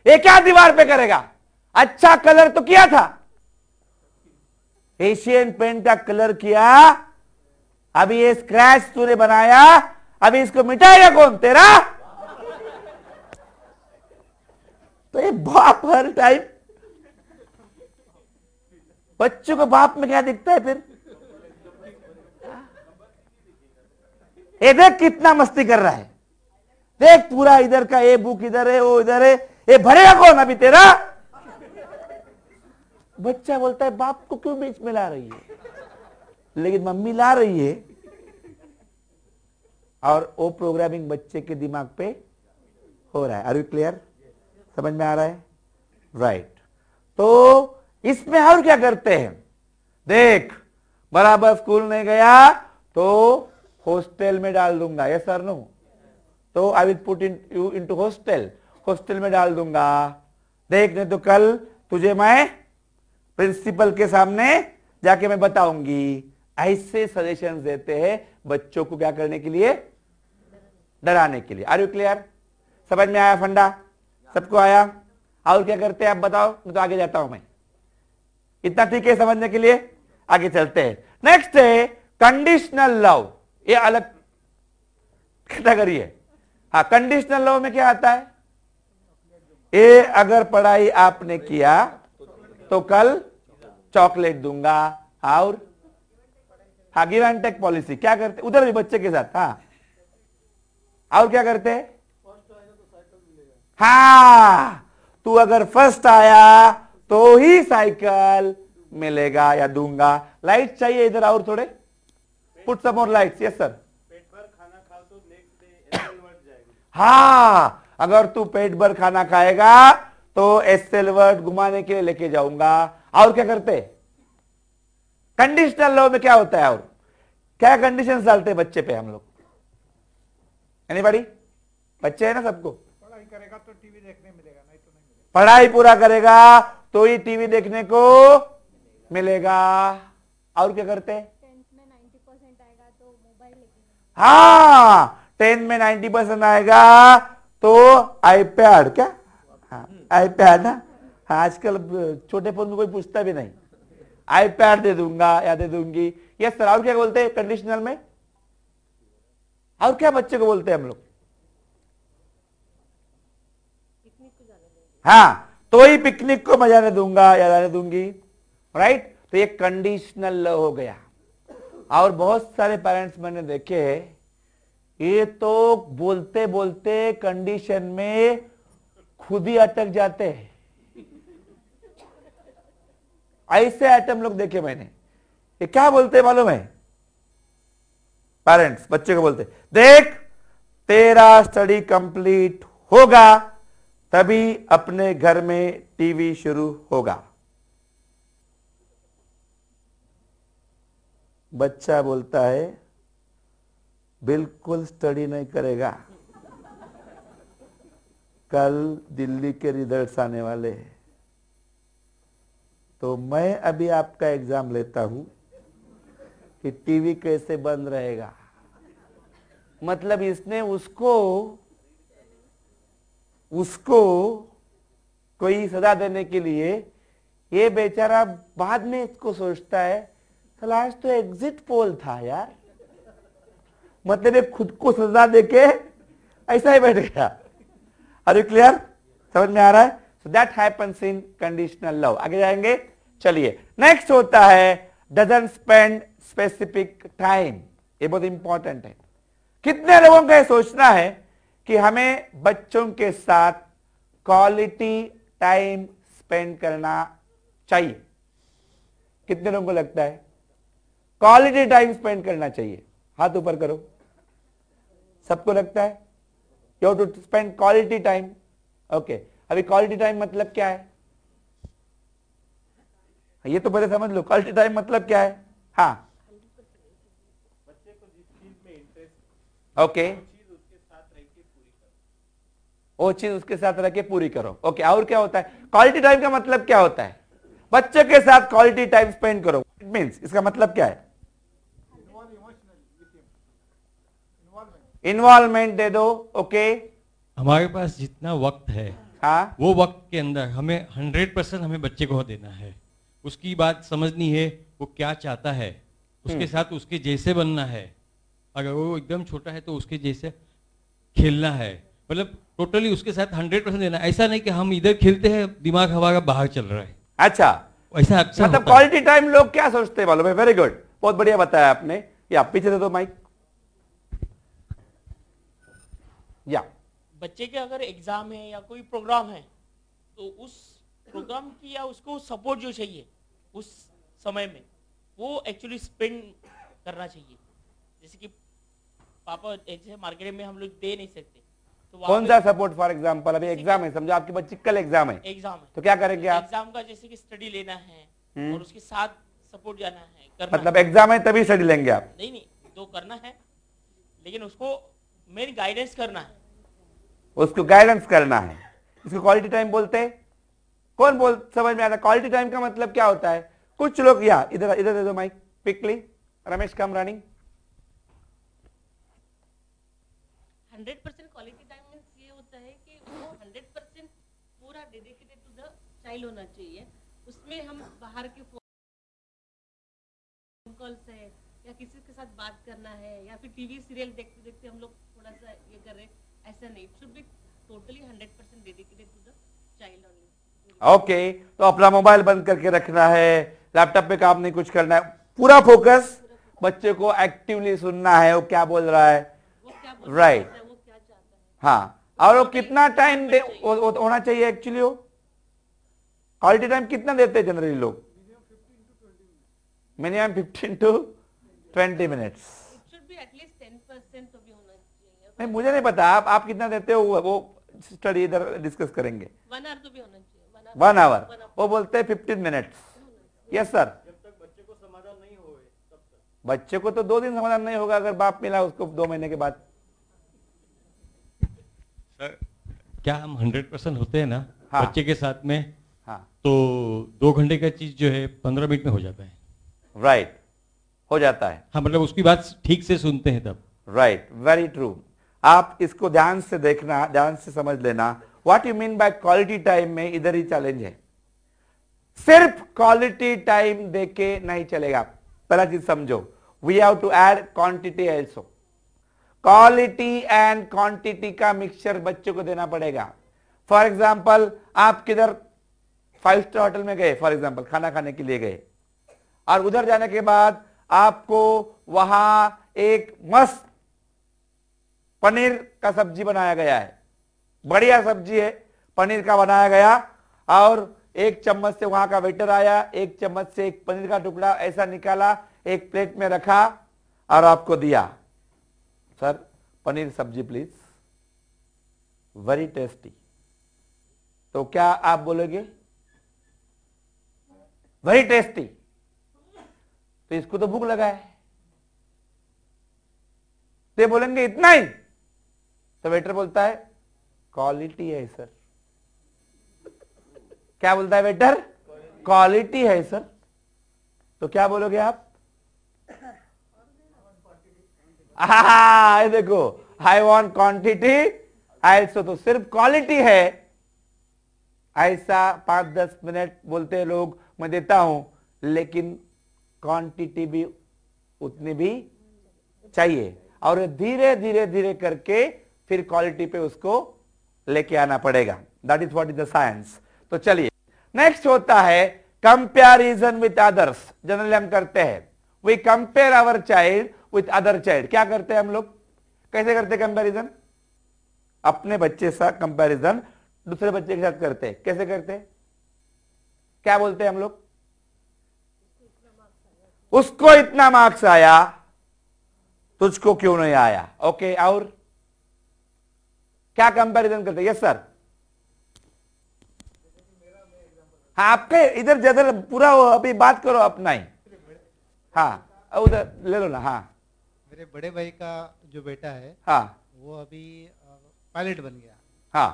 ये क्या दीवार पे करेगा? अच्छा कलर तो किया था। एशियन पेंट का कलर किया, अभी ये स्क्रैच तूने बनाया, अभी इसको मिटाएगा कौन तेरा? तो ये बाप हर टाइम बच्चों को बाप में क्या दिखता है फिर? ये देख कितना मस्ती कर रहा है। देख पूरा इधर का, ये बुक इधर है, वो इधर है। ये भरेगा कौन अभी तेरा? बच्चा बोलता है, बाप को क्यों बीच में ला रही है? लेकिन मम्मी ला रही है। और वो प्रोग्रामिंग बच्चे के दिमाग पे हो रहा है। आर यू क्लियर समझ में आ रहा है? Right right. तो इसमें और क्या करते हैं? देख, बराबर स्कूल नहीं गया तो हॉस्टल में डाल दूँगा। ये सर नो? तो I will put in you into hostel hostel में डाल दूँगा। देख, नहीं तो कल तुझे मैं प्रिंसिपल के सामने जाके मैं बताऊँगी। ऐसे सजेशन देते हैं बच्चों को क्या करने के लिए? डराने के लिए। आर यू क्लियर समझ में आया फंडा? सबको आया? और क्या करते हैं आप बताओ? मैं तो आगे जाता हूँ मैं। इतना ठीक है समझने के लिए? आगे चलते हैं। नेक्स्ट है कंडीशनल लव ये अलग कैटेगरी है। हाँ कंडीशनल लव में क्या आता है? ए, अगर पढ़ाई आपने किया तो कल चॉकलेट दूँगा। और? हाँ गिव एंड टेक पॉलिसी क्या करते? उधर भी बच्चे के साथ। हाँ। और क्या करते? हाँ तू अगर फ़र्स्ट आया तो ही साइकिल मिलेगा या दूँगा। लाइट चाहिए इधर और थोड़े? Put some more lights yes sir पेट भर खाना खाओ तो नेक्स्ट डे एसएल वर्ड जाएगा। हाँ अगर तू पेट भर खाना खाएगा तो एस एल वर्ड घुमाने के लिए लेके जाऊँगा। और क्या करते? कंडीशनल लॉ में क्या होता है और? क्या कंडीशन डालते हैं बच्चे पे हम लोग? एनीबॉडी बच्चे है ना सबको? पढ़ाई करेगा तो टीवी देखने मिलेगा नहीं तो नहीं मिलेगा। पढ़ाई पूरा करेगा तो ही टीवी देखने को मिलेगा। और क्या करते हैं? टेंथ में नाइन्टी परसेंट आएगा तो हाँ टेन में नाइन्टी परसेंट आएगा तो आईपैड क्या? हाँ आईपैड ना? हाँ आजकल छोटे फ़ोन में कोई पूछता भी नहीं। आईपैड दे दूँगा या दे दूँगी। यस सर और क्या बोलते हैं कंडीशनल में? और क्या बच्चे को बोलते हैं हम लोग? हाँ। तो ही पिकनिक को मजाने दूँगा या जाने दूँगी। राइट तो ये कंडीशनल लव हो गया। और बहुत सारे पेरेंट्स मैंने देखे ये तो बोलते बोलते कंडीशन में खुद ही अटक जाते हैं। ऐसे आइटम लोग देखे मैंने। ये क्या बोलते हैं मालूम है? पेरेंट्स बच्चे को बोलते देख, तेरा स्टडी कंप्लीट होगा। तभी अपने घर में टीवी शुरू होगा। बच्चा बोलता है, बिल्कुल स्टडी नहीं करेगा। कल दिल्ली के रिजल्ट्स आने वाले हैं। तो मैं अभी आपका एग्ज़ाम लेता हूँ कि टीवी कैसे बंद रहेगा। मतलब इसने उसको उसको कोई सजा देने के लिए ये बेचारा बाद में इसको सोचता है आज तो एग्जिट पोल था यार। मतलब खुद को सजा देके ऐसा ही बैठ गया। यू क्लियर समझ में आ रहा है? That happens in conditional love आगे जाएँगे, चलिए। नेक्स्ट होता है डजन स्पेंड स्पेसिफिक टाइम ये बहुत इंपॉर्टेंट है। कितने लोगों का सोचना है? कि हमें बच्चों के साथ क्वालिटी टाइम स्पेंड करना चाहिए। कितने लोगों को लगता है? क्वालिटी टाइम स्पेंड करना चाहिए। हाथ ऊपर करो। सबको लगता है? You to spend quality time okay अभी क्वालिटी टाइम मतलब क्या है? ये तो पहले समझ लो। क्वालिटी टाइम मतलब क्या है? हाँ। बच्चे को जिस चीज़ में इंटरेस्ट ओके चीज़ उसके साथ रह के पूरी करो वो चीज़ उसके साथ रह के पूरी करो। ओके और क्या होता है? क्वालिटी टाइम का मतलब क्या होता है? बच्चे के साथ क्वालिटी टाइम स्पेंड करो। इट मीन्स इसका मतलब क्या है? इन्वॉल्वमेंट इन्वॉल्वमेंट दे दो ओके हमारे पास जितना वक्त है हाँ? वो वक्त के अंदर हमें हंड्रेड परसेंट हमें बच्चे को देना है। उसकी बात समझनी है वो क्या चाहता है। उसके साथ उसके जैसे बनना है। अगर वो एकदम छोटा है तो उसके जैसे खेलना है। मतलब टोटली उसके साथ हंड्रेड परसेंट देना ऐसा नहीं कि हम इधर खेलते हैं दिमाग हमारा बाहर चल रहा है। अच्छा। ऐसा अक्सर मतलब क्वालिटी टाइम लोग क्या सोचते हैं मालूम है? वेरी गुड बहुत बढ़िया बताया आपने। या पीछे दे दो माइक या। बच्चे के अगर एग्ज़ाम है या कोई प्रोग्राम है तो उस प्रोग्राम की या उसको सपोर्ट जो चाहिए उस समय में वो एक्चुअली स्पेंड करना चाहिए। जैसे कि पापा जैसे मार्केट में हम लोग दे नहीं सकते। तो कौन सा सपोर्ट फॉर एग्ज़ाम्पल अभी एग्ज़ाम है समझो आपके बच्चे कल एग्ज़ाम है। एग्ज़ाम है। तो क्या करेंगे आप? एग्ज़ाम का जैसे कि स्टडी लेना है हम्म। और उसके साथ सपोर्ट जाना है करना मतलब एग्ज़ाम है तभी स्टडी लेंगे आप? नहीं नहीं तो करना है लेकिन उसको मेन गाइडेंस करना है। उसको गाइडेंस करना है। इसको क्वालिटी टाइम बोलते हैं। कौन बोल समझ में आता क्वालिटी टाइम का मतलब क्या होता है? कुछ लोग या इधर इधर दे दो mike quickly Ramesh come running hundred percent quality time means ये होता है कि वो हंड्रेड परसेंट पूरा डेडिकेटेड टू द होना चाहिए। उसमें हम बाहर के फ़ोन कॉल्स है या किसी के साथ बात करना है या फिर टीवी सीरियल देखते देखते हम लोग थोड़ा सा ये कर रहे हैं। ऐसा नहीं should be totally hundred percent dedicated to the child only okay तो अपना मोबाइल बंद करके रखना है। लैपटॉप पे काम नहीं कुछ करना है। पूरा फोकस बच्चे को एक्टिवली सुनना है वो क्या बोल रहा है। Right right. हाँ। और वो कितना टाइम होना चाहिए। एक्चुअली वो? क्वालिटी टाइम कितना देते हैं जनरली लोग? Minimum fifteen to twenty minutes should be at least ten percent तो भी होना चाहिए नहीं मुझे नहीं पता। आप आप कितना देते हो वो- वो स्टडी इधर डिस्कस करेंगे। वन आवर तो भी होना चाहिए। वन आवर वो बोलते हैं फिफ्टीन मिनट्स यस सर बच्चे को तो दो दिन समाधान नहीं होगा अगर बाप मिला उसको दो महीने के बाद। सर क्या हम हंड्रेड परसेंट होते हैं ना? हाँ। बच्चे के साथ में हाँ। तो दो घंटे का चीज़ जो है पंद्रह मिनट में हो जाता है। राइट हो जाता है। हाँ मतलब उसकी बात ठीक से सुनते हैं तब। राइट वेरी ट्रू आप इसको ध्यान से देखना ध्यान से समझ लेना। What you mean by quality time में इधर ही चैलेंज है। सिर्फ़ क्वालिटी टाइम देके नहीं चलेगा पहला चीज़ समझो। We have to add quantity also quality and quantity का मिक्सचर बच्चों को देना पड़ेगा। फॉर एग्ज़ाम्पल आप किधर फाइव स्टार होटल में गए फॉर एग्ज़ाम्पल खाना खाने के लिए गए। और उधर जाने के बाद आपको वहाँ एक मस्त पनीर का सब्ज़ी बनाया गया है। बढ़िया सब्ज़ी है, पनीर का बनाया गया। और एक चम्मच से वहाँ का वेटर आया, एक चम्मच से एक पनीर का टुकड़ा, ऐसा निकाला, एक प्लेट में रखा और आपको दिया। सर, पनीर सब्ज़ी प्लीज़ वेरी टेस्टी तो क्या आप बोलोगे? वेरी टेस्टी तो इसको तो भूख लगा है। तो बोलेंगे, इतना ही। तो वेटर बोलता है क्वालिटी है सर क्या बोलता है वेटर क्वालिटी है सर तो क्या बोलोगे आप? ये देखो आई वॉन्ट क्वांटिटी ऐसो तो सिर्फ़ क्वालिटी है। ऐसा पाँच दस मिनट बोलते हैं लोग मैं देता हूँ, लेकिन क्वांटिटी भी उतनी भी चाहिए। और धीरे धीरे धीरे करके फिर क्वालिटी पे उसको लेके आना पड़ेगा। That is what is the science तो चलिए नेक्स्ट होता है कंपेरिजन विथ अदर्स जनरली हम करते हैं। We compare our child with other child क्या करते हैं हम लोग? कैसे करते कंपेरिजन अपने बच्चे सा कंपेरिजन दूसरे बच्चे के साथ करते हैं। कैसे करते हैं? क्या बोलते हैं हम लोग? उसको इतना मार्क्स आया तुझको क्यों नहीं आया? ओके और? क्या कंपैरिजन करते यस सर हाँ आपके इधर जदर पूरा अभी बात करो अपना ही हाँ उधर ले लो ना हाँ। मेरे बड़े भाई का जो बेटा है हाँ। वो अभी पायलट बन गया। हाँ।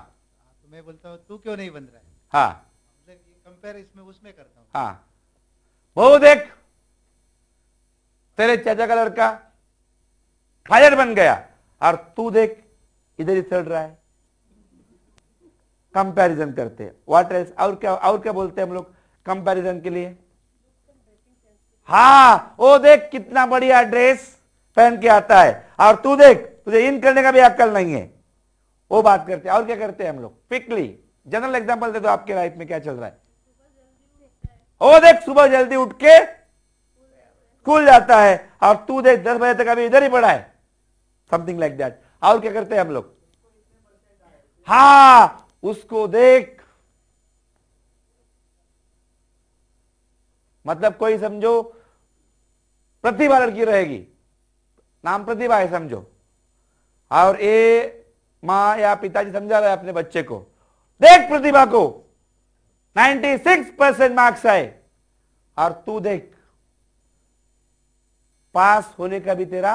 तो मैं बोलता हूँ तू क्यों नहीं बन रहा है? हाँ। कंपेयर इसमें, उसमें करता हूँ। हाँ। वो देख, तेरे चाचा का लड़का पायलट बन गया। और तू देख, इधर ही चल रहा है। कंपैरिजन करते व्हाट एल्स और क्या और क्या बोलते हैं हम लोग कंपैरिजन के लिए? हाँ वो देख, कितना बढ़िया ड्रेस पहन के आता है। और तू देख, तुझे इन करने का भी अक्ल नहीं है। वो बात करते हैं। और क्या करते हैं हम लोग? क्विकली जनरल एग्जांपल दे दो आपके लाइफ में क्या चल रहा है। ओ देख, सुबह जल्दी उठ के स्कूल जाता है और तू देख, दस बजे तक अभी इधर ही पड़ा है। समथिंग लाइक दैट और क्या करते हैं हम लोग? हा, उसको देख। मतलब कोई समझो, प्रतिभा लड़की रहेगी। नाम प्रतिभा है, समझो। और ये माँ या पिताजी समझा रहे अपने बच्चे को। देख प्रतिभा को। 96 परसेंट मार्क्स आए। और तू देख, पास होने का भी तेरा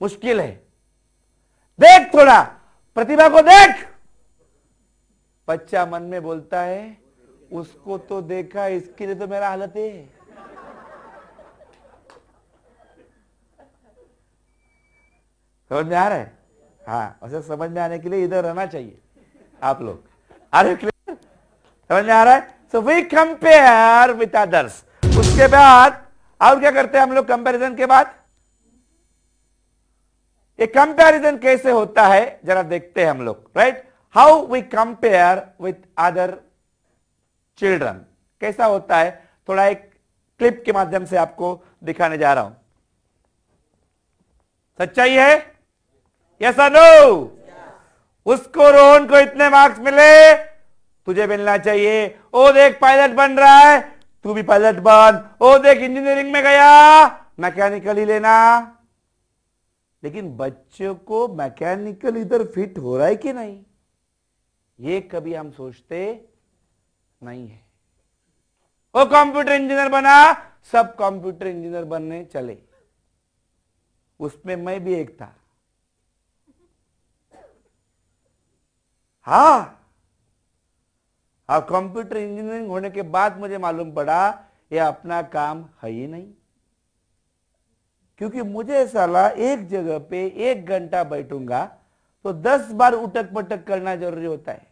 मुश्किल है। देख थोड़ा, प्रतिभा को देख। बच्चा मन में बोलता है, उसको तो देखा, इसके लिए तो मेरा हालत है। समझ में आ रहा है? हाँ उसे समझ में आने के लिए इधर रहना चाहिए, आप लोग। अरे क्लियर समझ में आ रहा है? So we compare with others उसके बाद और क्या करते हैं हम लोग कंपैरिजन के बाद? ये कंपैरिजन कैसे होता है? जरा देखते हैं हम लोग right how we compare with other children कैसा होता है? थोड़ा एक क्लिप के माध्यम से आपको दिखाने जा रहा हूँ। सच्चाई है? यस नो उसको रोहन को इतने मार्क्स मिले। तुझे मिलना चाहिए। ओ देख पायलट बन रहा है। तू भी पायलट बन। ओ देख इंजीनियरिंग में गया। मैकेनिकल ही लेना। लेकिन बच्चों को मैकेनिकल इधर फिट हो रहा है कि नहीं? ये कभी हम सोचते नहीं है। वो कंप्यूटर इंजीनियर बना। सब कंप्यूटर इंजीनियर बनने चले। उसमें मैं भी एक था। हाँ। और कंप्यूटर इंजीनियरिंग होने के बाद मुझे मालूम पड़ा, ये अपना काम है ही नहीं। क्योंकि मुझे साला एक जगह पे एक घंटा बैठूँगा तो दस बार उटक पटक करना ज़रूरी होता है।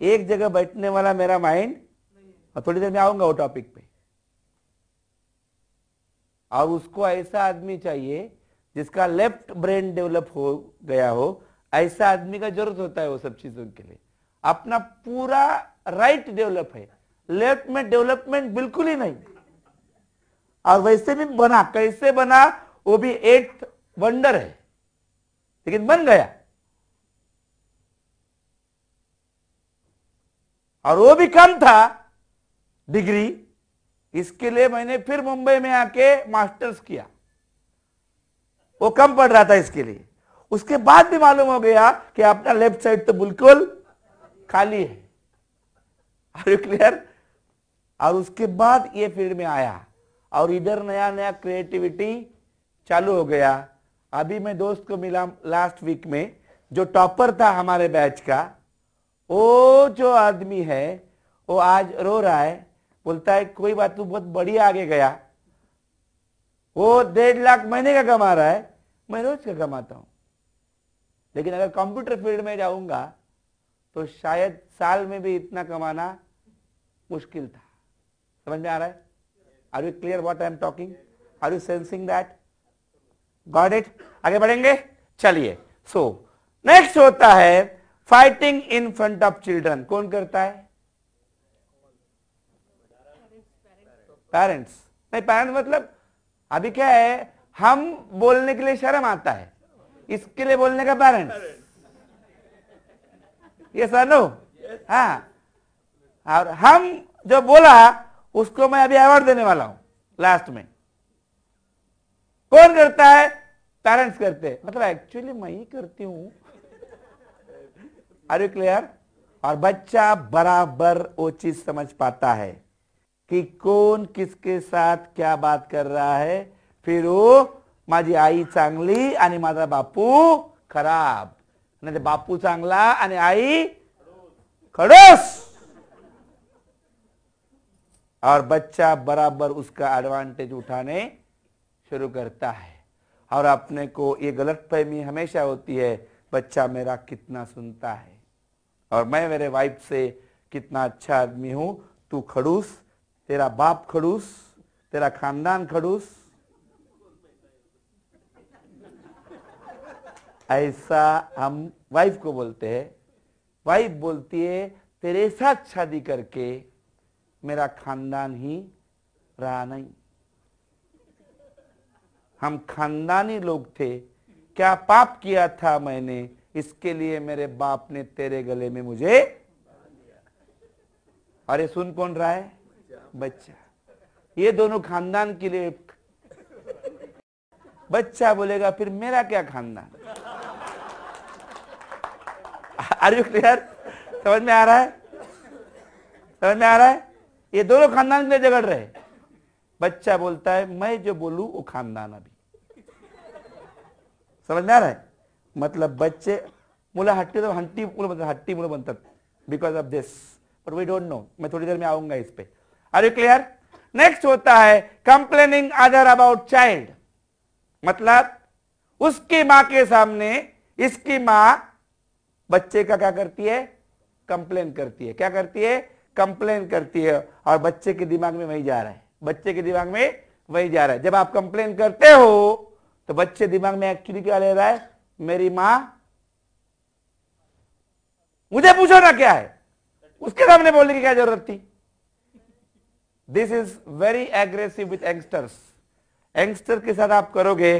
एक जगह बैठने वाला मेरा माइंड और थोड़ी देर में आऊँगा वो टॉपिक पे। और उसको ऐसा आदमी चाहिए, जिसका लेफ़्ट ब्रेन डेवलप हो गया हो ऐसा आदमी का ज़रूरत होता है वो सब चीज़ों के लिए। अपना पूरा राइट डेवलप है। लेफ़्ट में डेवलपमेंट बिल्कुल ही नहीं। और वैसे भी बना, कैसे बना, वो भी एट वंडर है। लेकिन बन गया। और वो भी कम था डिग्री इसके लिए मैंने फिर मुंबई में आके मास्टर्स किया। वो कम पड़ रहा था इसके लिए। उसके बाद भी मालूम हो गया कि अपना लेफ़्ट साइड तो बिल्कुल खाली है। आर यू क्लियर और उसके बाद ये फ़ील्ड में आया और इधर नया नया क्रिएटिविटी चालू हो गया। अभी मैं दोस्त को मिला लास्ट वीक में, जो टॉपर था हमारे बैच का, वो जो आदमी है, वो आज रो रहा है, बोलता है, कोई बात, तू बहुत बढ़िया आगे गया। वो डेढ़ लाख महीने का कमा रहा है, मैं रोज का कमाता हूँ। लेकिन अगर कंप्यूटर फ़ील्ड में जाऊँगा तो शायद साल में भी इतना कमाना मुश्किल था। समझ में आ रहा है? Are you clear what I am talking are you sensing that got it आगे बढ़ेंगे? चलिए। सो नेक्स्ट होता है fighting in front of children कौन करता है? पेरेंट्स नहीं पेरेंट्स मतलब अभी क्या है, हम बोलने के लिए शर्म आता है। इसके लिए बोलने का पेरेंट्स ये सर नो हाँ। और हम जो बोला, उसको मैं अभी अवार्ड देने वाला हूँ लास्ट में। कौन करता है? पेरेंट्स करते मतलब एक्चुअली मैं ही करती हूँ। आर यू क्लियर और बच्चा बराबर वो चीज़ समझ पाता है कि कौन किसके साथ क्या बात कर रहा है। फिर वो माझी आई चांगली आणि माझा बापू खराब. नाही बापू चांगला आणि आई खडूस. और बच्चा बराबर उसका एडवांटेज उठाने शुरू करता है. और अपने को ये गलत फहमी हमेशा होती है, बच्चा मेरा कितना सुनता है. और मैं मेरे वाइफ से कितना अच्छा आदमी हूँ, तू खड़ूस, तेरा बाप खड़ूस, तेरा खानदान खड़ूस ऐसा हम वाइफ को बोलते हैं। वाइफ बोलती है, तेरे साथ शादी करके मेरा खानदान ही रहा नहीं। हम खानदानी लोग थे। क्या पाप किया था मैंने? इसके लिए मेरे बाप ने तेरे गले में मुझे अरे सुन कौन रहा है? बच्चा। ये दोनों खानदान के लिए बच्चा बोलेगा, फिर मेरा क्या खानदान? आर यू क्लियर समझ में आ रहा है? समझ में आ रहा है? ये दोनों खानदान के झगड़ रहे बच्चा बोलता है, मैं जो बोलू, वो खानदान अभी। समझ में आ रहा है? मतलब बच्चे, मुलं हट्टी तो हंटी, मुलं बनतात हट्टी मुलं बनतात because of this but we don't know मैं थोड़ी देर में आऊँगा इस पे। आर यू क्लियर नेक्स्ट होता है कंप्लेनिंग अदर अबाउट चाइल्ड मतलब उसकी माँ के सामने, इसकी माँ बच्चे का क्या करती है? कंप्लेन करती है। क्या करती है? कंप्लेन करती है। और बच्चे के दिमाग में वही जा रहा है। बच्चे के दिमाग में वही जा रहा है। जब आप कंप्लेन करते हो तो बच्चे दिमाग में एक्चुअली क्या ले रहा है? मेरी माँ, मुझे पूछो ना क्या है? उसके सामने बोलने की क्या ज़रूरत थी? This is very aggressive with youngsters youngster के साथ आप करोगे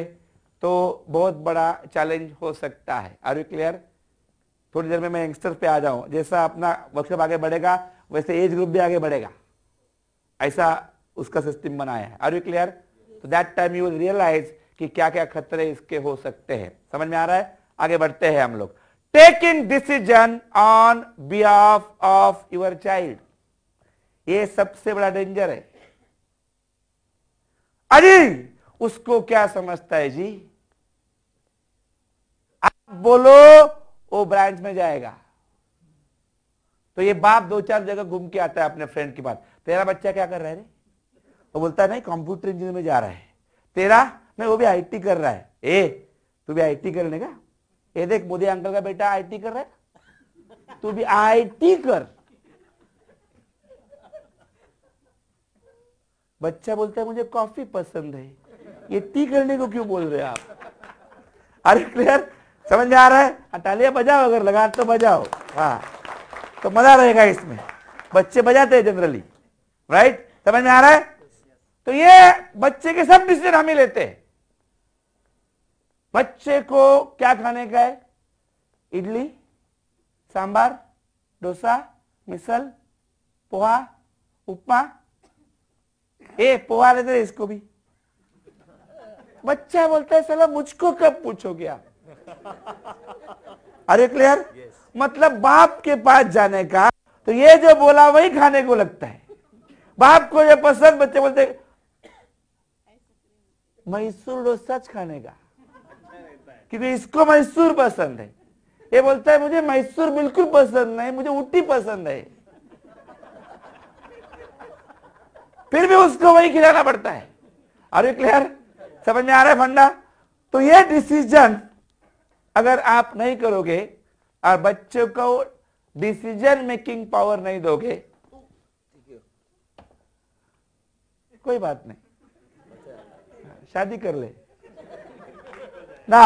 तो बहुत बड़ा चैलेंज हो सकता है। आर यू क्लियर थोड़ी देर में मैं यंगस्टर्स पे आ जाऊँ। जैसा अपना वर्कशॉप आगे बढ़ेगा, वैसे एज ग्रुप भी आगे बढ़ेगा। ऐसा उसका सिस्टम बनाया है। आर यू क्लियर तो दैट टाइम यू रियलाइज़ कि क्या क्या खतरे इसके हो सकते हैं। समझ में आ रहा है? आगे बढ़ते हैं हम लोग। Taking decision on behalf of your child ये सबसे बड़ा डेंजर है। अजी उसको क्या समझता है जी? आप बोलो वो ब्रांच में जाएगा। तो ये बाप दो चार जगह घूम के आता है अपने फ्रेंड के पास। तेरा बच्चा क्या कर रहा है रे? वो बोलता है, नहीं कंप्यूटर इंजीनियर में जा रहा है। तेरा? नहीं वो भी आईटी कर रहा है। ए, तू भी आईटी करने का? ये देख मोदी अंकल का बेटा आईटी कर रहा है। तू भी आईटी कर। बच्चा बोलता है, मुझे कॉफ़ी पसंद है। ये टी करने को क्यों बोल रहे हैं आप? अरे क्लियर समझ में आ रहा है? तालियाँ बजाओ, अगर लगा तो बजाओ। हाँ। तो मज़ा रहेगा इसमें। बच्चे बजाते हैं जनरली राइट समझ में आ रहा है? तो ये बच्चे के सब डिसीज़न हम ही लेते हैं। बच्चे को क्या खाने का है? इडली, सांबार, डोसा, मिसल, पोहा, उपमा। ए, पोहा लेते इसको भी। बच्चा बोलता है सला मुझको कब पूछोगे आप? अरे क्लियर? मतलब बाप के पास जाने का तो ये जो बोला वही खाने को लगता है। बाप को जो पसंद बच्चे बोलते मैसूर डोसा खाने का। क्योंकि इसको मैसूर पसंद है। ये बोलता है मुझे मैसूर बिल्कुल पसंद नहीं मुझे उटी पसंद है। फिर भी उसको वही खिलाना पड़ता है। अरे क्लियर? समझ में आ रहा है फंडा? तो ये डिसीज़न अगर आप नहीं करोगे और बच्चों को डिसीज़न मेकिंग पावर नहीं दोगे, कोई बात नहीं। शादी कर ले। ना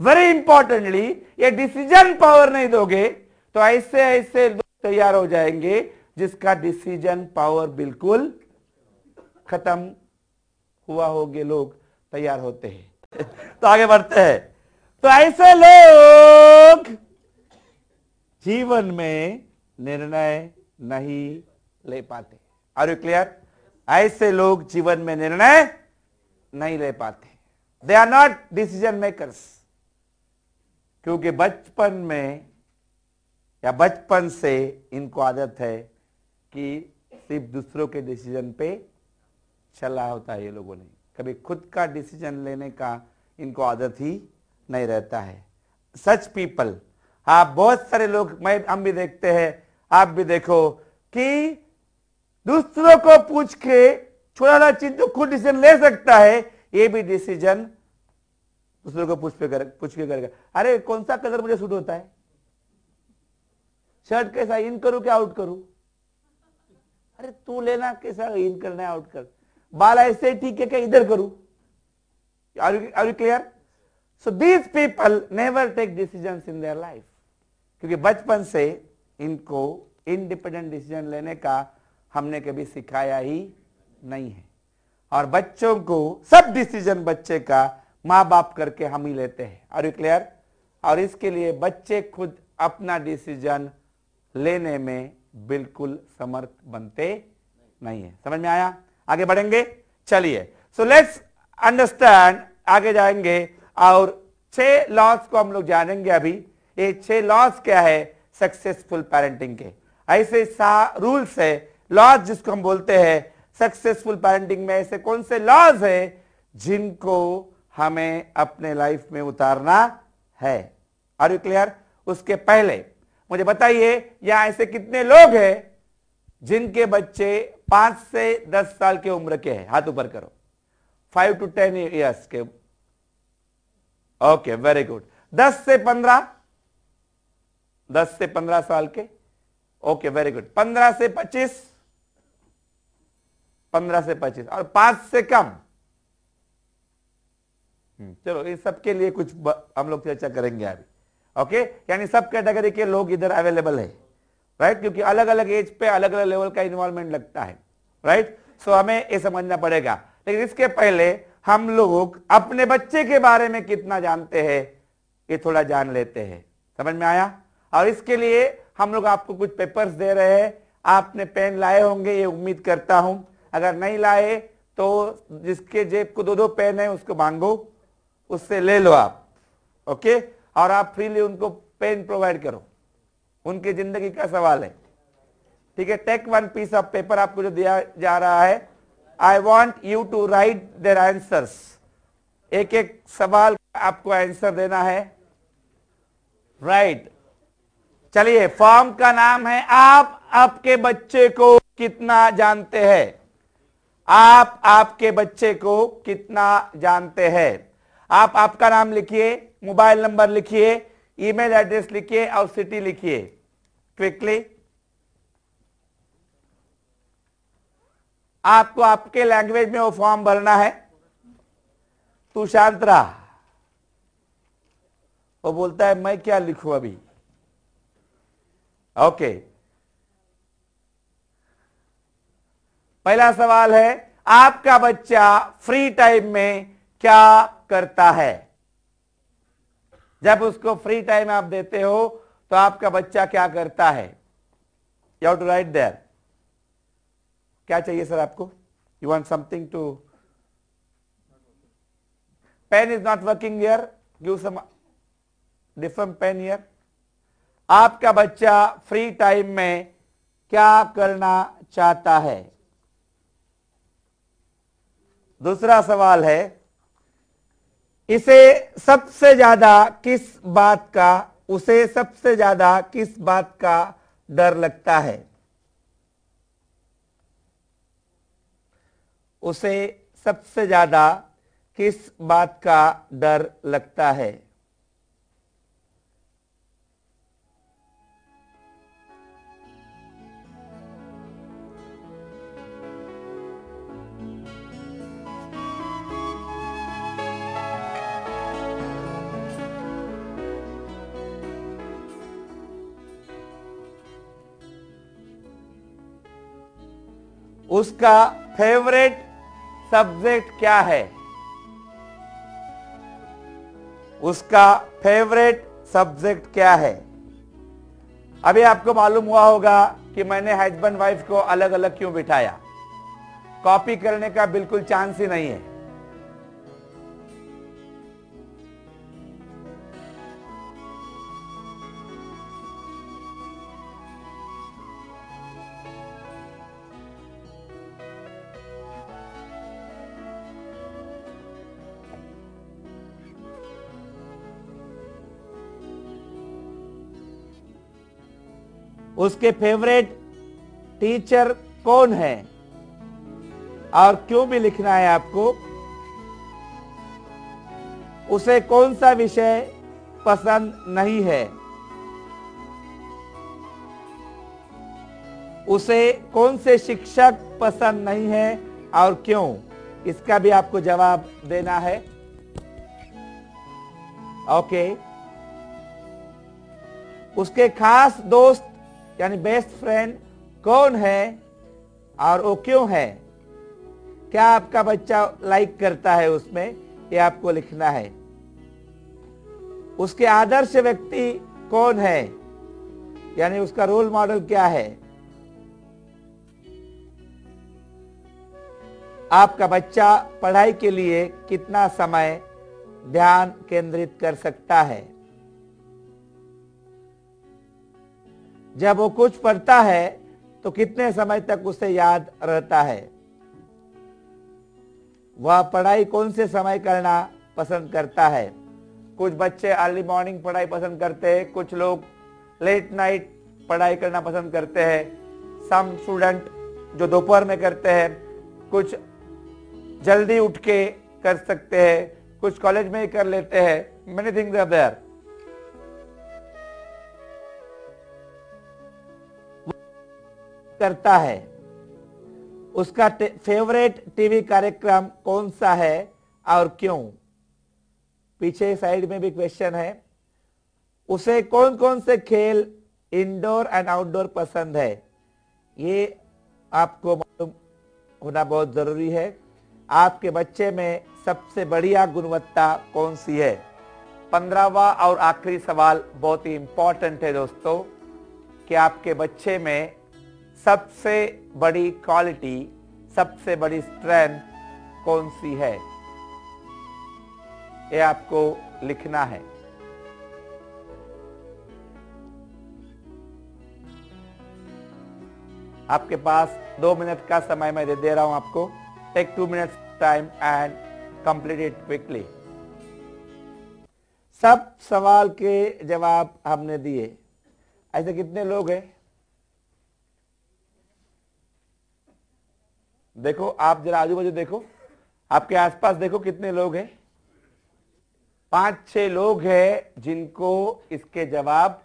वेरी इंपॉर्टेंटली ये डिसीज़न पावर नहीं दोगे तो ऐसे ऐसे लोग तैयार हो जाएँगे जिसका डिसीज़न पावर बिल्कुल खत्म हुआ होगे लोग तैयार होते हैं। *laughs* तो आगे बढ़ते हैं। तो ऐसे लोग जीवन में निर्णय नहीं ले पाते। आर यू क्लियर ऐसे लोग जीवन में निर्णय नहीं ले पाते। They are not decision makers क्योंकि बचपन में या बचपन से इनको आदत है कि सिर्फ़ दूसरों के डिसीज़न पे चला होता है ये लोगों ने। कभी खुद का डिसीज़न लेने का इनको आदत ही नहीं रहता है। सच पीपल, आप बहुत सारे लोग, मैं, हम भी देखते हैं, आप भी देखो कि दूसरों को पूछ के छोटा चीज़ जो खुद डिसीज़न ले सकता है, ये भी डिसीज़न दूसरों को पूछ पे कर, पूछ के करेगा। अरे, कौन सा कलर मुझे सूट होता है? शर्ट कैसा इन करूँ क्या, आउट करूँ? अरे, तू लेना कैसा, इन करना है, आउट कर। बाल ऐसे ठीक है क्या? इधर करूँ। Are you clear so these people never take decision in their life क्योंकि बचपन से इनको इंडिपेंडेंट डिसीज़न लेने का हमने कभी सिखाया ही नहीं है। और बच्चों को सब डिसीज़न बच्चे का माँ बाप करके हम ही लेते हैं। और यू क्लियर और इसके लिए बच्चे खुद अपना डिसीज़न लेने में बिल्कुल समर्थ बनते नहीं है। समझ में आया? आगे बढ़ेंगे? चलिए। सो लेट्स अंडरस्टैंड आगे जाएँगे। और छह लॉस को हम लोग जानेंगे अभी। ये छह लॉस क्या है? सक्सेसफुल पेरेंटिंग के। ऐसे रूल्स है। लॉज जिसको हम बोलते हैं सक्सेसफुल पेरेंटिंग में ऐसे कौन से लॉज है जिनको हमें अपने लाइफ में उतारना है? आर यू क्लियर उसके पहले, मुझे बताइए, यहाँ ऐसे कितने लोग हैं जिनके बच्चे पाँच से दस साल के उम्र के हैं? हाथ ऊपर करो। फाइव टू टेन ईयर्स के ओके वेरी गुड दस से पंद्रह? दस से पंद्रह साल के? ओके वेरी गुड पंद्रह से पच्चीस? पंद्रह से पच्चीस। और पाँच से कम? हम्म, चलो इस सबके लिए कुछ हम लोग चर्चा करेंगे अभी। ओके यानी सब कैटेगरी के लोग इधर अवेलेबल है। राइट क्योंकि अलग अलग एज पे अलग अलग लेवल का इन्वॉल्वमेंट लगता है। राइट सो हमें ये समझना पड़ेगा। लेकिन इसके पहले हम लोग अपने बच्चे के बारे में कितना जानते हैं, ये थोड़ा जान लेते हैं। समझ में आया? और इसके लिए हम लोग आपको कुछ पेपर्स दे रहे हैं। आपने पेन लाए होंगे, ये उम्मीद करता हूँ। अगर नहीं लाए तो जिसके जेब को दो दो पेन है, उसको मांगो। उससे ले लो आप, ओके? और आप फ्रीली उनको पेन प्रोवाइड करो। उनकी ज़िंदगी का सवाल है। ठीक है take one piece of paper आपको जो दिया जा रहा है I want you to write their answers एक एक सवाल आपको आंसर देना है। Right right. चलिए फॉर्म का नाम है, आप आपके बच्चे को कितना जानते हैं? आप आपके बच्चे को कितना जानते हैं? आप आपका नाम लिखिए, मोबाइल नंबर लिखिए ईमेल एड्रेस लिखिए और सिटी लिखिए। क्विकली आपको आपके लैंग्वेज में वो फॉर्म भरना है। तू शांत रहा। वो बोलता है, मैं क्या लिखू अभी? ओके पहला सवाल है, आपका बच्चा फ्री टाइम में क्या करता है? जब उसको फ्री टाइम आप देते हो तो आपका बच्चा क्या करता है? यू टू राइट देयर क्या चाहिए सर आपको? You want something to pen is not working here give some different pen here आपका बच्चा फ्री टाइम में क्या करना चाहता है? दूसरा सवाल है, इसे सबसे ज़्यादा किस बात का उसे सबसे ज़्यादा किस बात का डर लगता है? उसे सबसे ज़्यादा किस बात का डर लगता है? उसका फेवरेट सब्जेक्ट क्या है? उसका फेवरेट सब्जेक्ट क्या है? अभी आपको मालूम हुआ होगा कि मैंने हस्बैंड वाइफ को अलग अलग क्यों बिठाया। कॉपी करने का बिल्कुल चांस ही नहीं है। उसके फेवरेट टीचर कौन है? और क्यों भी लिखना है आपको? उसे कौन सा विषय पसंद नहीं है? उसे कौन से शिक्षक पसंद नहीं है और क्यों? इसका भी आपको जवाब देना है। ओके उसके खास दोस्त यानी बेस्ट फ्रेंड कौन है और वो क्यों है? क्या आपका बच्चा लाइक करता है उसमें? ये आपको लिखना है। उसके आदर्श व्यक्ति कौन है? यानी उसका रोल मॉडल क्या है? आपका बच्चा पढ़ाई के लिए कितना समय ध्यान केंद्रित कर सकता है? जब वो कुछ पढ़ता है तो कितने समय तक उसे याद रहता है? वह पढ़ाई कौन से समय करना पसंद करता है? कुछ बच्चे अर्ली मॉर्निंग पढ़ाई पसंद करते हैं, कुछ लोग लेट नाइट पढ़ाई करना पसंद करते हैं सम स्टूडेंट जो दोपहर में करते हैं, कुछ जल्दी उठ के कर सकते हैं, कुछ कॉलेज में ही कर लेते हैं मेनी थिंग्स आर देयर करता है। उसका फेवरेट टीवी कार्यक्रम कौन सा है और क्यों? पीछे साइड में भी क्वेश्चन है। उसे कौन कौन से खेल इंडोर एंड आउटडोर पसंद है? ये आपको मालूम होना बहुत ज़रूरी है। आपके बच्चे में सबसे बढ़िया गुणवत्ता कौन सी है? पंद्रहवा और आखिरी सवाल बहुत ही इंपॉर्टेंट है दोस्तों। कि आपके बच्चे में सबसे बड़ी क्वालिटी सबसे बड़ी स्ट्रेंथ कौन सी है? ये आपको लिखना है। आपके पास दो मिनट का समय मैं दे दे रहा हूँ आपको। Take two minutes time and complete it quickly सब सवाल के जवाब हमने दिए। ऐसे कितने लोग हैं? देखो, आप जरा आजू बाजू देखो। आपके आसपास देखो कितने लोग हैं। पाँच छह लोग हैं जिनको इसके जवाब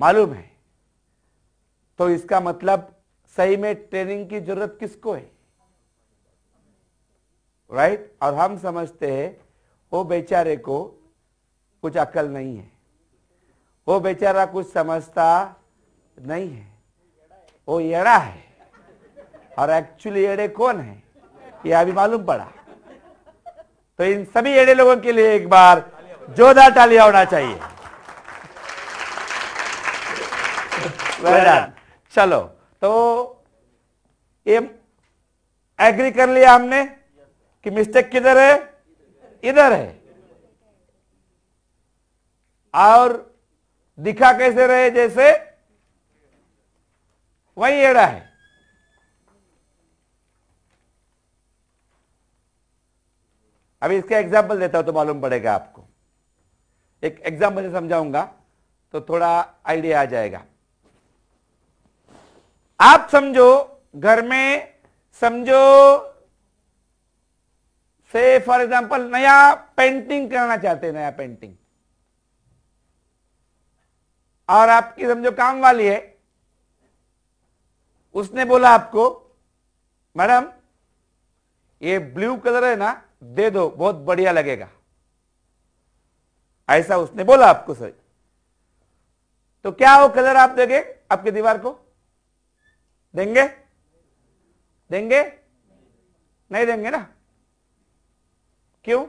मालूम है। तो इसका मतलब सही में ट्रेनिंग की ज़रूरत किसको है? Right right? और हम समझते हैं, वो बेचारे को कुछ अकल नहीं है। वो बेचारा कुछ समझता नहीं है। वो येड़ा है। और एक्चुअली एड़े कौन है? ये अभी मालूम पड़ा। तो इन सभी एड़े लोगों के लिए एक बार जोरदार टालिया होना चाहिए। चलो तो ये एग्री कर लिया हमने कि मिस्टेक किधर है? इधर है। और दिखा कैसे रहे? जैसे वही एड़ा है। अभी इसका एग्ज़ाम्पल देता हूँ तो मालूम पड़ेगा आपको। एक एग्ज़ाम्पल से समझाऊँगा तो थोड़ा आइडिया आ जाएगा। आप समझो, घर में समझो, से फॉर एग्ज़ाम्पल नया पेंटिंग करना चाहते हैं, नया पेंटिंग और आपकी समझो काम वाली है। उसने बोला आपको, मैडम, ये ब्लू कलर है ना दे दो, बहुत बढ़िया लगेगा। ऐसा उसने बोला आपको, सर। तो क्या वो कलर आप देंगे आपकी दीवार को? देंगे? देंगे? नहीं देंगे ना? क्यों?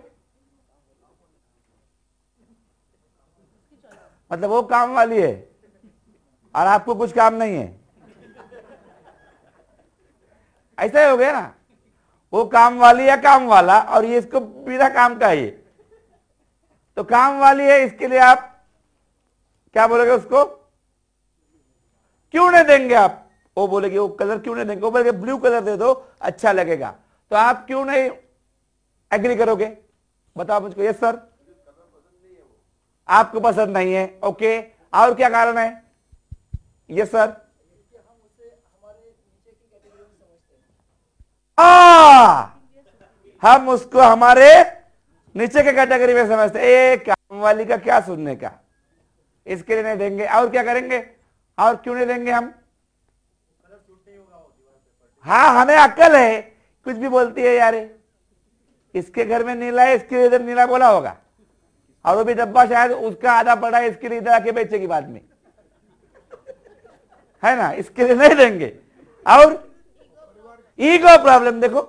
मतलब वो काम वाली है और आपको कुछ काम नहीं है। ऐसा ही हो गया ना? वो काम वाली या काम वाला, और ये इसको बिना काम का ही तो काम वाली है, इसके लिए आप क्या बोलोगे उसको? क्यों नहीं देंगे आप? वो बोलेगे, वो कलर क्यों नहीं देंगे? वो बोलेगे, ब्लू कलर दे दो अच्छा लगेगा। तो आप क्यों नहीं एग्री करोगे? बताओ मुझको यस सर आपको पसंद नहीं है ओके और क्या कारण है? यस सर आ, हम उसको हमारे नीचे के कैटेगरी में समझते ए काम वाली का क्या सुनने का? इसके लिए नहीं देंगे। और क्या करेंगे? और क्यों नहीं देंगे हम? हाँ हमें अक्ल है। कुछ भी बोलती है यार। इसके घर में नीला है इसके लिए इधर नीला बोला होगा। और वो भी डब्बा शायद उसका आधा पड़ा है इसके लिए इधर आके बेचेगी बाद में। है ना? इसके लिए नहीं देंगे। और ईगो प्रॉब्लम देखो।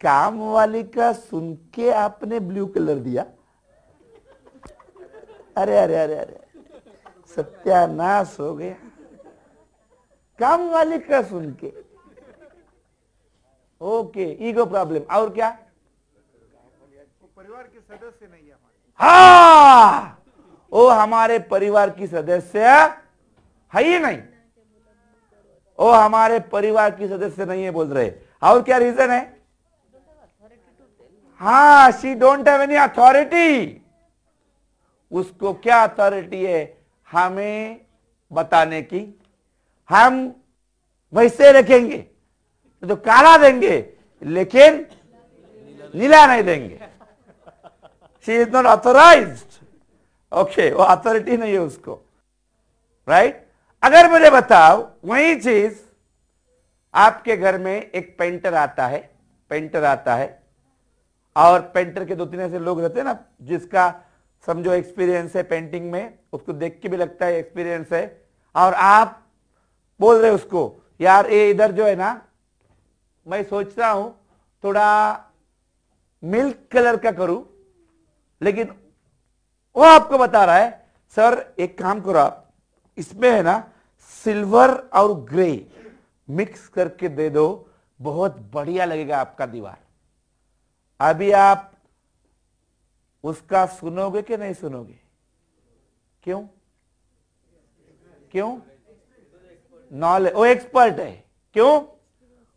काम वाली का सुन के आपने ब्लू कलर दिया। अरे अरे अरे अरे। सत्यानाश हो गया। काम वाली का सुन के ओके ईगो प्रॉब्लम। और क्या? परिवार के सदस्य नहीं है हा! वो हमारे परिवार की सदस्य है ही नहीं। वो हमारे परिवार की सदस्य नहीं है बोल रहे। और क्या रीजन है? हाँ she don't have any authority उसको क्या अथॉरिटी है? हमें बताने की। हम वैसे रखेंगे तो काला देंगे, लेकिन नीला नहीं देंगे। She is not authorise okay वो अथॉरिटी नहीं है उसको। Right right? अगर मुझे बताओ, वही चीज़ आपके घर में एक पेंटर आता है पेंटर आता है, और पेंटर के दो तीन ऐसे लोग रहते हैं ना, जिसका समझो एक्सपीरियंस है पेंटिंग में, उसको देख के भी लगता है एक्सपीरियंस है, और आप बोल रहे उसको, यार, ये इधर जो है ना, मैं सोच रहा हूँ, थोड़ा मिल्क कलर का करूँ, लेकिन वो आपको बता रहा है, सर, एक काम करो आप इसमें है ना, सिल्वर और ग्रे मिक्स करके दे दो, बहुत बढ़िया लगेगा आपका दीवार। अभी आप उसका सुनोगे कि नहीं सुनोगे? क्यों? क्यों? नॉलेज वो एक्सपर्ट है। क्यों?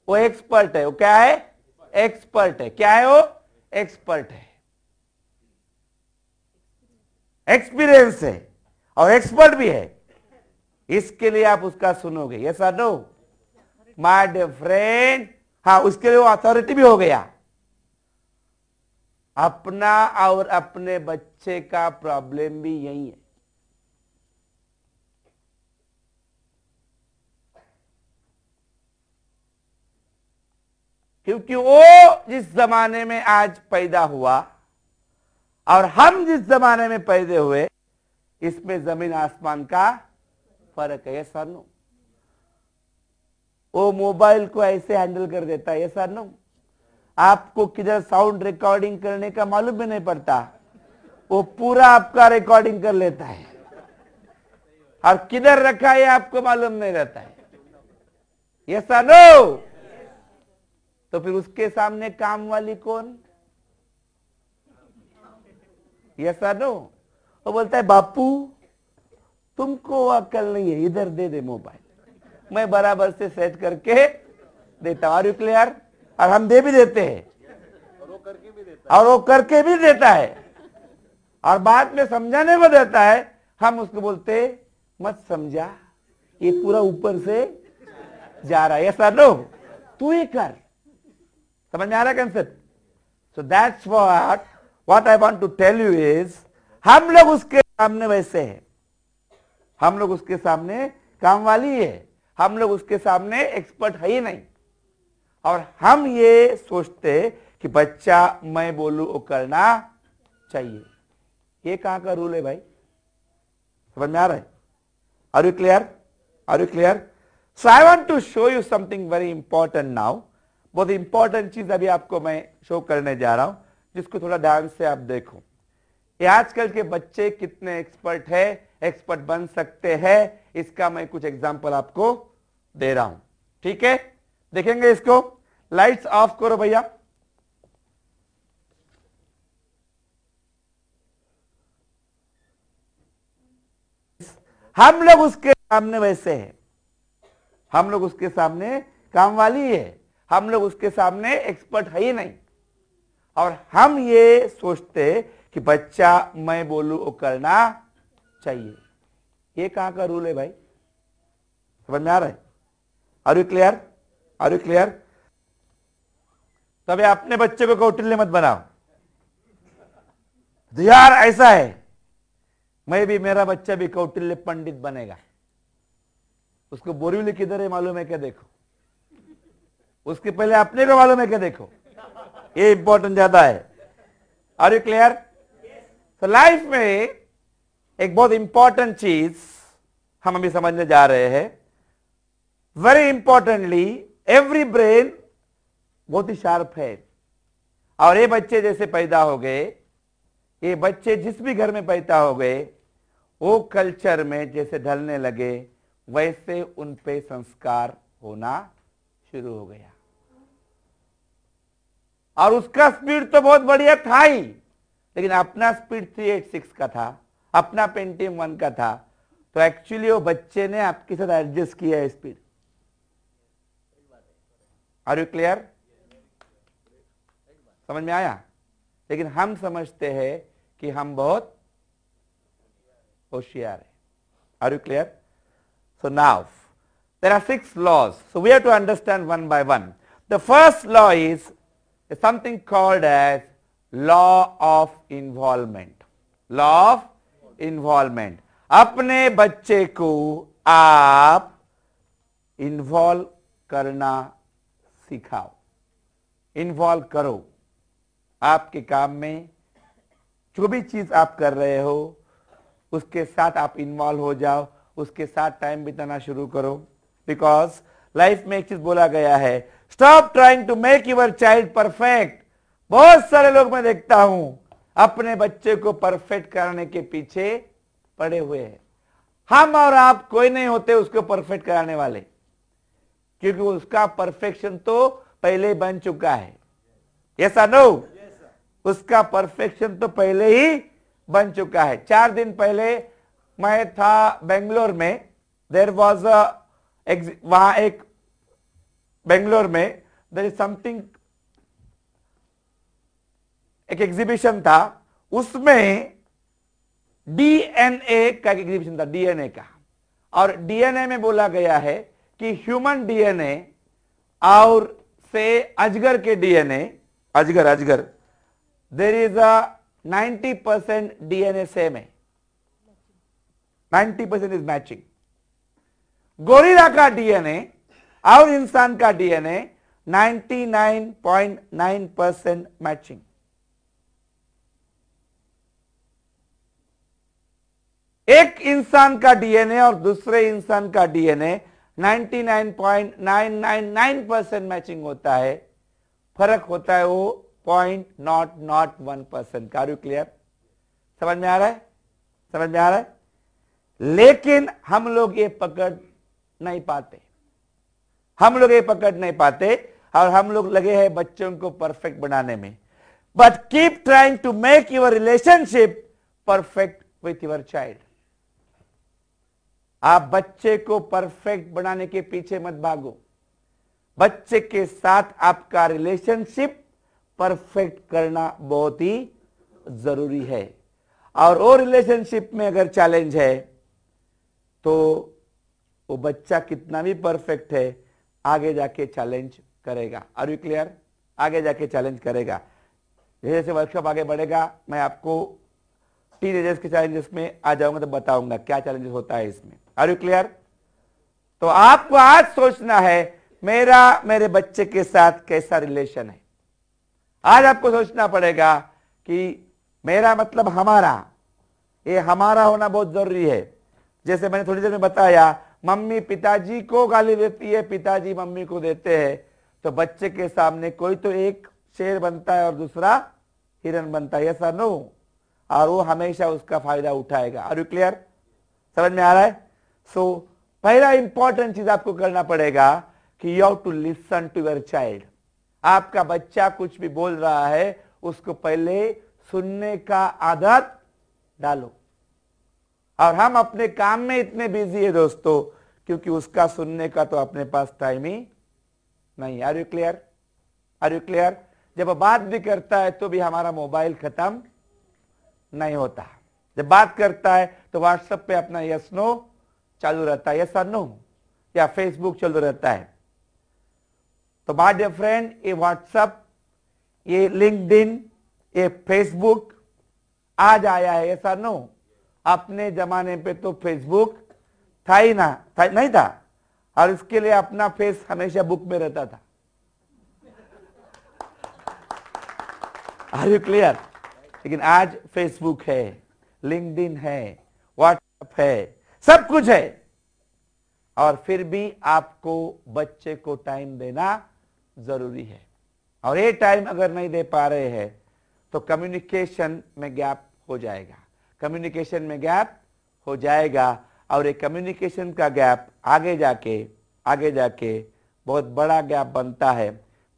वो एक्सपर्ट है। वो क्या है? एक्सपर्ट है। क्या है वो? एक्सपर्ट है। एक्सपीरियंस है। और एक्सपर्ट भी है। इसके लिए आप उसका सुनोगे। ये sir no my dear friend हाँ उसके लिए वो अथॉरिटी भी हो गया। अपना और अपने बच्चे का प्रॉब्लम भी यही है। क्योंकि वो जिस जमाने में आज पैदा हुआ और हम जिस जमाने में पैदे हुए, इसमें ज़मीन आसमान का फ़र्क है सर नो वो मोबाइल को ऐसे हैंडल कर देता है सर नो आपको किधर साउंड रिकॉर्डिंग करने का मालूम भी नहीं पड़ता। वो पूरा आपका रिकॉर्डिंग कर लेता है। और किधर रखा है आपको मालूम नहीं रहता है। ये सर नो तो फिर उसके सामने काम वाली कौन? ये सर नो वो बोलता है, बापू तुमको अकल नहीं है, इधर दे दे मोबाइल। मैं बराबर से सेट करके देता हूँ। आर क्लियर और हम दे भी देते हैं। और वो करके भी देता है। और बाद में समझाने को देता है। हम उसको बोलते, मत समझा, ये पूरा ऊपर से जा रहा है। ऐसा नो तू ही कर। समझ में आ रहा concept so that's what what I want to tell you is हम लोग उसके सामने वैसे हैं। हम लोग उसके सामने काम वाली है। हम लोग उसके सामने एक्सपर्ट है ही नहीं। और हम ये सोचते कि बच्चा मैं बोलू, वो करना चाहिए। ये कहाँ का रूल है भाई? समझ में आ रहा है? Are you clear are you clear so I want to show you something very important now बहुत इंपॉर्टेंट चीज़ अभी आपको मैं शो करने जा रहा हूँ, जिसको थोड़ा ध्यान से आप देखो। ये आजकल के बच्चे कितने एक्सपर्ट है एक्सपर्ट बन सकते हैं। इसका मैं कुछ एग्ज़ाम्पल आपको दे रहा हूँ। ठीक है? देखेंगे इसको। लाइट्स ऑफ़ करो भैया। हम लोग उसके सामने वैसे हैं। हम लोग उसके सामने काम वाली है। हम लोग उसके सामने एक्सपर्ट है ही नहीं। और हम ये सोचते कि बच्चा मैं बोलू वो करना चाहिए। ये कहाँ का रूल है भाई? समझ में आ रहा है? Are you clear are you clear तभी अपने बच्चे को कौटिल्य मत बनाओ। तो यार ऐसा है। मैं भी, मेरा बच्चा भी कौटिल्य पंडित बनेगा। उसको बोरीवली किधर है मालूम है क्या देखो? उसके पहले अपने को मालूम है क्या देखो? ये इंपॉर्टेंट ज़्यादा है। आर यू क्लियर तो लाइफ में एक बहुत इंपॉर्टेंट चीज़ हम अभी समझने जा रहे हैं। वेरी इंपॉर्टेंटली एवरी ब्रेन बहुत ही शार्प है। और ये बच्चे जैसे पैदा हो गए, ये बच्चे जिस भी घर में पैदा हो गए, वो कल्चर में जैसे ढलने लगे, वैसे उन पे संस्कार होना शुरू हो गया। और उसका स्पीड तो बहुत बढ़िया था ही, लेकिन अपना स्पीड 386 का था। अपना पेंटियम वन का था। तो एक्चुअली वो बच्चे ने आपके साथ एडजस्ट किया है स्पीड आर यू क्लियर समझ में आया? लेकिन हम समझते हैं कि हम बहुत होशियार है। Are you clear so now there are six laws so we have to understand one by one the first law is something called as law of involvement law of involvement. अपने बच्चे को आप इन्वॉल्व करना सिखाओ। Involve करो। आपके काम में जो भी चीज़ आप कर रहे हो, उसके साथ आप इन्वॉल्व हो जाओ, उसके साथ टाइम बिताना शुरू करो। बिकॉज़ लाइफ में एक चीज़ बोला गया है stop trying to make your child perfect बहुत सारे लोग मैं देखता हूँ अपने बच्चे को परफेक्ट कराने के पीछे पड़े हुए हैं। हम और आप कोई नहीं होते उसको परफेक्ट कराने वाले क्योंकि उसका परफेक्शन तो पहले बन चुका है। ऐसा नो उसका परफेक्शन तो पहले ही बन चुका है। चार दिन पहले मैं था बेंगलोर में। देर वॉज़ वहाँ एक बेंगलोर में देर इज़ समथिंग एक एग्जीबिशन था, उसमें डीएनए का एग्जीबिशन था डीएनए का। और डीएनए में बोला गया है कि ह्यूमन डीएनए और से अजगर के डीएनए अजगर अजगर there is a 90 percent DNA same है। 90 परसेंट इज़ मैचिंग गोरिला का डीएनए और इंसान का डीएनए 99.9 परसेंट मैचिंग एक इंसान का डीएनए और दूसरे इंसान का डीएनए 99.999 परसेंट मैचिंग होता है। फ़र्क होता है वो point not not one percent are you clear समझ में आ रहा है? समझ में आ रहा है? लेकिन हम लोग ये पकड़ नहीं पाते। हम लोग ये पकड़ नहीं पाते और हम लोग लगे हैं बच्चों को परफेक्ट बनाने में। But keep trying to make your relationship perfect with your child आप बच्चे को परफेक्ट बनाने के पीछे मत भागो। बच्चे के साथ आपका रिलेशनशिप परफेक्ट करना बहुत ही ज़रूरी है। और वो रिलेशनशिप में अगर चैलेंज है तो वो बच्चा कितना भी परफेक्ट है, आगे जाके चैलेंज करेगा। आर यू क्लियर आगे जाके चैलेंज करेगा। जैसे जैसे वर्कशॉप आगे बढ़ेगा, मैं आपको टीन के चैलेंजेस में आ जाऊँगा तो बताऊँगा क्या चैलेंजेस होता है इसमें। आर यू क्लियर तो आपको आज सोचना है, मेरा, मेरे बच्चे के साथ कैसा रिलेशन है? आज आपको सोचना पड़ेगा कि मेरा मतलब हमारा, ये हमारा होना बहुत ज़रूरी है। जैसे मैंने थोड़ी देर में बताया, मम्मी पिताजी को गाली देती है, पिताजी मम्मी को देते हैं तो बच्चे के सामने कोई तो एक शेर बनता है और दूसरा हिरन बनता है, ऐसा नो और वो हमेशा उसका फ़ायदा उठाएगा। आर यू क्लियर समझ में आ रहा है? सो so, पहला इंपॉर्टेंट चीज़ आपको करना पड़ेगा कि you have to listen to your child आपका बच्चा कुछ भी बोल रहा है उसको पहले सुनने का आदत डालो। और हम अपने काम में इतने बिज़ी है दोस्तों क्योंकि उसका सुनने का तो अपने पास टाइम ही नहीं are you clear are you clear जब बात भी करता है तो भी हमारा मोबाइल खत्म नहीं होता। जब बात करता है तो व्हाट्सएप पे अपना यस नो चालू रहता है यस नो या फेसबुक चालू रहता है। तो माय डियर फ्रेंड ये व्हाट्सएप ये लिंक्डइन ये फेसबुक आज आया है ऐसा नो अपने जमाने पे तो फेसबुक था ही ना था, नहीं था। और इसके लिए अपना फेस हमेशा बुक में रहता था। आर यू क्लियर लेकिन आज फेसबुक है लिंक्डइन है व्हाट्सएप है। सब कुछ है। और फिर भी आपको बच्चे को टाइम देना ज़रूरी है। और ये टाइम अगर नहीं दे पा रहे हैं तो कम्युनिकेशन में गैप हो जाएगा। कम्युनिकेशन में गैप हो जाएगा। और ये कम्युनिकेशन का गैप आगे जाके आगे जाके बहुत बड़ा गैप बनता है।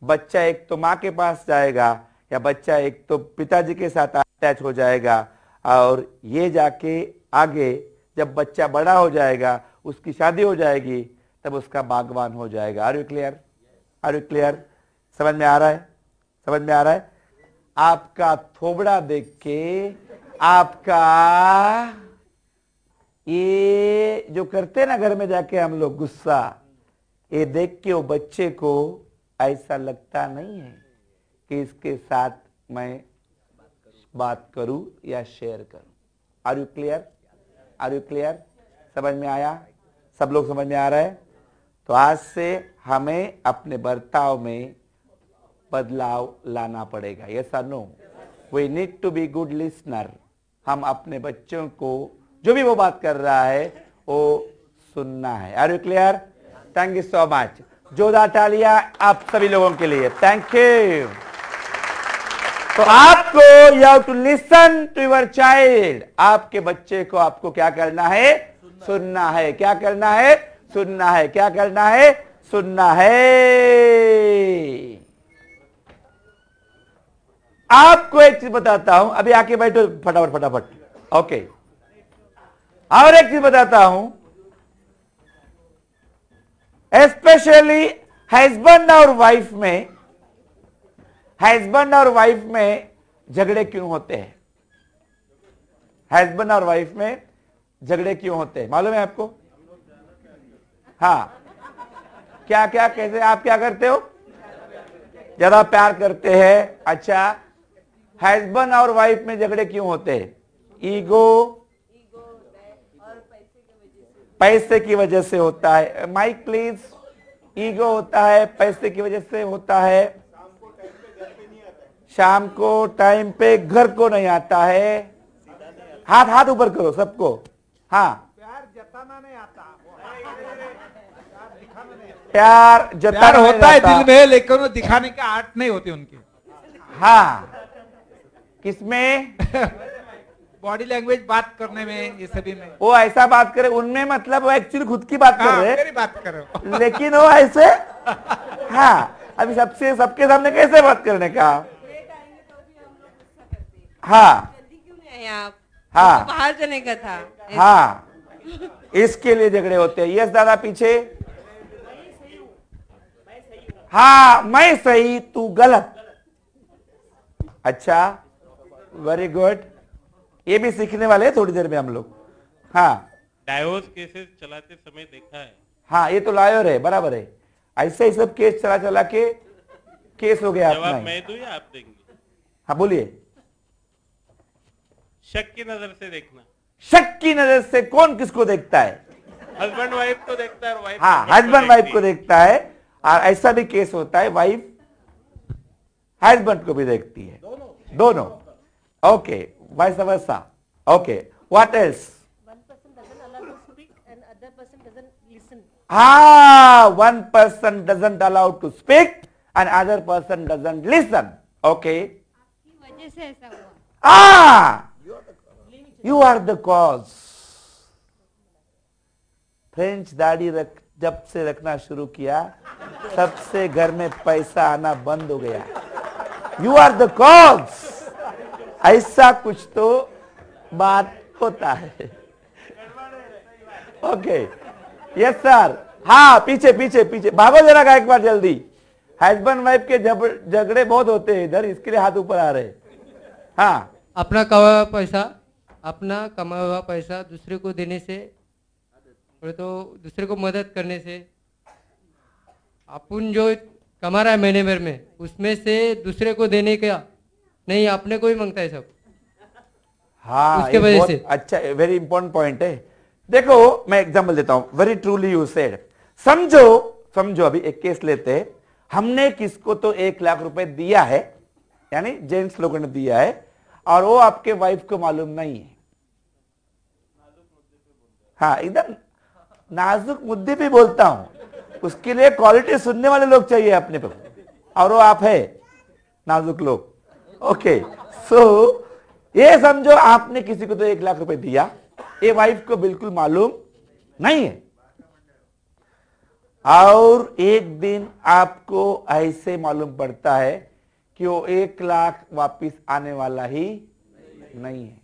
बच्चा एक तो माँ के पास जाएगा, या बच्चा एक तो पिताजी के साथ अटैच हो जाएगा। और ये जाके आगे जब बच्चा बड़ा हो जाएगा उसकी शादी हो जाएगी तब उसका बागवान हो जाएगा। Are you clear are you clear समझ में आ रहा है? समझ में आ रहा है? आपका थोबड़ा देख के आपका ये जो करते ना घर में जाके हम लोग गुस्सा ये देख के वो बच्चे को ऐसा लगता नहीं है कि इसके साथ मैं बात करूँ या शेयर करूँ। Are you clear are you clear समझ में आया? सब लोग समझ में आ रहा है? तो आज से हमें अपने बर्ताव में बदलाव लाना पड़ेगा। ये sir no we need to be good listener हम अपने बच्चों को जो भी वो बात कर रहा है, वो सुनना है। Are you clear thank you so much जोरदार तालियाँ आप सभी लोगों के लिए। थैंक यू तो आपको you to listen to your child आपके बच्चे को आपको क्या करना है? सुनना है। क्या करना है? सुनना है। क्या करना है? सुनना है। आपको एक चीज़ बताता हूँ। अभी आके बैठो फटाफट फटाफट। ओके और एक चीज़ बताता हूँ। स्पेशली हस्बैंड और वाइफ में हस्बैंड और वाइफ में झगड़े क्यों होते हैं? हस्बैंड और वाइफ में झगड़े क्यों होते हैं? मालूम है आपको? हाँ। क्या क्या कैसे? आप क्या करते हो? ज़्यादा प्यार करते हैं। अच्छा। हस्बैंड और वाइफ में झगड़े क्यों होते हैं? ईगो पैसे की वजह से होता है। माइक प्लीज़ ईगो होता है, पैसे की वजह से होता है। शाम को टाइम पे घर को नहीं आता है। हाथ हाथ ऊपर करो सबको। हाँ। प्यार जताना होता है दिल में लेकिन वो दिखाने की आर्ट नहीं होती उनकी। हाँ। किसमें? बॉडी लैंग्वेज बात करने में ये सभी में। वो ऐसा बात करे उनमें मतलब वो एक्चुअली खुद की बात कर हाँ, रहे मेरी बात करो लेकिन वो ऐसे हाँ। अभी सबसे सबके सामने कैसे बात करने का? हाँ। हैं आप? हाँ। हमको बाहर जाने का था। हाँ। इसके लिए झगड़े होते हैं। यस दादा पीछे। हाँ मैं सही तू गलत। अच्छा वेरी गुड ये भी सीखने वाले हैं थोड़ी देर में हम लोग। हाँ। डाइवोर्स केसेस चलाते समय देखा है। हाँ ये तो लायर है बराबर है। ऐसे ही सब केस चला चला के केस हो गया जवाब मैं दूँ या आप देंगे? हाँ बोलिए। शक की नज़र से देखना। शक की नज़र से कौन किसको देखता है? हस्बैंड वाइफ को देखता है वाइफ हाँ हस्बैंड वाइफ को देखता है। और ऐसा भी केस होता है वाइफ हस्बैंड को भी देखती है। दोनों। Okay vice versa okay what else one person doesn't allow to speak and other person doesn't listen okay वजह से ऐसा हुआ। Ah you are the cause. French दाढ़ी रख, जब से रखना शुरू किया, तब से घर में पैसा आना बंद हो गया। यू आर द कॉज ऐसा कुछ तो बात होता है। ओके यस सर हाँ पीछे पीछे पीछे। भागो जरा का एक बार जल्दी। हस्बैंड वाइफ के झगड़े बहुत होते हैं इधर, इसके लिए हाथ ऊपर आ रहे हाँ। अपना हुआ पैसा? अपना कमाया हुआ पैसा दूसरे को देने से और तो दूसरे को मदद करने से। अपन जो कमा रहा है महीने भर में उसमें से दूसरे को देने का नहीं अपने को ही माँगता है सब। हाँ उसके वजह से। अच्छा वेरी इंपॉर्टेंट पॉइंट है। देखो मैं एग्जांपल देता हूँ। वेरी ट्रूली यू सेड समझो समझो अभी एक केस लेते हैं। हमने किसको तो एक लाख रुपए दिया है यानी जेंट्स लोगों ने दिया है और वो आपके वाइफ को मालूम नहीं है। हाँ एकदम नाजुक मुद्दे पे बोलता हूँ। उसके लिए क्वालिटी सुनने वाले लोग चाहिए अपने पे। और वो आप है, नाजुक लोग। ओके सो ये समझो आपने किसी को तो एक लाख रुपए दिया। ये वाइफ को बिल्कुल मालूम नहीं है। और एक दिन आपको ऐसे मालूम पड़ता है कि वो एक लाख वापिस आने वाला ही नहीं है।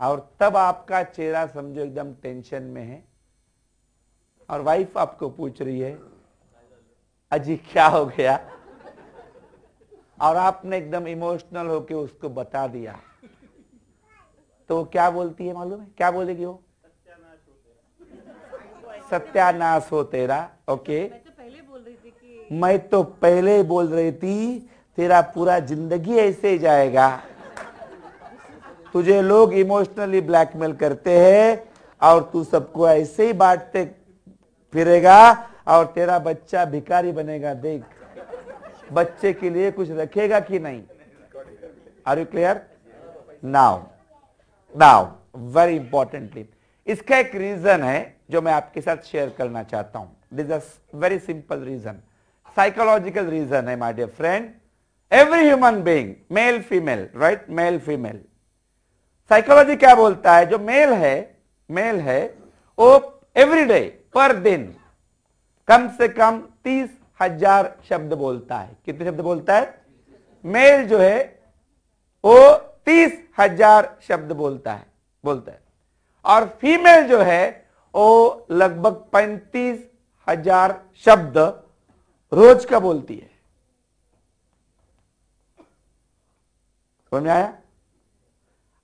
और तब आपका चेहरा समझो एकदम टेंशन में है। और वाइफ आपको पूछ रही है अजी क्या हो गया? और आपने एकदम इमोशनल होके उसको बता दिया। तो क्या बोलती है मालूम है? क्या बोलेगी वो? सत्यानाश हो तेरा। ओके मैं तो पहले बोल रही थी कि मैं तो पहले बोल रही थी तेरा पूरा ज़िंदगी ऐसे जाएगा। तुझे लोग इमोशनली ब्लैकमेल करते हैं और तू सबको ऐसे ही बांटते फिरेगा और तेरा बच्चा भिकारी बनेगा, देख। बच्चे के लिए कुछ रखेगा कि नहीं? Are you clear now now very importantly इसका एक रीजन है जो मैं आपके साथ शेयर करना चाहता हूँ। This a very simple reason psychological reason है my dear friend every human being male female right male female psychology क्या बोलता है? जो मेल है मेल है, वो एवरी डे पर दिन, कम से कम तीस हज़ार शब्द बोलता है। कितने शब्द बोलता है? मेल जो है, वो तीस हज़ार शब्द बोलता है बोलता है। और फीमेल जो है, वो लगभग पैंतीस हज़ार शब्द रोज का बोलती है। समझ में आया?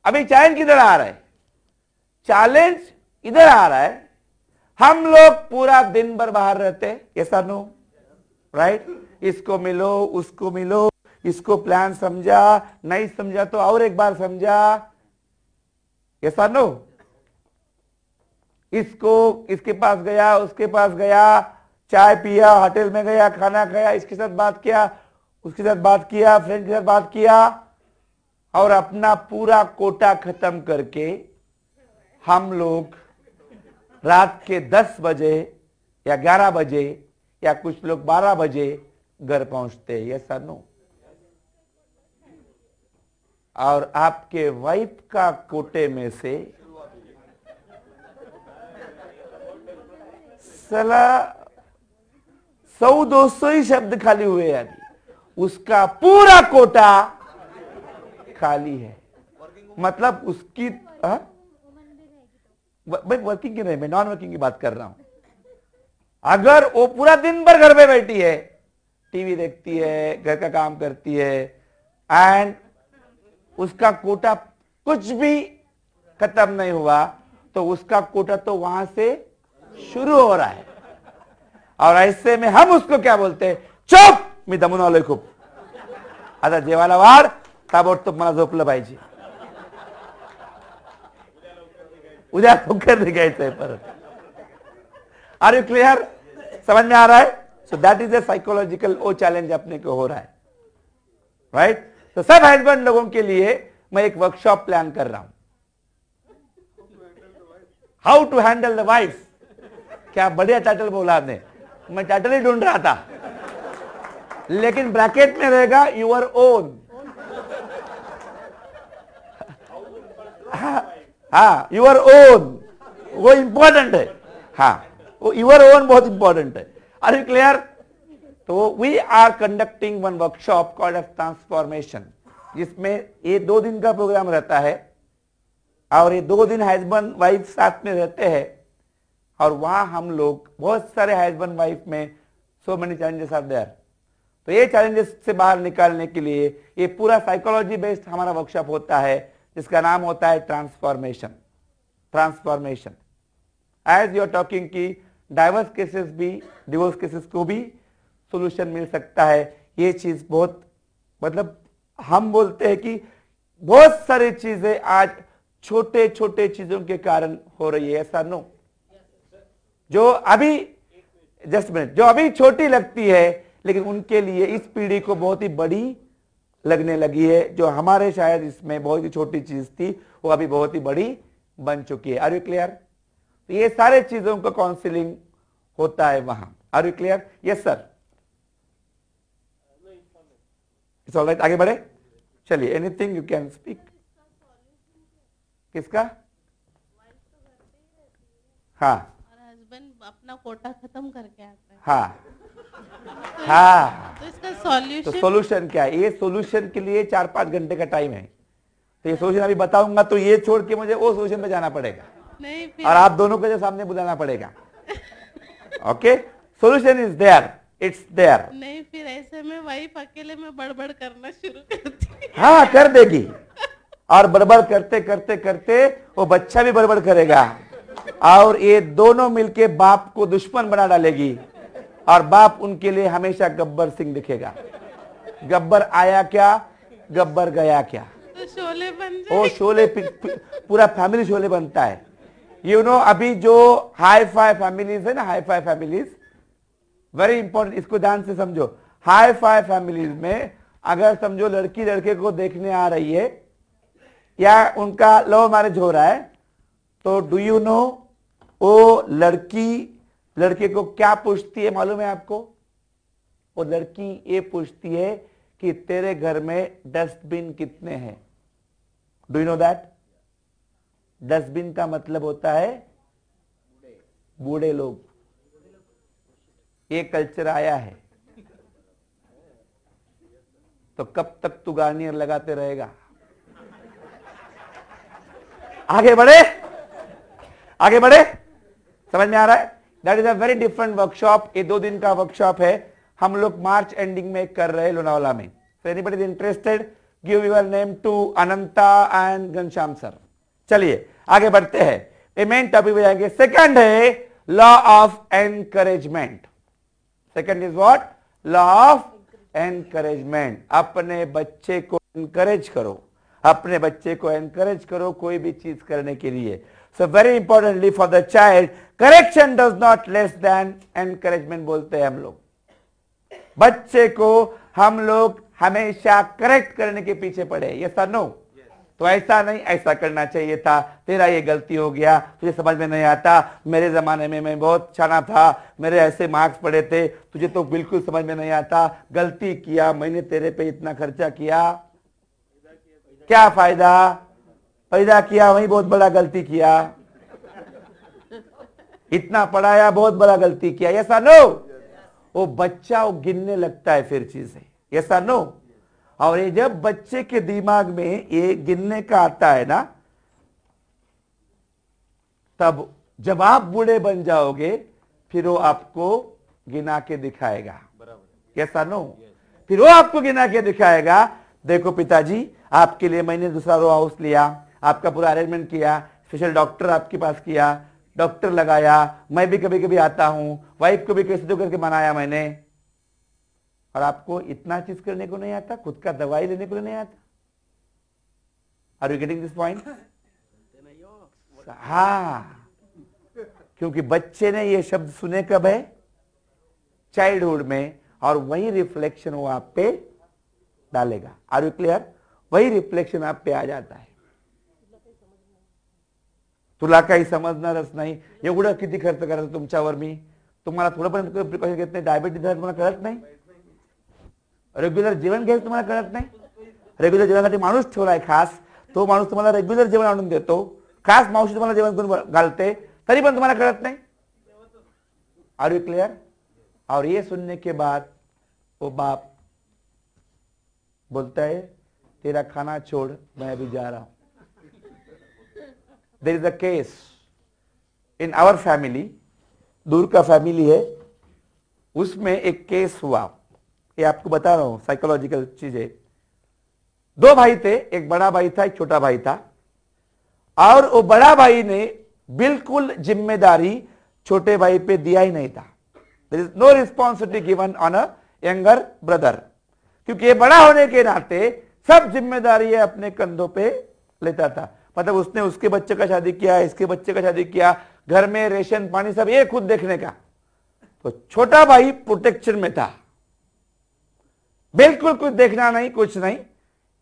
अभी चैलेंज किधर आ रहा है? चैलेंज इधर आ रहा है। हम लोग पूरा दिन भर बाहर रहते सर नो राइट इसको मिलो, उसको मिलो, इसको प्लान समझा, नहीं समझा तो और एक बार समझा। सर नो इसको, इसके पास गया, उसके पास गया, चाय पिया होटल में गया, खाना खाया, इसके साथ बात किया, उसके साथ बात किया फ्रेंड के साथ बात किया। और अपना पूरा कोटा खत्म करके हम लोग रात के 10 बजे या 11 बजे या कुछ लोग 12 बजे घर पहुँचते हैं यस नो और आपके वाइफ का कोटे में से सला सौ दो सौ ही शब्द खाली हुए अभी उसका पूरा कोटा खाली है। मतलब उसकी हाँ? भाई वर्किंग की नहीं, मैं नॉन वर्किंग की बात कर रहा हूँ। अगर वो पूरा दिन भर घर पे बैठी है टीवी देखती है, घर का काम करती है एंड उसका कोटा कुछ भी खत्म नहीं हुआ तो उसका कोटा तो वहाँ से शुरू हो रहा है। और ऐसे में हम उसको क्या बोलते हैं? चुप! मी दमून खूप आता जेवायला वाढ ताबडतोब मला झोपलं पाहिजे उद्या लवकर निघायचंय परत आर यू क्लियर समझ में आ रहा है so is psychological O challenge अपने को हो रहा है राइट तो सब हस्बैंड लोगों के लिए मैं एक वर्कशॉप प्लान कर रहा हूँ। How to handle the wife क्या बढ़िया टाइटल बोला आपने। मैं टाइटल ही ढूंढ रहा था। लेकिन ब्रैकेट में रहेगा यूर ओन हाँ यूर ओन वो इंपॉर्टेंट है। हाँ वो यूर ओन बहुत इंपॉर्टेंट है। यू क्लियर तो we are conducting one workshop called of transformation जिसमें ये दो दिन का प्रोग्राम रहता है और ये दो दिन हस्बैंड वाइफ साथ में रहते हैं और वहाँ हम लोग, बहुत सारे हस्बैंड वाइफ में so many challenges are there तो ये चैलेंजेस से बाहर निकालने के लिए ये पूरा साइकोलॉजी बेस्ड हमारा वर्कशॉप होता है। जिसका नाम होता है transformation transformation as you are talking की डाइवर्स केसेस भी डिवोर्स केसेस को भी सोल्यूशन मिल सकता है। ये चीज़ बहुत मतलब हम बोलते हैं कि बहुत सारी चीज़ें आज छोटे छोटे चीज़ों के कारण हो रही है, ऐसा नो जो अभी जस्ट मिनट जो अभी छोटी लगती है, लेकिन उनके लिए इस पीढ़ी को बहुत ही बड़ी लगने लगी है जो हमारे शायद इसमें बहुत ही छोटी चीज़ थी वो अभी बहुत ही बड़ी बन चुकी है। आर यू क्लियर तो ये सारे चीज़ों का काउंसिलिंग होता है वहाँ। Are you clear yes sir it's all right आगे बढ़े। चलिए एनीथिंग यू कैन स्पीक किसका? हाँ। और हस्बैंड अपना कोटा खत्म करके आता है। हाँ। हाँ। तो इसका तो सॉल्यूशन सॉल्यूशन क्या है? ये सॉल्यूशन के लिए चार पाँच घंटे का टाइम है। तो ये सॉल्यूशन अभी बताऊँगा तो ये छोड़ के मुझे वो सॉल्यूशन पे जाना पड़ेगा। नहीं और आप दोनों को जो सामने बुलाना पड़ेगा। Okay solution is there it's there नहीं फिर ऐसे में वाइफ अकेले में बड़बड़ करना शुरू करती हाँ कर देगी। और बड़बड़ करते करते करते वो बच्चा भी बड़बड़ करेगा। और ये दोनों मिलके बाप को दुश्मन बना डालेगी। और बाप उनके लिए हमेशा गब्बर सिंह दिखेगा। गब्बर आया क्या? गब्बर गया क्या? तो शोले बन जाए शोले पि- पि- पूरा फैमिली शोले बनता है। यू you नो know, अभी जो हाई फाई फैमिलीज़ है ना hi fi families very important इसको ध्यान से समझो। हाई फाई फैमिलीज़ में अगर समझो लड़की लड़के को देखने आ रही है या उनका लव मैरिज हो रहा है तो डू यू नो वो लड़की लड़के को क्या पूछती है मालूम है आपको? वो लड़की ये पूछती है कि तेरे घर में डस्टबिन कितने हैं? Do you know that dustbin का मतलब होता है बूढ़े लोग। ये कल्चर आया है। तो कब तक तू गार्नियर लगाते रहेगा? आगे बढ़े। आगे बढ़े। समझ में आ रहा है? That is a very different workshop ये दो दिन का वर्कशॉप है। हम लोग मार्च एंडिंग में कर रहे हैं लोनावाला में। So anybody interested give your name to Ananta and Ghanshyam sir चलिए, आगे बढ़ते हैं। ये मेन टॉपिक पे जाएँगे। सेकंड है law of encouragement second is what law of encouragement अपने बच्चे को एनकरेज करो। अपने बच्चे को एनकरेज करो कोई भी चीज़ करने के लिए। So very importantly for the child correction does not less than encouragement बोलते हैं हम लोग बच्चे को हम लोग हमेशा करेक्ट करने के पीछे पड़े सर नो तो ऐसा नहीं, ऐसा करना चाहिए था। तेरा ये गलती हो गया, तुझे समझ में नहीं आता। मेरे जमाने में मैं बहुत छाना था, मेरे ऐसे मार्क्स पड़े थे, तुझे तो बिल्कुल समझ में नहीं आता। गलती किया, मैंने तेरे पे इतना खर्चा किया। क्या फ़ायदा? पैदा किया, वही बहुत बड़ा गलती किया। इतना पढ़ाया, बहुत बड़ा गलती किया। ऐसा नो वो बच्चा, वो गिनने लगता है फिर चीज़ें। ऐसा नो और ये जब बच्चे के दिमाग में ये गिनने का आता है ना, तब जब आप बूढ़े बन जाओगे, फिर वो आपको गिना के दिखाएगा। ऐसा नो फिर वो आपको गिना के दिखाएगा, देखो पिताजी, आपके लिए मैंने दूसरा रो हाउस लिया। आपका पूरा अरेंजमेंट किया स्पेशल डॉक्टर आपके पास किया डॉक्टर लगाया, मैं भी कभी कभी आता हूँ वाइफ को भी कैसे तो करके मनाया मैंने। और आपको इतना चीज़ करने को नहीं आता, खुद का दवाई लेने को नहीं आता। Are you getting this point हाँ। क्योंकि बच्चे ने ये शब्द सुने कब है? चाइल्डहुड में, और वही रिफ्लेक्शन वो आप पे डालेगा। आर यू क्लियर वही रिफ्लेक्शन आप पे आ जाता है। तुला काही समजणारच नाही. एवढं किती खर्च करायचं तुमच्यावर मी? तुम्हाला थोडंपर्यंत प्रिकॉशन घेत नाही डायबिटीज तुम्हाला कळत नाही? रेग्युलर जेवण घ्यायचं तुम्हाला कळत नाही? रेग्युलर जेवणासाठी माणूस ठेवलाय खास. तो माणूस तुम्हाला रेग्युलर जेवण आणून देतो. खास मावशी तुम्हाला जेवण करून घालते. तरी पण तुम्हाला कळत नाही? आर यू क्लियर और ये सुनने के बाद वो बाप बोलता है तेरा खाना छोड़ मैं अभी जा रहा हूं. There is a case in our family दूर का फैमिली है, उसमें एक केस हुआ। ये आपको बता रहा हूँ साइकोलॉजिकल चीज़ें। दो भाई थे, एक बड़ा भाई था, एक छोटा भाई था। और वो बड़ा भाई ने बिल्कुल ज़िम्मेदारी छोटे भाई पे दिया ही नहीं था। There is no responsibility given on a younger brother क्योंकि ये बड़ा होने के नाते सब ज़िम्मेदारी अपने कंधों पे लेता था। मतलब उसने उसके बच्चे का शादी किया, इसके बच्चे का शादी किया, घर में रेशन, पानी सब ये खुद देखने का। तो छोटा भाई प्रोटेक्शन में था। बिल्कुल कुछ देखना नहीं, कुछ नहीं।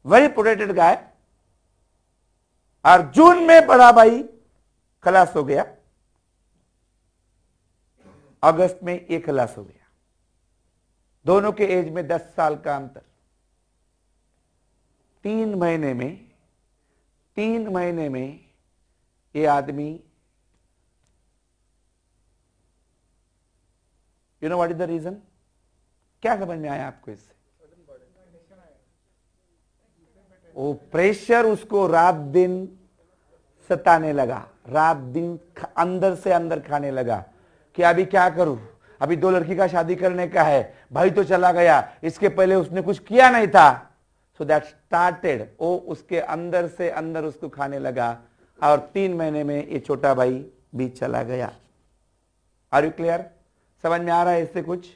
वेरी प्रोटेक्टेड गाय और जून में बड़ा भाई खलास हो गया। अगस्त में ये खलास हो गया। दोनों के एज में दस साल का अंतर। तीन महीने में तीन महीने में ये आदमी you know what is the reason क्या समझ में आया आपको इससे? वो प्रेशर उसको रात दिन सताने लगा। रात दिन अंदर से अंदर खाने लगा कि अभी क्या करूँ? अभी दो लड़की का शादी करने का है, भाई तो चला गया, इसके पहले उसने कुछ किया नहीं था। सो दैट स्टार्टेड वो उसके अंदर से अंदर उसको खाने लगा और तीन महीने में ये छोटा भाई भी चला गया। आर यू क्लियर समझ में आ रहा है इससे कुछ?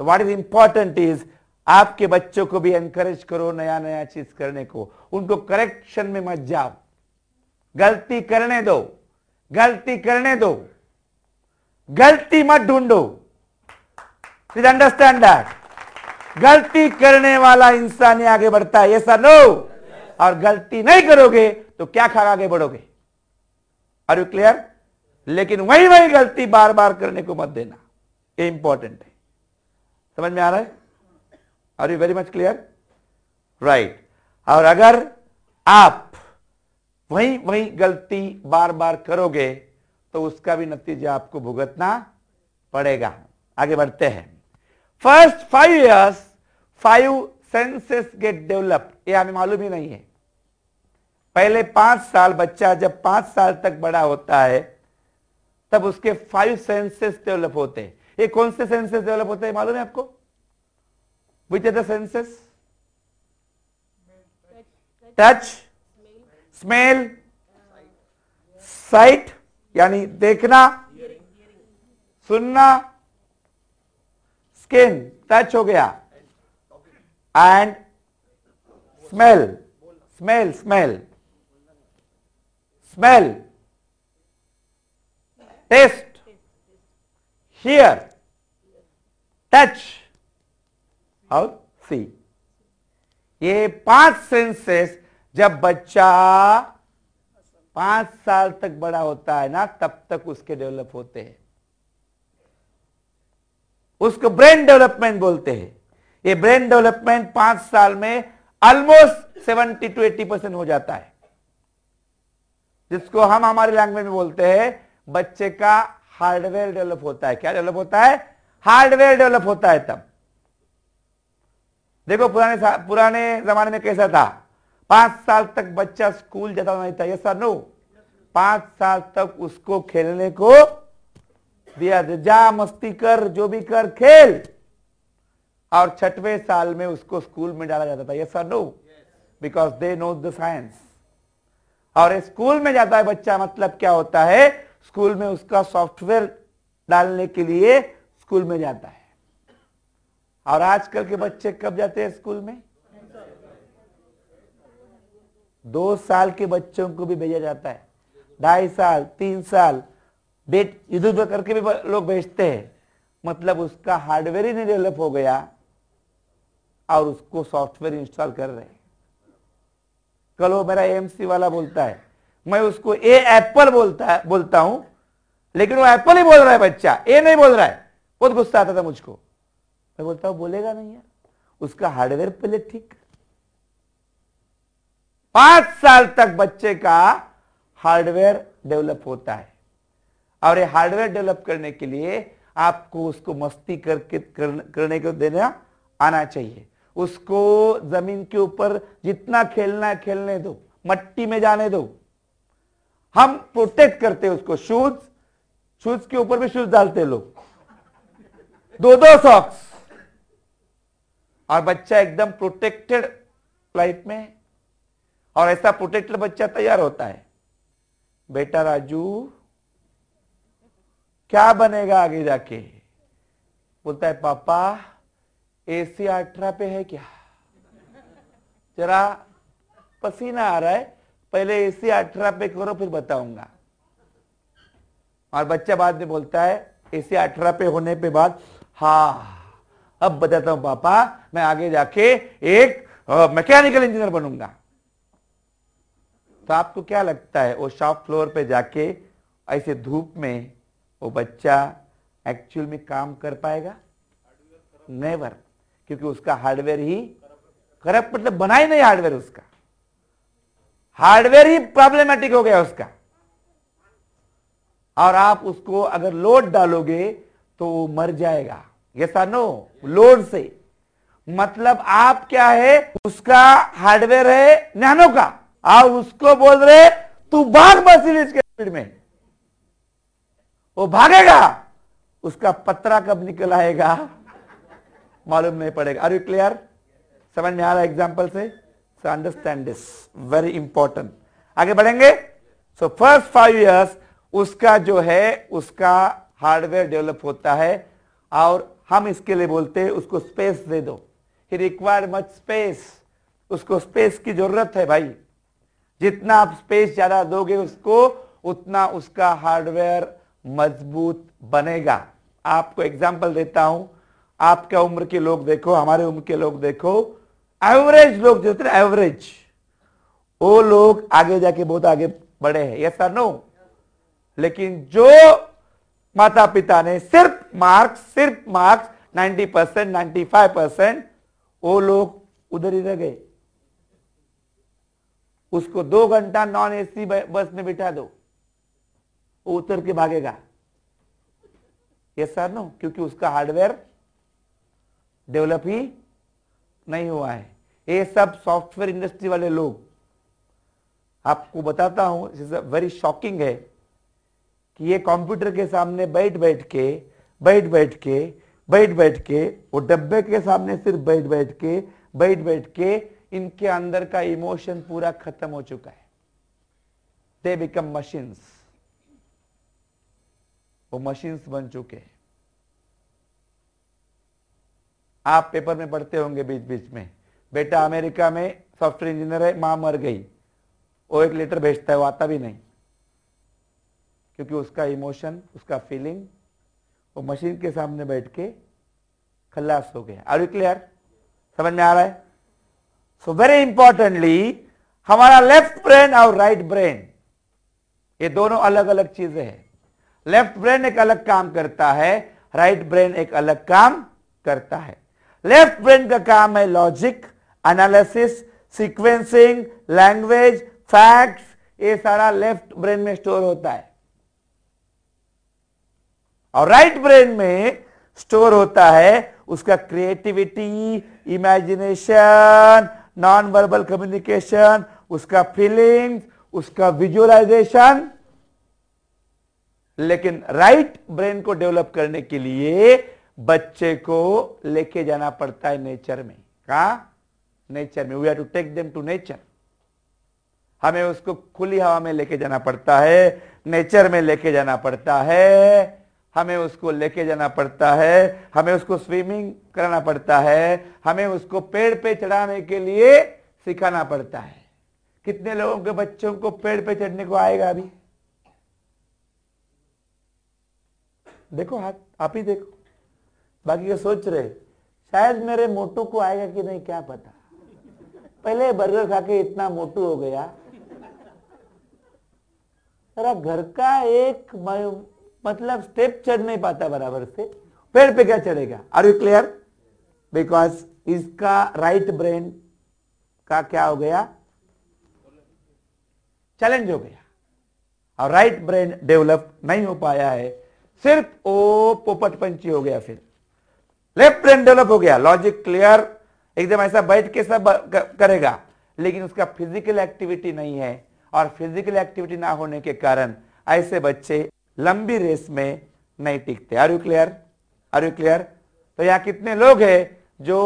तो व्हाट इज़ इंपॉर्टेंट इज़ आपके बच्चों को भी एनकरेज करो नया नया चीज़ करने को। उनको करेक्शन में मत जाओ। गलती करने दो। गलती करने दो। गलती मत ढूंढो। प्लीज़ अंडरस्टैंड दैट गलती करने वाला इंसान ही आगे बढ़ता है ये सर नो और गलती नहीं करोगे तो क्या खा आगे बढ़ोगे? आर यू क्लियर लेकिन वही वही गलती बार बार करने को मत देना। ये इंपॉर्टेंट है। समझ में आ रहा है? Are you very much clear right और अगर आप वही वही गलती बार बार करोगे तो उसका भी नतीजा आपको भुगतना पड़ेगा। आगे बढ़ते हैं। First five years five senses get developed ये हमें मालूम ही नहीं है। पहले पाँच साल बच्चा जब पाँच साल तक बड़ा होता है, तब उसके फाइव सेंसेस डेवलप होते हैं। ये कौन से सेंसेस डेवलप होते हैं मालूम है आपको? Which are the senses touch smell sight यानी देखना, सुनना स्किन टच हो गया। And smell smell smell smell taste hear touch और सी ये पाँच सेंसेस जब बच्चा पाँच साल तक बड़ा होता है ना, तब तक उसके डेवलप होते हैं। उसको ब्रेन डेवलपमेंट बोलते हैं। ये ब्रेन डेवलपमेंट पाँच साल में almost seventy to eighty percent हो जाता है। जिसको हम हमारे लैंग्वेज में बोलते हैं, बच्चे का हार्डवेयर डेवलप होता है। क्या डेवलप होता है? हार्डवेयर डेवलप होता है तब। देखो पुराने पुराने जमाने में कैसा था। पाँच साल तक बच्चा स्कूल जाता नहीं था। यस नो पाँच साल तक उसको खेलने को दिया जा मस्ती कर, जो भी कर, खेल। और छठवें साल में उसको स्कूल में डाला जाता था yes no because they know the science और स्कूल में जाता है बच्चा मतलब क्या होता है? स्कूल में उसका सॉफ्टवेयर डालने के लिए स्कूल में जाता है। और आजकल के बच्चे कब जाते हैं स्कूल में? दो साल के बच्चों को भी भेजा जाता है। ढाई साल, तीन साल डेट इधर उधर करके भी लोग भेजते हैं। मतलब उसका हार्डवेयर ही नहीं डेवलप हो गया और उसको सॉफ्टवेयर इंस्टॉल कर रहे हैं। कल वो मेरा एमसी वाला बोलता है। मैं उसको ए एप्पल बोलता है, बोलता हूँ। लेकिन वो एप्पल ही बोल रहा है बच्चा। ए नहीं बोल रहा है। बहुत गुस्सा आता था मुझको। मैं बोलता हूँ, बोलेगा नहीं यार। उसका हार्डवेयर पहले ठीक पाँच साल तक बच्चे का हार्डवेयर डेवलप होता है। और ये हार्डवेयर डेवलप करने के लिए आपको उसको मस्ती करके करने को देना आना चाहिए। उसको ज़मीन के ऊपर जितना खेलना है, खेलने दो, मट्टी में जाने दो। हम प्रोटेक्ट करते हैं उसको। शूज़ शूज़ के ऊपर भी शूज़ डालते लोग। दो दो सॉक्स और बच्चा एकदम प्रोटेक्टेड लाइफ में। और ऐसा प्रोटेक्टेड बच्चा तैयार होता है। बेटा राजू क्या बनेगा आगे जाके? बोलता है, पापा एसी अठारह पे है क्या? जरा पसीना आ रहा है, पहले एसी अठारह पे करो, फिर बताऊँगा. और बच्चा बाद में बोलता है एसी अठारह पे होने पे बाद, हा, अब बताता हूँ, पापा, मैं आगे जाके एक मैकेनिकल इंजीनियर बनूँगा. तो आपको क्या लगता है, वो शॉप फ्लोर पे जाके ऐसे धूप में वो बच्चा एक्चुअल में काम कर पाएगा? नेवर क्योंकि उसका हार्डवेयर ही करप्ट मतलब बना ही नहीं हार्डवेयर उसका। हार्डवेयर ही प्रॉब्लमेटिक हो गया उसका। और आप उसको अगर लोड डालोगे तो वो मर जाएगा। ऐसा नो लोड से। मतलब आप क्या है? उसका हार्डवेयर है नैनो का। आप उसको बोल रहे तू भाग मर्सिडीज के स्पीड में वो भागेगा। उसका पत्रा कब निकल आएगा? मालूम नहीं पड़ेगा। आर यू क्लियर समझ में आ रहा एग्ज़ाम्पल से? So understand this very important आगे बढ़ेंगे। सो फ़र्स्ट फाइव इयर्स उसका जो है, उसका हार्डवेयर डेवलप होता है और हम इसके लिए बोलते हैं, उसको स्पेस दे दो। ही रिक्वायर मच स्पेस उसको स्पेस की ज़रूरत है भाई। जितना आप स्पेस ज़्यादा दोगे उसको, उतना उसका हार्डवेयर मज़बूत बनेगा। आपको एग्ज़ाम्पल देता हूँ। आपके उम्र के लोग देखो, हमारे उम्र के लोग देखो। एवरेज लोग जो होते एवरेज वो लोग आगे जाके बहुत आगे बढ़े हैं। यस सर नो लेकिन जो माता पिता ने सिर्फ़ मार्क्स सिर्फ़ marks 90 percent ninety five percent वो लोग उधर ही रह गए। उसको दो घंटा नॉन एसी बस में बिठा दो। वो उतर के भागेगा। यस सर नो क्योंकि उसका हार्डवेयर डेवलप ही नहीं हुआ है। ये सब सॉफ्टवेयर इंडस्ट्री वाले लोग, आपको बताता हूँ वेरी शॉकिंग है कि ये कंप्यूटर के सामने बैठ बैठ के, बैठ बैठ के, बैठ बैठ के, वो डब्बे के सामने सिर्फ़ बैठ बैठ के, बैठ बैठ के, इनके अंदर का इमोशन पूरा खत्म हो चुका है। दे बिकम मशीन्स वो मशीन्स बन चुके हैं। आप पेपर में पढ़ते होंगे बीच बीच में, बेटा अमेरिका में सॉफ्टवेयर इंजीनियर है, माँ मर गई। वो एक लेटर भेजता है, वो आता भी नहीं। क्योंकि उसका इमोशन उसका फीलिंग वो मशीन के सामने बैठ के खल्लास हो गया। आर यू क्लियर समझ में आ रहा है? सो वेरी इंपॉर्टेंटली हमारा लेफ़्ट ब्रेन और राइट ब्रेन ये दोनों अलग अलग चीज़ें हैं। लेफ़्ट ब्रेन एक अलग काम करता है राइट ब्रेन एक अलग काम करता है। लेफ़्ट ब्रेन का काम है logic analysis sequencing language facts ये सारा लेफ़्ट ब्रेन में स्टोर होता है। और राइट ब्रेन में स्टोर होता है उसका creativity imagination non verbal communication उसका फीलिंग्स उसका विजुअलाइजेशन लेकिन राइट ब्रेन को डेवलप करने के लिए बच्चे को लेके जाना पड़ता है नेचर में। कहा नेचर में। We are to take them to nature हमें उसको खुली हवा में लेके जाना पड़ता है नेचर में लेके जाना पड़ता है, हमें उसको लेके जाना पड़ता है, हमें उसको स्विमिंग कराना पड़ता है, हमें उसको पेड़ पे चढ़ाने के लिए सिखाना पड़ता है। कितने लोगों के बच्चों को पेड़ पे चढ़ने को आएगा अभी? देखो हाथ, आप ही देखो। बाकी के सोच रहे, शायद मेरे मोटू को आएगा कि नहीं, क्या पता। पहले बर्गर खा के इतना मोटू हो गया। घर का एक मतलब स्टेप चढ़ नहीं पाता बराबर से। पेड़ पे क्या चढ़ेगा? आर यू क्लियर बिकॉज़ इसका राइट ब्रेन का क्या हो गया? चैलेंज हो गया। और राइट ब्रेन डेवलप नहीं हो पाया है। सिर्फ़ ओ पोपट पंची हो गया फिर। लेफ़्ट ब्रेन डेवलप हो गया। लॉजिक क्लियर एकदम ऐसा बैठ के सब करेगा। लेकिन उसका फ़िज़िकल एक्टिविटी नहीं है और फ़िज़िकल एक्टिविटी ना होने के कारण ऐसे बच्चे लंबी रेस में नहीं टिकते। Are you clear are you clear तो यहाँ कितने लोग हैं जो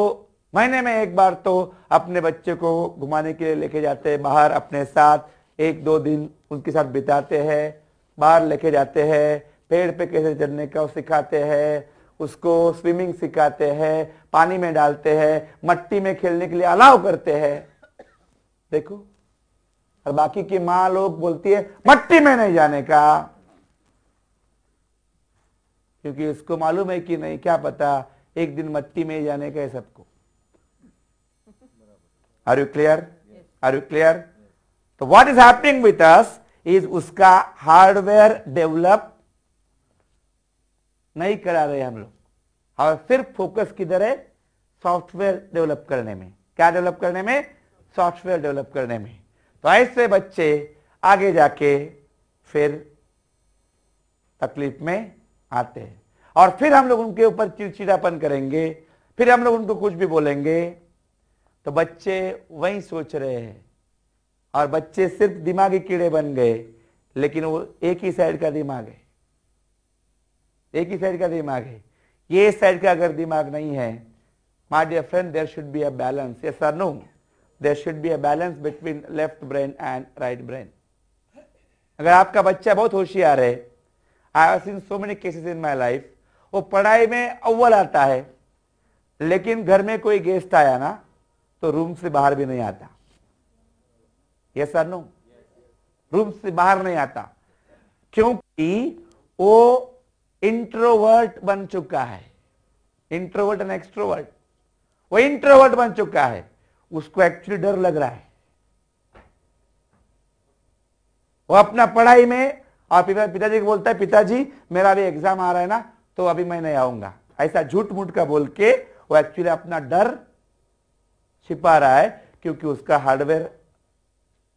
महीने में एक बार तो अपने बच्चे को घुमाने के लिए लेके जाते हैं, बाहर अपने साथ एक दो दिन उनके साथ बिताते हैं, बाहर लेके जाते हैं पेड़ पे कैसे चढ़ने का सिखाते हैं, उसको स्विमिंग सिखाते हैं, पानी में डालते हैं, मट्टी में खेलने के लिए अलाव करते हैं। देखो, और बाकी की माँ लोग बोलती है, मट्टी में नहीं जाने का। क्योंकि उसको मालूम है कि नहीं, क्या पता एक दिन मट्टी में जाने का है सबको। Are you clear are you clear तो what is happening with us is उसका हार्डवेयर डेवलप नहीं करा रहे हम लोग। और सिर्फ़ फोकस किधर है? सॉफ्टवेयर डेवलप करने में। क्या डेवलप करने में? सॉफ्टवेयर डेवलप करने में। तो ऐसे बच्चे आगे जाके फिर तकलीफ़ में आते हैं। और फिर हम लोग उनके ऊपर चिड़चिड़ापन करेंगे। फिर हम लोग उनको कुछ भी बोलेंगे। तो बच्चे वही सोच रहे हैं। और बच्चे सिर्फ़ दिमागी कीड़े बन गए, लेकिन वो एक ही साइड का दिमाग है। एक ही साइड का दिमाग है। ये साइड का अगर दिमाग नहीं है my dear friend there should be a balance yes और no there should be a balance between left brain and right brain अगर आपका बच्चा बहुत होशियार है I have seen so many cases in my life वो पढ़ाई में अव्वल आता है, लेकिन घर में कोई गेस्ट आया ना तो रूम से बाहर भी नहीं आता। यस सर नो रूम से बाहर नहीं आता। क्योंकि वो इंट्रोवर्ट बन चुका है। इंट्रोवर्ट एंड एक्सट्रोवर्ट वो इंट्रोवर्ट बन चुका है। उसको एक्चुअली डर लग रहा है। वो अपना पढ़ाई में, और पिताजी को बोलता है, पिताजी, मेरा अभी एग्ज़ाम आ रहा है ना तो अभी मैं नहीं आऊँगा। ऐसा झूठ मूठ का बोल के वो एक्चुअली अपना डर छिपा रहा है, क्योंकि उसका हार्डवेयर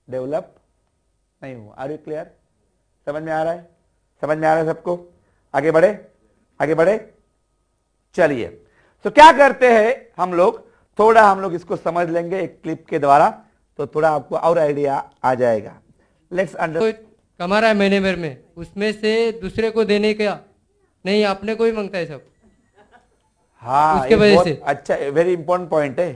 डेवलप नहीं हुआ। आर यू क्लियर समझ में आ रहा है? समझ में आ रहा है सबको? आगे बढ़े आगे बढ़े। चलिए। तो क्या करते हैं हम लोग? थोड़ा हम लोग इसको समझ लेंगे एक क्लिप के द्वारा तो थोड़ा आपको और आइडिया आ जाएगा। लेट्स अंडर कमा रहा है महीने भर में? उसमें से दूसरे को देने का नहीं अपने को ही माँगता है सब। हाँ उसके वजह से। अच्छा वेरी इंपॉर्टेंट पॉइंट है।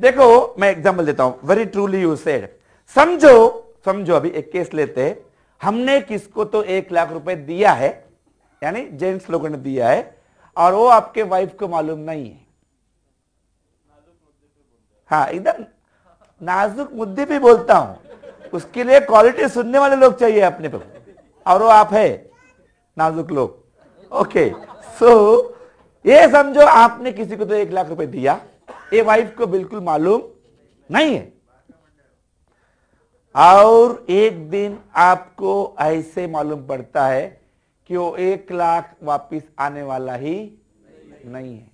देखो मैं एग्ज़ाम्पल देता हूँ। वेरी ट्रूली यू सेड समझो समझो अभी एक केस लेते हैं। हमने किसको तो एक लाख रुपए दिया है? यानी जेंट्स लोगों ने दिया है और वो आपके वाइफ को मालूम नहीं है। हाँ एकदम नाजुक मुद्दे पे बोलता हूँ। उसके लिए क्वालिटी सुनने वाले लोग चाहिए अपने पे। और वो आप है नाजुक लोग। ओके सो so, ये समझो आपने किसी को तो एक लाख रुपए दिया। ये वाइफ को बिल्कुल मालूम नहीं है। और एक दिन आपको ऐसे मालूम पड़ता है कि वो एक लाख वापिस आने वाला ही नहीं नहीं है।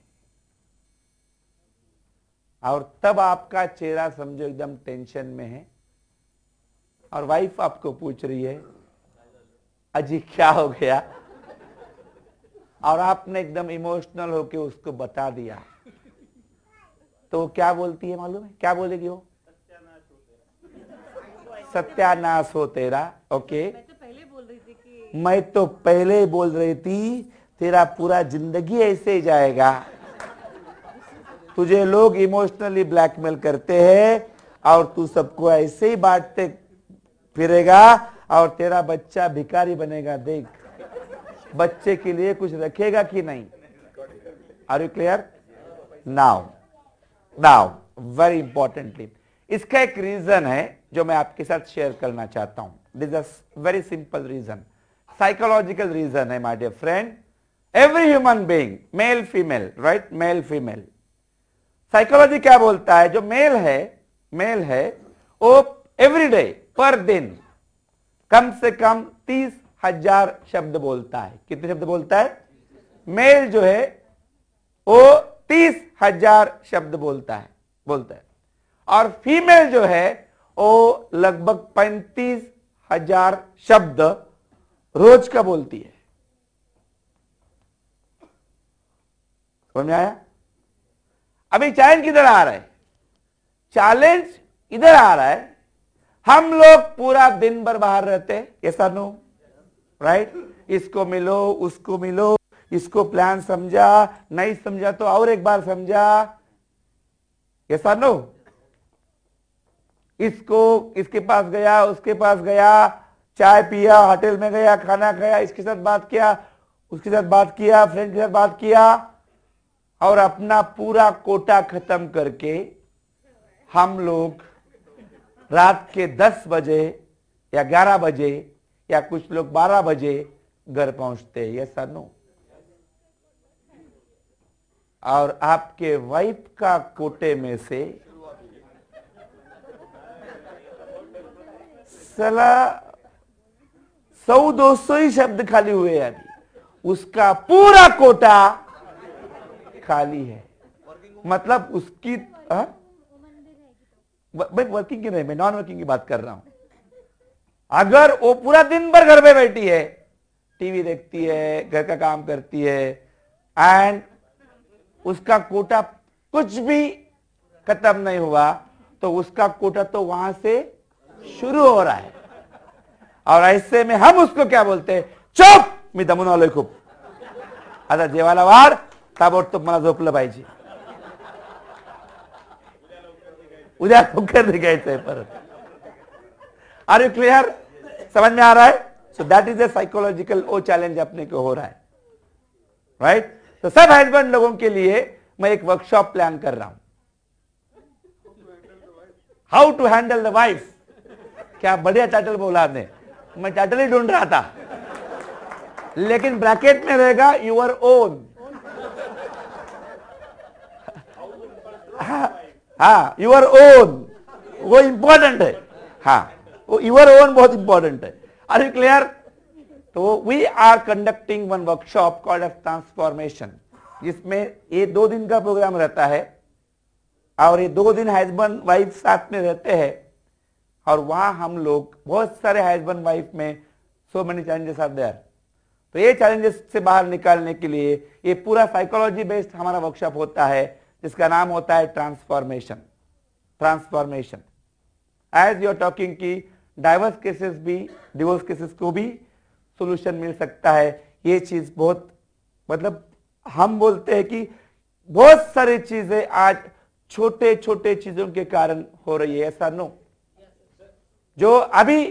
और तब आपका चेहरा समझो एकदम टेंशन में है। और वाइफ आपको पूछ रही है, अजी, क्या हो गया? और आपने एकदम इमोशनल होके उसको बता दिया। तो क्या बोलती है मालूम है? क्या बोलेगी वो? सत्यानाश हो तेरा, ओके? मैं तो पहले ही बोल रही थी, तेरा पूरा ज़िंदगी ऐसे ही जाएगा। तुझे लोग इमोशनली ब्लैकमेल करते हैं और तू सबको ऐसे ही बांटते फिरेगा और तेरा बच्चा भिकारी बनेगा, देख। बच्चे के लिए कुछ रखेगा कि नहीं? Are you clear now now very importantly इसका एक रीजन है जो मैं आपके साथ शेयर करना चाहता हूँ। This a very simple reason psychological reason है my dear friend every human being male female right male female psychology क्या बोलता है? जो मेल है मेल है, वो एवरी डे पर दिन, कम से कम तीस हज़ार शब्द बोलता है। कितने शब्द बोलता है? मेल जो है, वो तीस हज़ार शब्द बोलता है बोलता है। और फीमेल जो है, वो लगभग पैंतीस हज़ार शब्द रोज का बोलती है। समझ में आया? अभी चैलेंज किधर आ रहा है? चैलेंज इधर आ रहा है। हम लोग पूरा दिन भर बाहर रहते हैं। ये नो राइट इसको मिलो, उसको मिलो, इसको प्लान समझा, नहीं समझा तो और एक बार समझा। ये नो इसको, इसके पास गया, उसके पास गया चाय पिया, होटल में गया, खाना खाया, इसके साथ बात किया, उसके साथ बात किया फ्रेंड के साथ बात किया, और अपना पूरा कोटा खत्म करके हम लोग रात के 10 बजे या 11 बजे या कुछ लोग 12 बजे घर पहुँचते हैं यस नो और आपके वाइफ का कोटे में से सला सौ दो सौ ही शब्द खाली हुए हैं अभी। उसका पूरा कोटा खाली है। मतलब उसकी हाँ? भाई वर्किंग की नहीं, मैं नॉन वर्किंग की बात कर रहा हूँ। अगर वो पूरा दिन भर घर पे बैठी है टीवी देखती है, घर का काम करती है एंड उसका कोटा कुछ भी खत्म नहीं हुआ तो उसका कोटा तो वहाँ से शुरू हो रहा है। और ऐसे में हम उसको क्या बोलते हैं? चुप! मी दमून आलोय खूप आता जेवायला वाढ ताबडतोब मला झोपलं पाहिजे। उद्या लवकर निघायचंय परत। आर यू क्लियर समझ में आ रहा है? So that is a psychological oh challenge अपने को हो रहा है। राइट तो सब हस्बैंड लोगों के लिए मैं एक वर्कशॉप प्लान कर रहा हूँ। How to handle the wife क्या बढ़िया टाइटल बोला आपने। मैं टाइटल ही ढूंढ रहा था। लेकिन ब्रैकेट में रहेगा यूर ओन हाँ यूर ओन वो इंपॉर्टेंट है। हाँ वो यूर ओन बहुत इंपॉर्टेंट है। आर यू क्लियर तो we are conducting one workshop called of transformation जिसमें ये दो दिन का प्रोग्राम रहता है। और ये दो दिन हस्बैंड वाइफ साथ में रहते हैं। और वहाँ हम लोग, बहुत सारे हस्बैंड वाइफ में so many challenges are there तो ये चैलेंजेस से बाहर निकालने के लिए ये पूरा साइकोलॉजी बेस्ड हमारा वर्कशॉप होता है, जिसका नाम होता है transformation transformation as you are talking की डाइवर्स केसेस भी डिवोर्स केसेस को भी सोल्यूशन मिल सकता है. ये चीज़ बहुत मतलब हम बोलते हैं कि बहुत सारी चीज़ें आज छोटे छोटे चीज़ों के कारण हो रही है, ऐसा नो जो अभी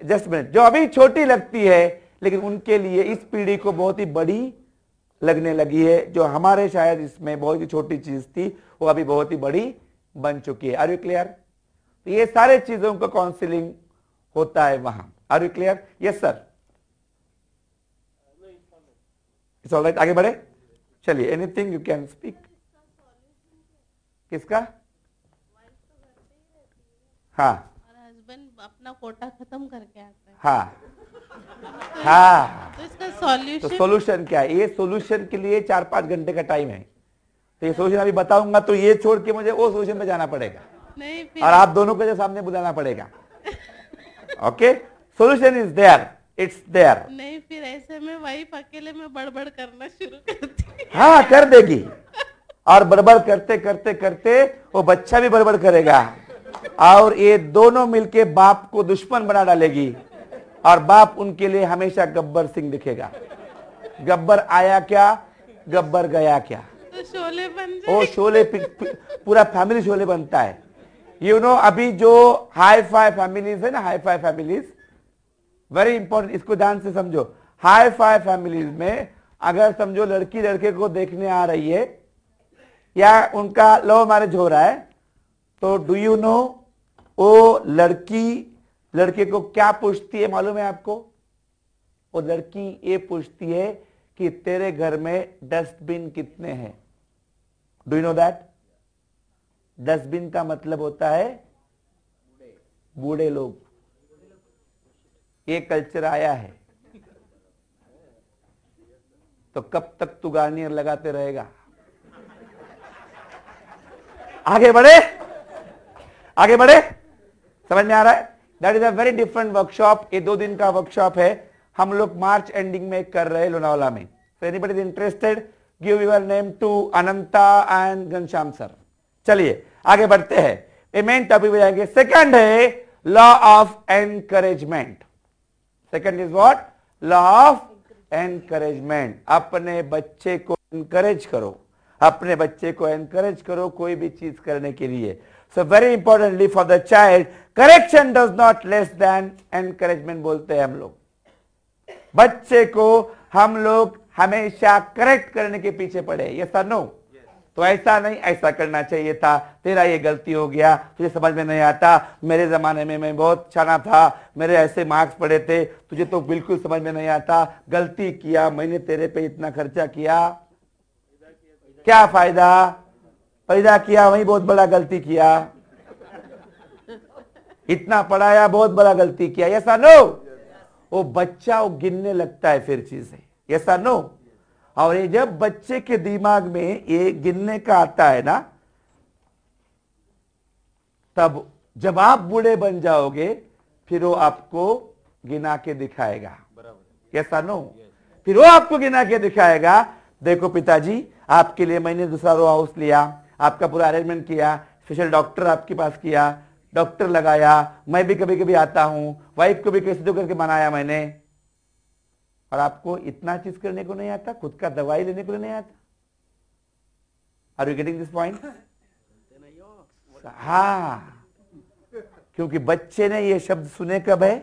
जस्ट मिनट जो अभी छोटी लगती है, लेकिन उनके लिए इस पीढ़ी को बहुत ही बड़ी लगने लगी है, जो हमारे शायद इसमें बहुत ही छोटी चीज़ थी, वो अभी बहुत ही बड़ी बन चुकी है। आर यू क्लियर ये सारे चीज़ों का काउंसिलिंग होता है वहाँ। Are you clear yes sir it's all right आगे बढ़े। चलिए एनीथिंग यू कैन स्पीक किसका? हाँ। अपना कोटा खत्म करके आता है। हाँ। हाँ। तो इसका सॉल्यूशन तो सॉल्यूशन क्या है? ये सॉल्यूशन के लिए चार पाँच घंटे का टाइम है। तो ये सॉल्यूशन अभी बताऊँगा तो ये छोड़ के मुझे वो सॉल्यूशन पे जाना पड़ेगा। नहीं फिर और आप दोनों को जो सामने बुलाना पड़ेगा। Okay solution is there it's there नहीं फिर ऐसे में वाइफ अकेले में बड़बड़ करना शुरू करती हाँ। कर देगी। और बड़बड़ करते करते करते वो बच्चा भी बड़बड़ करेगा। और ये दोनों मिलके बाप को दुश्मन बना डालेगी। और बाप उनके लिए हमेशा गब्बर सिंह दिखेगा। गब्बर आया क्या? गब्बर गया क्या? तो शोले बन वो शोले पि- पि- पूरा फैमिली शोले बनता है। यू you नो know, अभी जो हाई फाई फैमिलीज़ है ना hi fi families very important इसको ध्यान से समझो। हाई फाई फैमिलीज़ में अगर समझो लड़की लड़के को देखने आ रही है या उनका लव मैरिज हो रहा है तो डू यू नो वो लड़की, लड़के को क्या पूछती है मालूम है आपको? वो लड़की ये पूछती है कि तेरे घर में डस्टबिन कितने हैं? Do you know that dustbin का मतलब होता है बूढ़े लोग। ये कल्चर आया है। तो कब तक तू गार्नियर लगाते रहेगा? आगे बढ़े। आगे बढ़े। समझ में आ रहा है? That is a very different workshop ये दो दिन का वर्कशॉप है। हम लोग मार्च एंडिंग में कर रहे हैं लोनावाला में। So anybody is interested, give your name to Ananta and Ghanshyam sir चलिए, आगे बढ़ते हैं। मेन टॉपिक जाएँगे। सेकंड है law of encouragement second is what law of encouragement अपने बच्चे को एनकरेज करो। अपने बच्चे को एनकरेज करो कोई भी चीज़ करने के लिए। So very importantly for the child correction does not less than encouragement बोलते हैं हम लोग। बच्चे को हम लोग हमेशा करेक्ट करने के पीछे पड़े सर नो तो ऐसा नहीं, ऐसा करना चाहिए था। तेरा ये गलती हो गया, तुझे समझ में नहीं आता। मेरे जमाने में मैं बहुत छाना था। मेरे ऐसे मार्क्स पड़े थे, तुझे तो बिल्कुल समझ में नहीं आता। गलती किया, मैंने तेरे पे इतना खर्चा किया। क्या फ़ायदा? पैदा किया, वही बहुत बड़ा गलती किया। इतना पढ़ाया, बहुत बड़ा गलती किया। ऐसा नो वो बच्चा वो गिनने लगता है फिर चीज़ें। ऐसा नो और ये जब बच्चे के दिमाग में ये गिनने का आता है ना, तब जब आप बूढ़े बन जाओगे, फिर वो आपको गिना के दिखाएगा। ऐसा नो फिर वो आपको गिना के दिखाएगा, देखो पिताजी, आपके लिए मैंने दूसरा रो हाउस लिया, आपका पूरा अरेंजमेंट किया स्पेशल डॉक्टर आपके पास किया डॉक्टर लगाया, मैं भी कभी कभी आता हूँ वाइफ को भी कैसे तो करके मनाया मैंने। और आपको इतना चीज़ करने को नहीं आता, खुद का दवाई लेने को नहीं आता। Are you getting this point हाँ। क्योंकि बच्चे ने ये शब्द सुने कब है?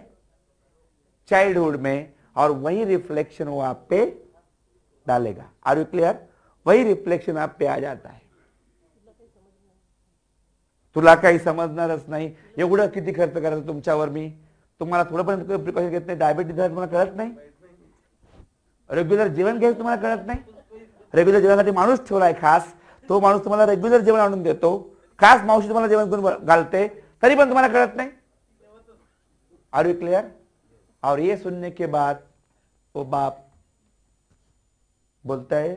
चाइल्डहुड में, और वही रिफ्लेक्शन वो आप पे डालेगा। आर यू क्लियर वही रिफ्लेक्शन आप पे आ जाता है। तुला काही समजणारच नाही. एवढं किती खर्च करायचं तुमच्यावर मी? तुम्हाला थोडं पण प्रिकॉशन घेत नाही? डायबिटीज़ झालं तुम्हाला कळत नाही? रेग्युलर जेवण घ्यायचं तुम्हाला कळत नाही? रेग्युलर जेवणासाठी माणूस ठेवलाय खास. तो माणूस तुम्हाला रेग्युलर जेवण आणून देतो. खास मावशी तुम्हाला जेवण करून घालते. तरी पण तुम्हाला कळत नाही? आर यू क्लियर और ये सुनने के बाद वो बाप बोलता है,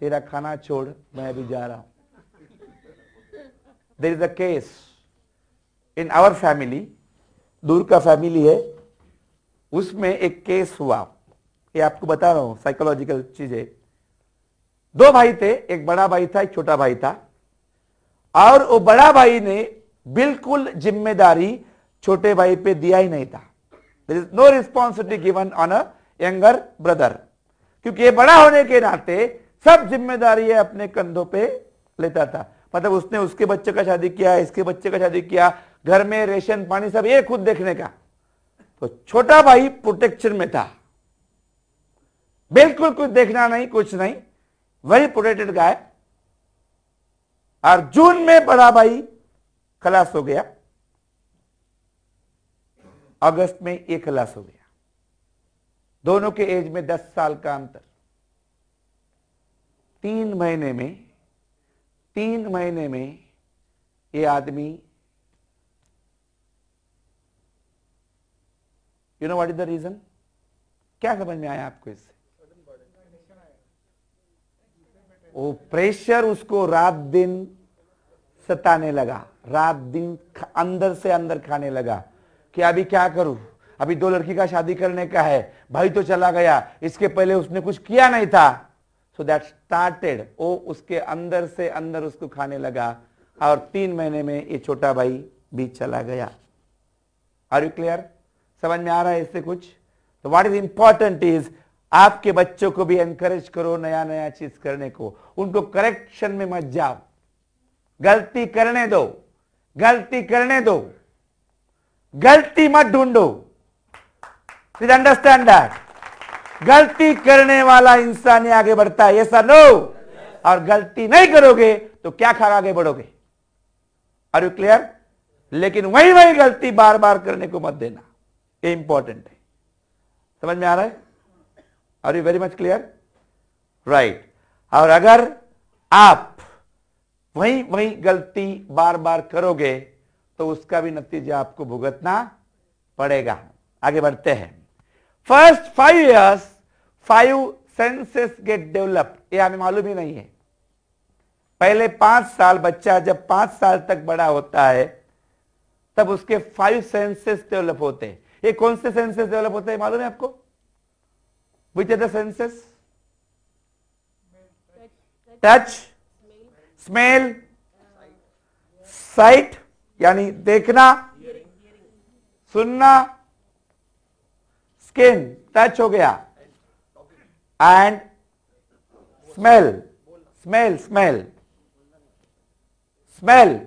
तेरा खाना छोड़, मैं अभी जा रहा हूँ. There is a case in our family दूर का फैमिली है, उसमें एक केस हुआ। ये आपको बता रहा हूँ साइकोलॉजिकल चीज़ें। दो भाई थे, एक बड़ा भाई था, एक छोटा भाई था। और वो बड़ा भाई ने बिल्कुल ज़िम्मेदारी छोटे भाई पे दिया ही नहीं था। There is no responsibility given on a younger brother क्योंकि ये बड़ा होने के नाते सब ज़िम्मेदारी अपने कंधों पे लेता था। मतलब उसने उसके बच्चे का शादी किया, इसके बच्चे का शादी किया, घर में रेशन, पानी सब ये खुद देखने का। तो छोटा भाई प्रोटेक्शन में था। बिल्कुल कुछ देखना नहीं, कुछ नहीं। वही प्रोटेक्टेड गाय और जून में बड़ा भाई खलास हो गया। अगस्त में ये खलास हो गया। दोनों के एज में दस साल का अंतर। तीन महीने में तीन महीने में ये आदमी you know what is the reason क्या समझ में आया आपको इससे? वो प्रेशर उसको रात दिन सताने लगा, रात दिन अंदर से अंदर खाने लगा कि अभी क्या करूँ? अभी दो लड़की का शादी करने का है, भाई तो चला गया, इसके पहले उसने कुछ किया नहीं था। सो दैट स्टार्टेड वो उसके अंदर से अंदर उसको खाने लगा और तीन महीने में ये छोटा भाई भी चला गया। आर यू क्लियर समझ में आ रहा है इससे कुछ? तो व्हाट इज़ इंपॉर्टेंट इज़ आपके बच्चों को भी एनकरेज करो नया नया चीज़ करने को। उनको करेक्शन में मत जाओ। गलती करने दो। गलती करने दो। गलती मत ढूंढो। प्लीज़ अंडरस्टैंड दैट गलती करने वाला इंसान ही आगे बढ़ता है ऐसा नो और गलती नहीं करोगे तो क्या खा आगे बढ़ोगे? आर यू क्लियर लेकिन वही वही गलती बार बार करने को मत देना। ये इंपॉर्टेंट है। समझ में आ रहा है? Are you very much clear right और अगर आप वही वही गलती बार बार करोगे तो उसका भी नतीजा आपको भुगतना पड़ेगा। आगे बढ़ते हैं। First five years five senses get developed ये हमें मालूम ही नहीं है। पहले पाँच साल बच्चा जब पाँच साल तक बड़ा होता है, तब उसके फाइव सेंसेस डेवलप होते हैं। ये कौन से सेंसेस डेवलप होते हैं, मालूम है आपको? Which are the senses touch smell sight यानी देखना, सुनना स्किन टच हो गया। And smell smell smell smell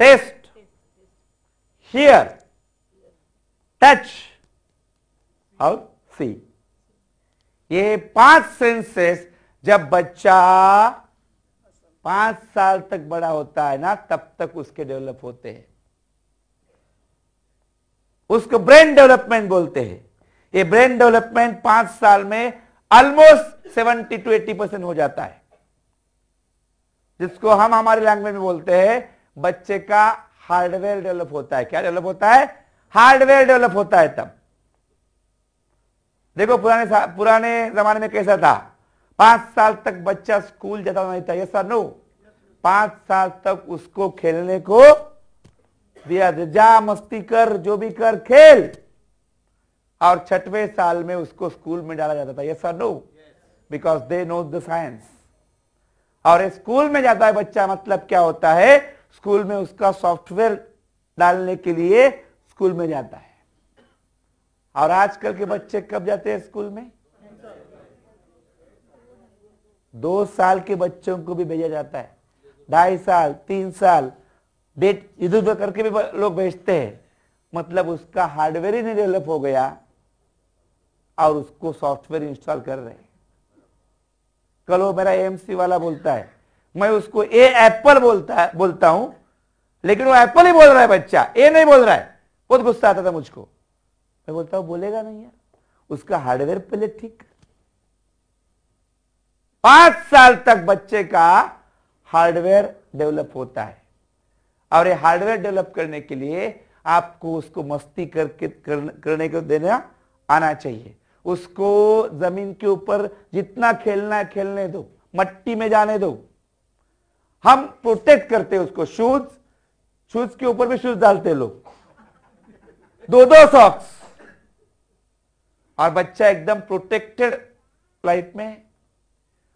taste hear touch और सी ये पाँच सेंसेस जब बच्चा पाँच साल तक बड़ा होता है ना, तब तक उसके डेवलप होते हैं। उसको ब्रेन डेवलपमेंट बोलते हैं। ये ब्रेन डेवलपमेंट पाँच साल में almost seventy to eighty percent हो जाता है। जिसको हम हमारे लैंग्वेज में बोलते हैं, बच्चे का हार्डवेयर डेवलप होता है। क्या डेवलप होता है? हार्डवेयर डेवलप होता है तब। देखो पुराने पुराने जमाने में कैसा था। पाँच साल तक बच्चा स्कूल जाता नहीं था। ऐसा नो पाँच साल तक उसको खेलने को दिया जा मस्ती कर, जो भी कर, खेल। और छठवें साल में उसको स्कूल में डाला जाता था ऐसा no because they know the science और स्कूल में जाता है बच्चा मतलब क्या होता है? स्कूल में उसका सॉफ्टवेयर डालने के लिए स्कूल में जाता है। और आजकल के बच्चे कब जाते हैं स्कूल में? दो साल के बच्चों को भी भेजा जाता है। ढाई साल, तीन साल डेट इधर उधर करके भी लोग भेजते हैं। मतलब उसका हार्डवेयर ही नहीं डेवलप हो गया और उसको सॉफ्टवेयर इंस्टॉल कर रहे हैं। कल वो मेरा एमसी वाला बोलता है। मैं उसको ए एप्पल बोलता है बोलता हूँ, लेकिन वो एप्पल ही बोल रहा है बच्चा। ए नहीं बोल रहा है। बहुत गुस्सा आता था मुझको। मैं बोलता हूँ, बोलेगा नहीं यार। उसका हार्डवेयर पहले ठीक। पाँच साल तक बच्चे का हार्डवेयर डेवलप होता है। और ये हार्डवेयर डेवलप करने के लिए आपको उसको मस्ती करके कर, करने को देना आना चाहिए। उसको ज़मीन के ऊपर जितना खेलना है खेलने दो मट्टी में जाने दो। हम प्रोटेक्ट करते हैं उसको। शूज़ शूज़ के ऊपर भी शूज़ डालते लोग। दो दो सॉक्स और बच्चा एकदम प्रोटेक्टेड लाइफ में।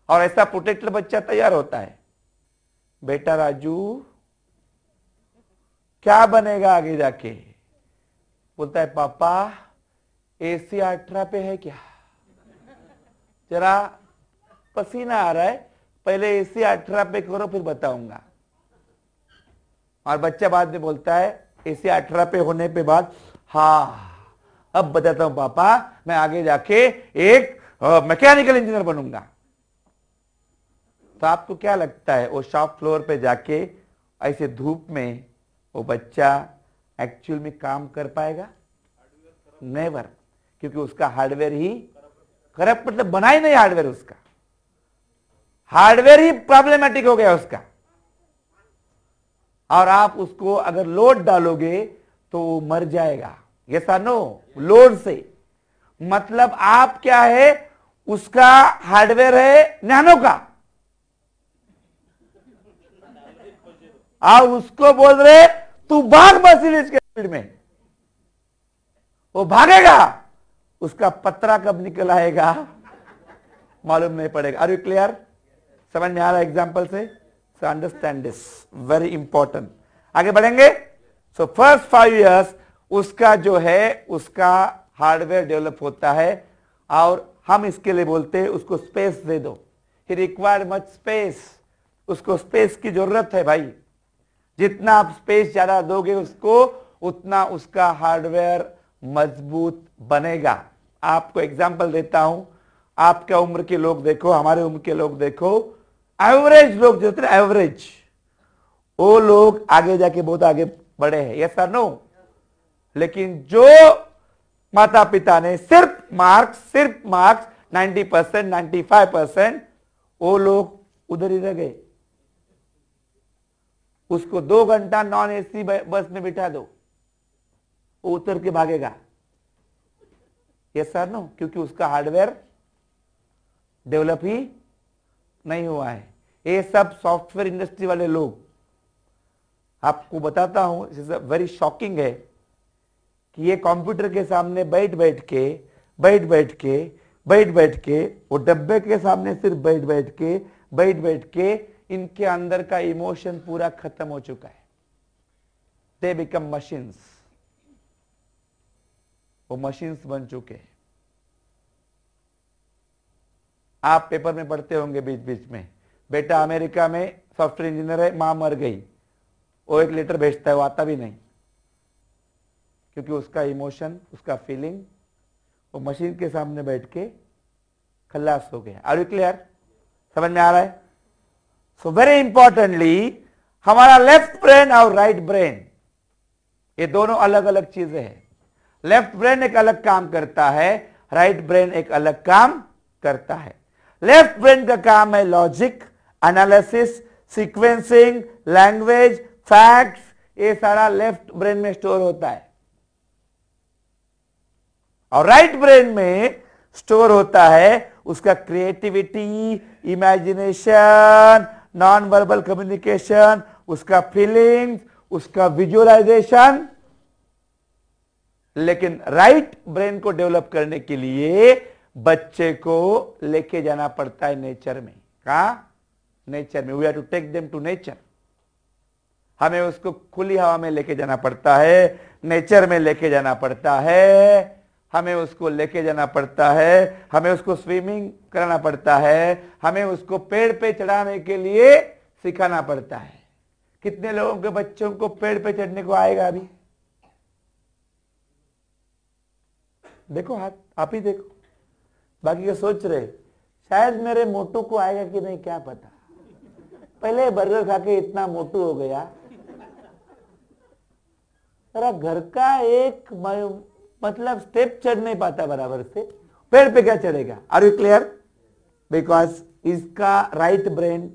और ऐसा प्रोटेक्टेड बच्चा तैयार होता है। बेटा राजू क्या बनेगा आगे जाके? बोलता है, पापा, एसी अठारह पे है क्या? जरा पसीना आ रहा है, पहले एसी अठारह पे करो, फिर बताऊँगा. और बच्चा बाद में बोलता है, एसी अठारह पे होने पे बाद, हा, अब बताता हूँ, पापा, मैं आगे जाके एक मैकेनिकल इंजीनियर बनूँगा. तो आपको क्या लगता है, वो शॉप फ्लोर पे जाके ऐसे धूप में वो बच्चा एक्चुअल में काम कर पाएगा? नेवर क्योंकि उसका हार्डवेयर ही करप्ट मतलब बना ही नहीं हार्डवेयर उसका। हार्डवेयर ही प्रॉब्लमेटिक हो गया उसका। और आप उसको अगर लोड डालोगे तो वो मर जाएगा। ये नो लोड से। मतलब आप क्या है? उसका हार्डवेयर है नैनो का। आप उसको बोल रहे, तू भाग मर्सिडीज के फ़ील्ड में। वो भागेगा। उसका पत्रा कब निकल आएगा? मालूम नहीं पड़ेगा। आर यू क्लियर समझ में आ रहा है एग्ज़ाम्पल से। So understand this very important आगे बढ़ेंगे। सो फ़र्स्ट फाइव इयर्स उसका जो है, उसका हार्डवेयर डेवलप होता है और हम इसके लिए बोलते हैं, उसको स्पेस दे दो। ही रिक्वायर मच स्पेस उसको स्पेस की ज़रूरत है भाई। जितना आप स्पेस ज़्यादा दोगे उसको, उतना उसका हार्डवेयर मज़बूत बनेगा। आपको एग्ज़ाम्पल देता हूँ। आपका उम्र के लोग देखो, हमारे उम्र के लोग देखो एवरेज लोग जो होते एवरेज वो लोग आगे जाके बहुत आगे बढ़े हैं। यस सर नो लेकिन जो माता पिता ने सिर्फ़ मार्क्स सिर्फ़ मार्क्स 90 परसेंट नाइन्टी परसेंट वो लोग उधर ही रह गए। उसको दो घंटा नॉन एसी बस में बिठा दो। वो उतर के भागेगा। यस सर नो क्योंकि उसका हार्डवेयर डेवलप ही नहीं हुआ है। ये सब सॉफ्टवेयर इंडस्ट्री वाले लोग, आपको बताता हूँ वेरी शॉकिंग है कि ये कंप्यूटर के सामने बैठ बैठ के, बैठ बैठ के, बैठ बैठ के, वो डब्बे के सामने सिर्फ़ बैठ बैठ के, बैठ बैठ के इनके अंदर का इमोशन पूरा खत्म हो चुका है। दे बिकम मशीन्स वो मशीन्स बन चुके हैं। आप पेपर में पढ़ते होंगे बीच बीच में, बेटा अमेरिका में सॉफ्टवेयर इंजीनियर है, माँ मर गई। वो एक लेटर भेजता है, वो आता भी नहीं। क्योंकि उसका इमोशन उसका फीलिंग वो मशीन के सामने बैठ के खल्लास हो गया। आर यू क्लियर समझ में आ रहा है? सो वेरी इंपॉर्टेंटली हमारा लेफ़्ट ब्रेन और राइट ब्रेन ये दोनों अलग अलग चीज़ें हैं। लेफ़्ट ब्रेन एक अलग काम करता है राइट ब्रेन एक अलग काम करता है। लेफ़्ट ब्रेन का काम है logic analysis sequencing language facts ये सारा लेफ़्ट ब्रेन में स्टोर होता है। और राइट ब्रेन में स्टोर होता है उसका creativity imagination non verbal communication उसका फीलिंग्स उसका विजुअलाइजेशन लेकिन राइट ब्रेन को डेवलप करने के लिए बच्चे को लेके जाना पड़ता है नेचर में। कहा? नेचर में। We are to take them to nature हमें उसको खुली हवा में लेके जाना पड़ता है नेचर में लेके जाना पड़ता है। हमें उसको लेके जाना पड़ता है, हमें उसको स्विमिंग कराना पड़ता है, हमें उसको पेड़ पे चढ़ाने के लिए सिखाना पड़ता है। कितने लोगों के बच्चों को पेड़ पे चढ़ने को आएगा अभी? देखो हाथ, आप ही देखो। बाकी ये सोच रहे, शायद मेरे मोटू को आएगा कि नहीं, क्या पता। पहले बर्गर खा के इतना मोटू हो गया। घर का एक मतलब स्टेप चढ़ नहीं पाता बराबर से। पेड़ पे क्या चढ़ेगा? आर यू क्लियर बिकॉज़ इसका राइट ब्रेन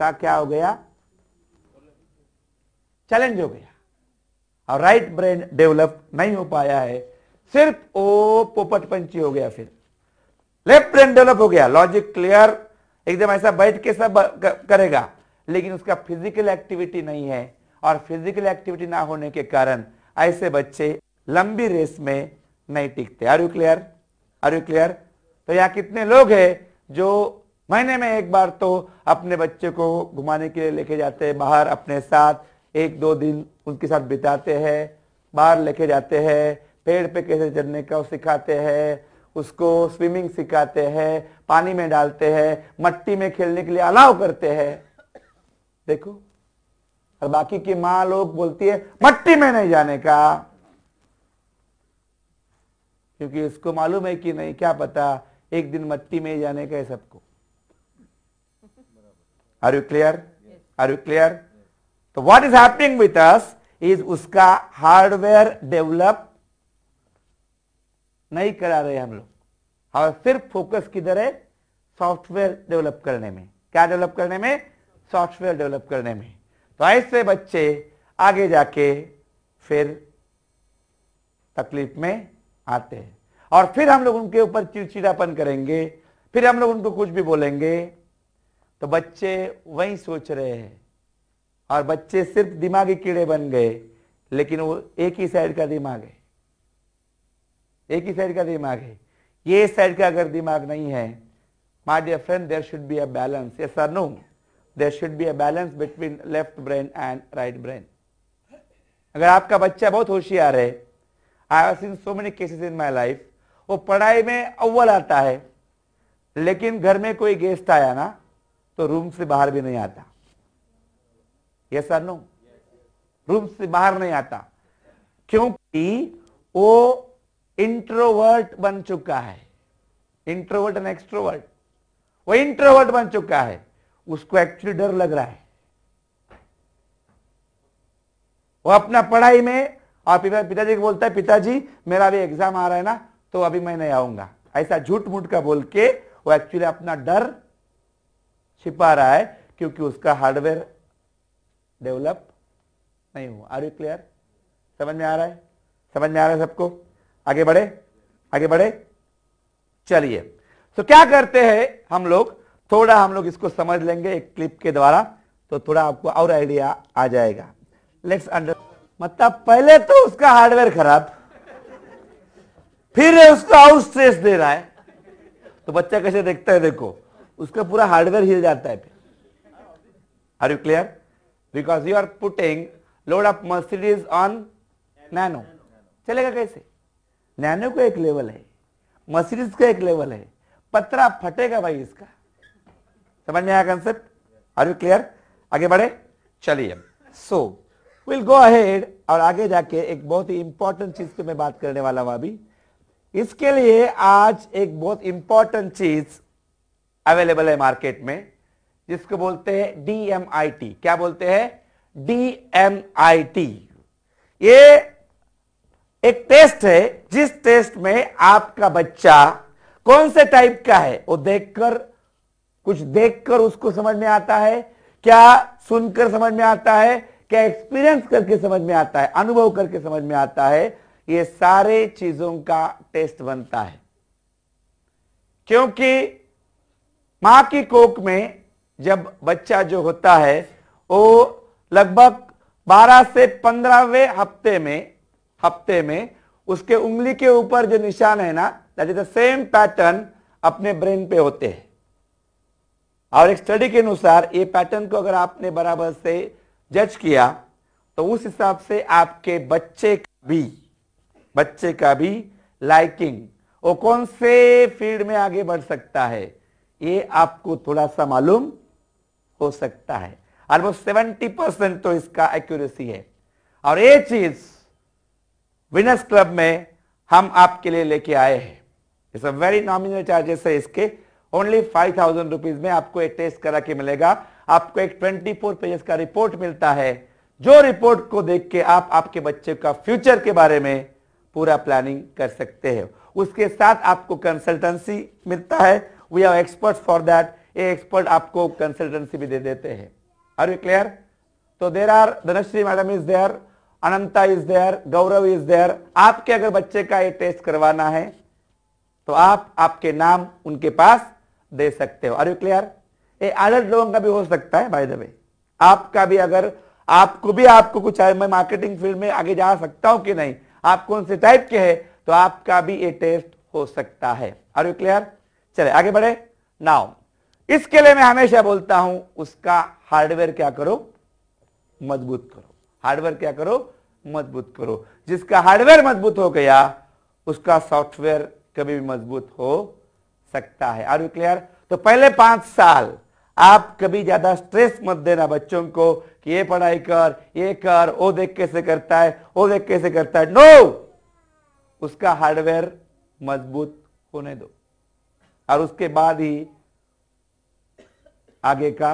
का क्या हो गया? चैलेंज हो गया। और राइट ब्रेन डेवलप नहीं हो पाया है। सिर्फ़ वो पोपट पंची हो गया फिर। लेफ़्ट ब्रेन डेवलप हो गया। लॉजिक क्लियर एकदम ऐसा बैठ के सब करेगा। लेकिन उसका फ़िज़िकल एक्टिविटी नहीं है। और फ़िज़िकल एक्टिविटी ना होने के कारण ऐसे बच्चे लंबी रेस में नहीं टिकते। Are you clear are you clear तो यहाँ कितने लोग हैं जो महीने में एक बार तो अपने बच्चे को घुमाने के लिए लेके जाते हैं, बाहर अपने साथ एक दो दिन उनके साथ बिताते हैं, बाहर लेके जाते हैं, पेड़ पे कैसे चढ़ने का सिखाते हैं, उसको स्विमिंग सिखाते हैं, पानी में डालते हैं, मट्टी में खेलने के लिए अलाव करते हैं। देखो, और बाकी की माँ लोग बोलती है, मट्टी में नहीं जाने का। क्योंकि उसको मालूम है कि नहीं क्या पता एक दिन मट्टी में जाने का है सबको। Are you clear are you clear तो what is happening with us is उसका हार्डवेयर डेवलप नहीं करा रहे हम लोग। और सिर्फ़ फोकस किधर है? सॉफ्टवेयर डेवलप करने में। क्या डेवलप करने में? सॉफ्टवेयर डेवलप करने में। तो ऐसे बच्चे आगे जाके फिर तकलीफ़ में आते हैं। और फिर हम लोग उनके ऊपर चिड़चिड़ापन करेंगे, फिर हम लोग उनको कुछ भी बोलेंगे तो बच्चे वही सोच रहे हैं। और बच्चे सिर्फ़ दिमागी कीड़े बन गए, लेकिन वो एक ही साइड का दिमाग है। एक ही साइड का दिमाग है। ये साइड का अगर दिमाग नहीं है my dear friend there should be a balance yes और no there should be a balance between left brain and right brain अगर आपका बच्चा बहुत होशियार है I have seen so many cases in my life वो पढ़ाई में अव्वल आता है, लेकिन घर में कोई गेस्ट आया ना तो रूम से बाहर भी नहीं आता। यस और नो रूम से बाहर नहीं आता। क्योंकि वो इंट्रोवर्ट बन चुका है। इंट्रोवर्ट एंड एक्सट्रोवर्ट वो इंट्रोवर्ट बन चुका है। उसको एक्चुअली डर लग रहा है। वो अपना पढ़ाई में और पिताजी को बोलता है, पिताजी, मेरा अभी एग्ज़ाम आ रहा है ना तो अभी मैं नहीं आऊँगा. ऐसा झूठ मूठ का बोल के वो एक्चुअली अपना डर छिपा रहा है, क्योंकि उसका हार्डवेयर डेवलप नहीं हुआ। आर यू क्लियर समझ में आ रहा है? समझ में आ रहा है सबको? आगे बढ़े आगे बढ़े। चलिए। तो क्या करते हैं हम लोग? थोड़ा हम लोग इसको समझ लेंगे एक क्लिप के द्वारा तो थोड़ा आपको और आइडिया आ जाएगा। लेट्स अंडर मतलब पहले तो उसका हार्डवेयर खराब, फिर उसको आउट स्ट्रेस दे रहा है। तो बच्चा कैसे देखता है, देखो, उसका पूरा हार्डवेयर हिल जाता है। Are you clear because you are putting load of Mercedes on Nano चलेगा कैसे? नैनो को एक लेवल है मर्सिडीज का एक लेवल है, पत्रा फटेगा भाई इसका। समझ में आया कंसेप्ट आर यू क्लियर आगे बढ़े, चलिए। सो विल गो अहेड और आगे जाके एक बहुत ही इंपॉर्टेंट चीज़ पे मैं बात करने वाला हूँ अभी। इसके लिए आज एक बहुत इंपॉर्टेंट चीज़ अवेलेबल है मार्केट में, जिसको बोलते हैं डीएमआईटी क्या बोलते हैं? डीएमआईटी ये एक टेस्ट है, जिस टेस्ट में आपका बच्चा कौन से टाइप का है, वो देखकर, कुछ देखकर उसको समझ में आता है, क्या सुनकर समझ में आता है क्या एक्सपीरियंस करके समझ में आता है, अनुभव करके समझ में आता है, ये सारे चीज़ों का टेस्ट बनता है। क्योंकि माँ की कोक में जब बच्चा जो होता है, वो लगभग 12 से 15वें हफ़्ते में हफ़्ते में उसके उंगली के ऊपर जो निशान है ना that is the same pattern अपने ब्रेन पे होते हैं। और एक स्टडी के अनुसार ये पैटर्न को अगर आपने बराबर से जज किया तो उस हिसाब से आपके बच्चे का भी, बच्चे का भी लाइकिंग वो कौन से फ़ील्ड में आगे बढ़ सकता है, ये आपको थोड़ा सा मालूम हो सकता है। ऑलमोस्ट सेवेंटी परसेंट तो इसका एक्यूरेसी है। और ये चीज़ विनर्स क्लब में हम आपके लिए लेके आए हैं। It's a very nominal charges है इसके। ओनली फाइव थाउज़ेंड रुपीज़ में आपको एक टेस्ट करा के मिलेगा। आपको एक ट्वेंटी फोर पेजेस का रिपोर्ट मिलता है। जो रिपोर्ट को देख के आप आपके बच्चे का फ्यूचर के बारे में पूरा प्लानिंग कर सकते हैं। उसके साथ आपको कंसल्टेंसी मिलता है। We are expert for that ये एक्सपर्ट आपको कंसल्टेंसी भी दे देते हैं। आर यू क्लियर तो there are Dhanashree madam is there Ananta is there Gaurav is there आपके अगर बच्चे का ये टेस्ट करवाना है तो आप आपके नाम उनके पास दे सकते हो। आर यू क्लियर ये अडल्ट लोगों का भी हो सकता है बाय द वे आपका भी अगर, आपको भी, आपको कुछ मैं मार्केटिंग फ़ील्ड में आगे जा सकता हूँ कि नहीं, आप कौन से टाइप के हैं तो आपका भी ये टेस्ट हो सकता है। आर यू क्लियर चले, आगे बढ़े। नाउ इसके लिए मैं हमेशा बोलता हूँ, उसका हार्डवेयर क्या करो? मज़बूत करो। हार्डवेयर क्या करो? मज़बूत करो। जिसका हार्डवेयर मज़बूत हो गया, उसका सॉफ्टवेयर कभी भी मज़बूत हो सकता है। आर यू क्लियर तो पहले पाँच साल आप कभी ज़्यादा स्ट्रेस मत देना बच्चों को कि ये पढ़ाई कर, ये कर, वो देख कैसे करता है, वो देख कैसे करता है। नो उसका हार्डवेयर मज़बूत होने दो। और उसके बाद ही आगे का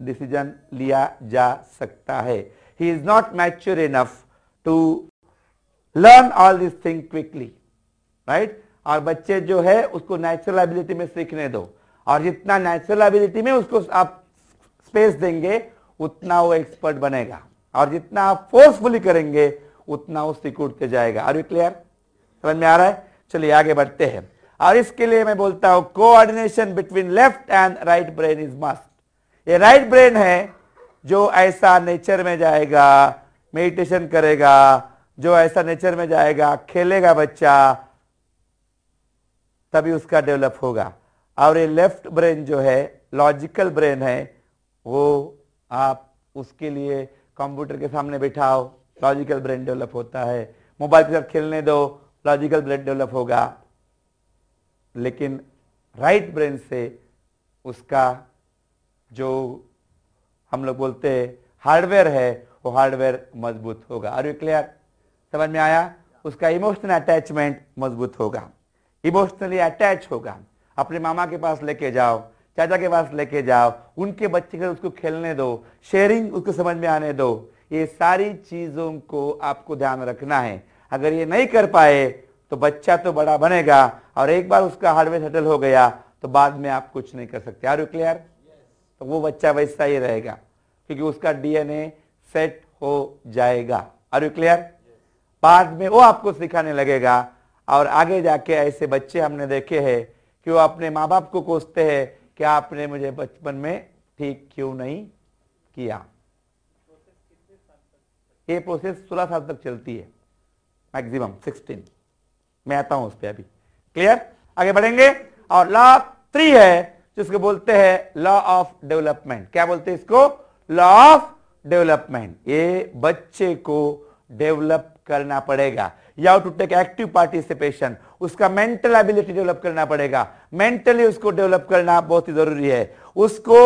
डिसीज़न लिया जा सकता है। He is not mature enough to learn all this thing quickly right और बच्चे जो है, उसको नेचुरल एबिलिटी में सीखने दो। और जितना नेचुरल एबिलिटी में उसको आप स्पेस देंगे, उतना वो एक्सपर्ट बनेगा। और जितना आप फोर्सफुली करेंगे, उतना वो सिकुड़ते जाएगा। यू क्लियर समझ में आ रहा है? चलिए आगे बढ़ते हैं। और इसके लिए मैं बोलता हूँ coordination between left and right brain is must ये राइट ब्रेन है जो ऐसा नेचर में जाएगा मेडिटेशन करेगा, जो ऐसा नेचर में जाएगा, खेलेगा बच्चा, तभी उसका डेवलप होगा। और ये लेफ़्ट ब्रेन जो है लॉजिकल ब्रेन है, वो आप उसके लिए कंप्यूटर के सामने बैठाओ लॉजिकल ब्रेन डेवलप होता है। मोबाइल के साथ खेलने दो लॉजिकल ब्रेन डेवलप होगा। लेकिन राइट ब्रेन से उसका जो हम लोग बोलते हैं हार्डवेयर है, वो हार्डवेयर मज़बूत होगा। यू क्लियर समझ में आया? उसका इमोशनल अटैचमेंट मज़बूत होगा। इमोशनली अटैच होगा। अपने मामा के पास लेके जाओ, चाचा के पास लेके जाओ, उनके बच्चे के उसको खेलने दो शेयरिंग उसको समझ में आने दो। ये सारी चीज़ों को आपको ध्यान रखना है। अगर ये नहीं कर पाए तो बच्चा तो बड़ा बनेगा और एक बार उसका हार्डवेयर सेटल हो गया तो बाद में आप कुछ नहीं कर सकते। Are you clear? तो वो बच्चा वैसा ही रहेगा, क्योंकि उसका डीएनए सेट हो जाएगा। Are you clear? बाद में वो आपको सिखाने लगेगा और आगे जाके ऐसे बच्चे हमने देखे हैं कि वो अपने माँ बाप को कोसते हैं कि आपने मुझे बचपन में ठीक क्यों नहीं किया? ये प्रोसेस सोलह साल तक चलती है। मैक्सिमम सिक्सटीन मैं आता हूँ उस पर अभी। क्लियर आगे बढ़ेंगे। और लॉ थ्री है, जिसको बोलते हैं लॉ ऑफ़ डेवलपमेंट क्या बोलते हैं इसको? लॉ ऑफ़ डेवलपमेंट ये बच्चे को डेवलप करना पड़ेगा। या टू टेक एक्टिव पार्टिसिपेशन उसका मेंटल एबिलिटी डेवलप करना पड़ेगा। मेंटली उसको डेवलप करना बहुत ही ज़रूरी है। उसको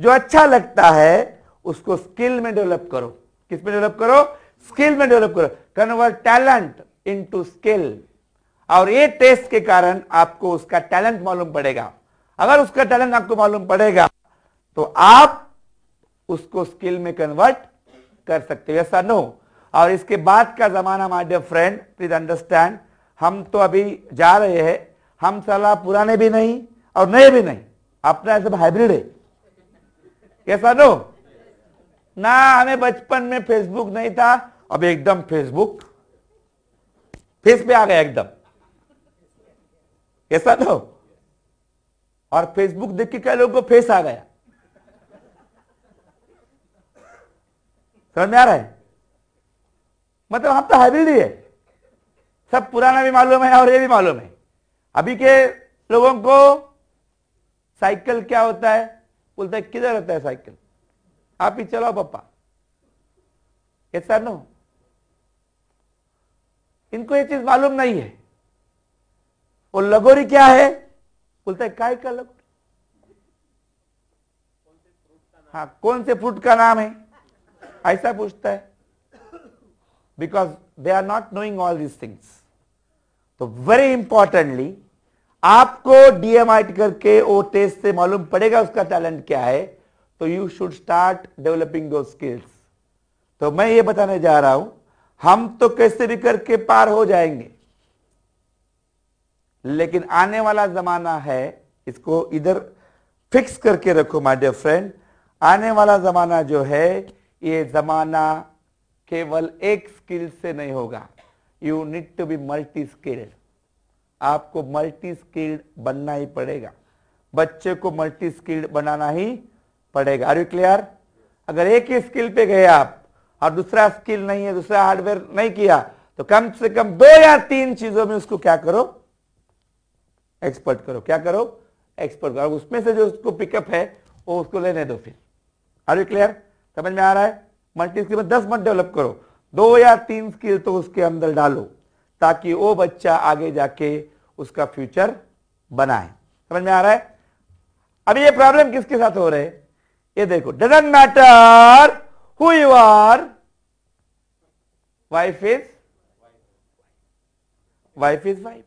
जो अच्छा लगता है, उसको स्किल में डेवलप करो। किसमें डेवलप करो? स्किल में डेवलप करो। कन्वर्ट टैलेंट इनटू स्किल और ये टेस्ट के कारण आपको उसका टैलेंट मालूम पड़ेगा। अगर उसका टैलेंट आपको मालूम पड़ेगा तो आप उसको स्किल में कन्वर्ट कर सकते हो। ऐसा नो और इसके बाद का जमाना my dear friend please understand हम तो अभी जा रहे हैं, हम सलाह पुराने भी नहीं और नए भी नहीं। अपना सब हाइब्रिड है। कैसा नो? ना, हमें बचपन में फेसबुक नहीं था, अब एकदम फेसबुक फेस पे आ गया एकदम। कैसा नो? और फेसबुक देख के क्या लोगों को फेस आ गया? समझ में आ रहा है? मतलब हम तो हाइब्रिड ही है। सब पुराना भी मालूम है और ये भी मालूम है। अभी के लोगों को साइकिल क्या होता है? बोलता है, किधर होता है साइकिल? आप ही चलाओ पप्पा ऐसा नो इनको ये चीज़ मालूम नहीं है। वो लगोरी क्या है? बोलता है काय का लगोरी। हाँ कौन से फ्रूट का नाम है? ऐसा पूछता है। Because they are not knowing all these things तो वेरी इंपॉर्टेंटली आपको डीएमआईटी करके वो टेस्ट से मालूम पड़ेगा उसका टैलेंट क्या है तो यू शुड स्टार्ट डेवलपिंग दो स्किल्स तो मैं ये बताने जा रहा हूँ, हम तो कैसे भी करके पार हो जाएँगे। लेकिन आने वाला जमाना है, इसको इधर फिक्स करके रखो माय डियर फ्रेंड आने वाला जमाना जो है, ये जमाना केवल एक स्किल से नहीं होगा। You need to be multi skilled आपको मल्टी स्किल्ड बनना ही पड़ेगा। बच्चे को मल्टी स्किल्ड बनाना ही पड़ेगा। आर यू क्लियर अगर एक ही स्किल पे गए आप और दूसरा स्किल नहीं है, दूसरा हार्डवेयर नहीं किया तो कम से कम दो या तीन चीज़ों में उसको क्या करो? एक्सपर्ट करो। क्या करो? एक्सपर्ट करो। उसमें से जो उसको पिकअप है, वो उसको लेने दो फिर। आर यू क्लियर समझ में आ रहा है? मल्टी स्किल में दस मत डेवलप करो। दो या तीन स्किल तो उसके अंदर डालो, ताकि वो बच्चा आगे जाके उसका फ्यूचर बनाए। समझ में आ रहा है? अभी ये प्रॉब्लम किसके साथ हो रहे? हैं ये देखो doesn't matter who you are wife is wife is wife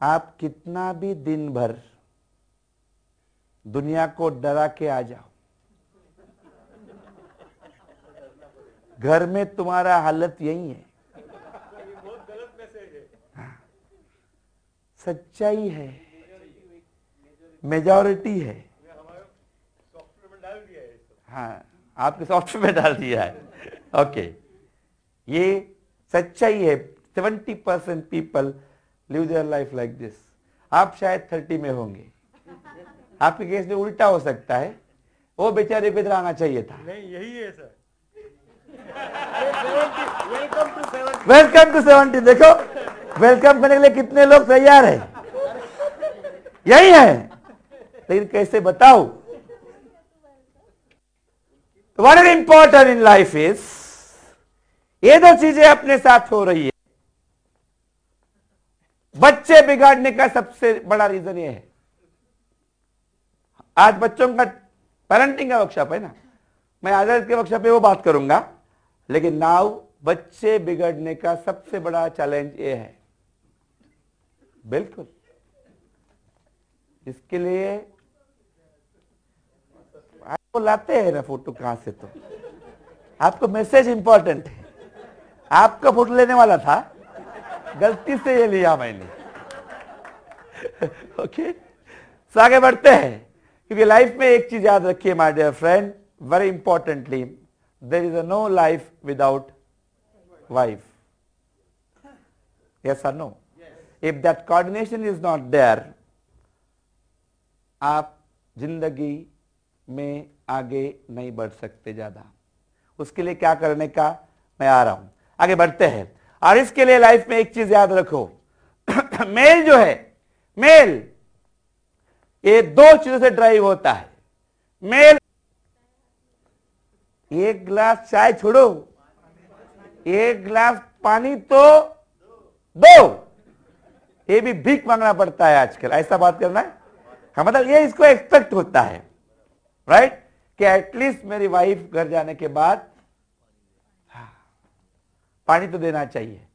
आप कितना भी दिन भर दुनिया को डरा के आ जाओ। घर में तुम्हारा हालत यही है। हाँ। सच्चाई है। मेजॉरिटी है। हाँ आपके सॉफ्टवेयर में डाल दिया है। ओके ये सच्चाई है। Seventy percent people live their life like this आप शायद थर्टी में होंगे। आपके केस में उल्टा हो सकता है। वो बेचारे को इधर आना चाहिए था। नहीं यही है सर। वेलकम टू सेवेंटी देखो। वेलकम करने के लिए कितने लोग तैयार है? यही है। लेकिन कैसे बताओ one is important in life is ये दो चीज़ें अपने साथ हो रही है। बच्चे बिगाड़ने का सबसे बड़ा रीजन ये है। आज बच्चों का पेरेंटिंग का वर्कशॉप है ना। मैं आज़ाद के वर्कशॉप पे वो बात करूँगा, लेकिन नाउ बच्चे बिगड़ने का सबसे बड़ा चैलेंज ये है। बिल्कुल। इसके लिए आपको लाते हैं ना फ़ोटो कहाँ से तो? आपको मैसेज इंपॉर्टेंट है। आपका फ़ोटो लेने वाला था, गलती से ये लिया मैंने। *laughs* ओके सो आगे बढ़ते हैं। क्योंकि लाइफ में एक चीज़ याद रखिए my dear friend very importantly there is a no life without wife. Yes or no? If that coordination is not there आप ज़िंदगी में आगे नहीं बढ़ सकते ज़्यादा। उसके लिए क्या करने का? मैं आ रहा हूँ। आगे बढ़ते हैं। और इसके लिए लाइफ में एक चीज़ याद रखो। *coughs* मेल जो है मेल ये दो चीज़ों से ड्राइव होता है। मेल एक गिलास चाय छोड़ो एक गिलास पानी तो दो। ये भी भीख मांगना पड़ता है आजकल ऐसा बात करना है। हाँ मतलब ये इसको एक्सपेक्ट होता है राइट कि एटलीस्ट मेरी वाइफ घर जाने के बाद हाँ, पानी तो देना चाहिए।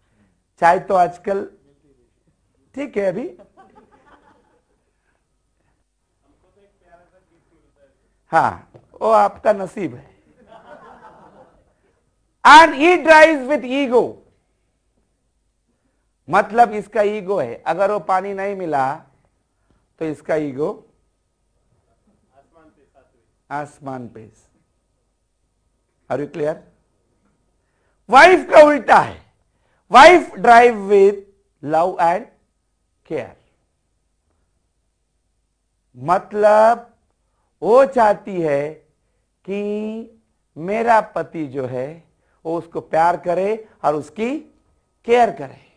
चाय तो आजकल ठीक है अभी। हाँ वो आपका नसीब है। And he drive with ego मतलब इसका ईगो है। अगर वो पानी नहीं मिला तो इसका ईगो आसमान पे आर यू क्लियर वाइफ का उल्टा है। Wife drive with love and care मतलब वो चाहती है कि मेरा पति जो है, वो उसको प्यार करे और उसकी केयर करे।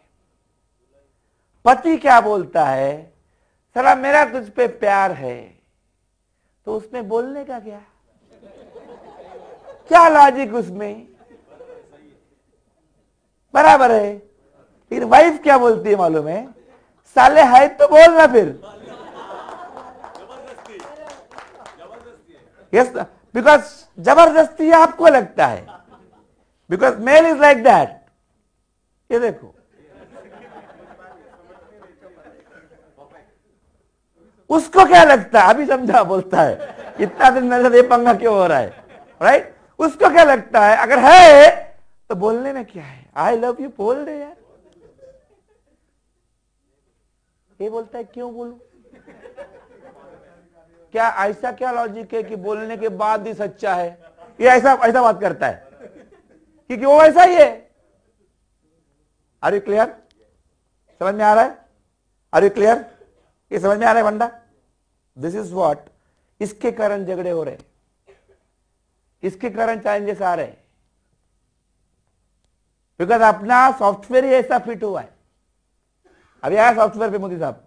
पति क्या बोलता है? सला, मेरा तुझ पे प्यार है। तो उसमें बोलने का क्या? क्या लॉजिक उसमें? बराबर है। लेकिन वाइफ क्या बोलती है मालूम है? साले है तो बोलना फिर। यस बिकॉज़ ज़बरदस्ती आपको लगता है। Because male is like that ये देखो। उसको क्या लगता है? अभी समझा बोलता है। इतना दिन नज़र ये पंगा क्यों हो रहा है? राइट उसको क्या लगता है? अगर है तो बोलने में क्या है? आई लव यू बोल दे यार। ये बोलता है, क्यों बोलू? क्या ऐसा क्या लॉजिक है कि बोलने के बाद ही सच्चा है? ये ऐसा ऐसा बात करता है। क्योंकि वो ऐसा ही है। यू क्लियर समझ में आ रहा है? यू क्लियर ये समझ में आ रहा है बंदा? दिस इज़ वॉट इसके कारण झगड़े हो रहे इसके कारण चैलेंजेस आ रहे हैं। बिकॉज़ अपना सॉफ्टवेयर ही ऐसा फिट हुआ है। अभी आया सॉफ्टवेयर पे मोदी साहब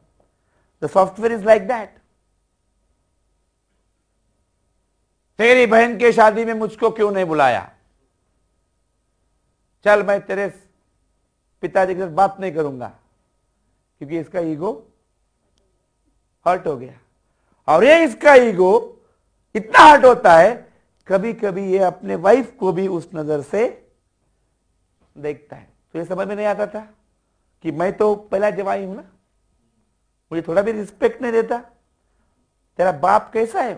the software is like that तेरी बहन के शादी में मुझको क्यों नहीं बुलाया? चल, मैं तेरे पिताजी के साथ बात नहीं करूँगा, क्योंकि इसका ईगो हर्ट हो गया। और ये इसका ईगो इतना हर्ट होता है कभी कभी ये अपने वाइफ को भी उस नज़र से देखता है। तो ये समझ में नहीं आता था कि मैं तो पहला जवाई हूँ ना। मुझे थोड़ा भी रिस्पेक्ट नहीं देता। तेरा बाप कैसा है?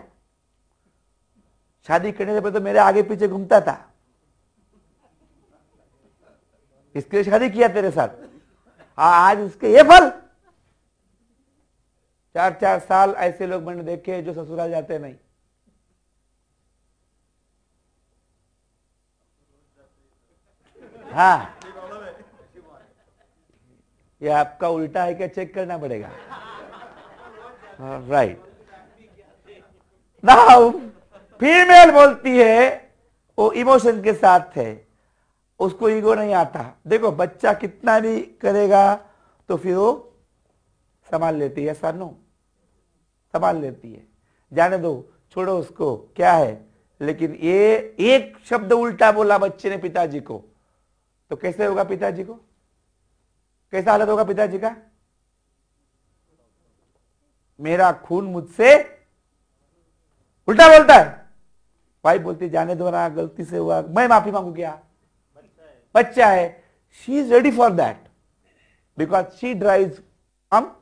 शादी करने से पहले तो मेरे आगे पीछे घूमता था। इसके लिए शादी किया तेरे साथ। आज उसके ये फल। चार चार साल ऐसे लोग मैंने देखे जो ससुराल जाते नहीं। हाँ। ये आपका उल्टा है क्या चेक करना पड़ेगा? राइट नाउ फीमेल बोलती है, वो इमोशन के साथ है। उसको ईगो नहीं आता। देखो, बच्चा कितना भी करेगा तो फिर वो संभाल लेती है ऐसा नो संभाल लेती है। जाने दो, छोड़ो उसको, क्या है? लेकिन ये, एक शब्द उल्टा बोला बच्चे ने पिताजी को तो कैसे होगा पिताजी को? कैसा हालत होगा पिताजी का? मेरा खून मुझसे उल्टा बोलता है। भाई बोलती, जाने दो ना, गलती से हुआ। मैं माफ़ी मांगू क्या? बच्चा है। She is ready for that because she drive हम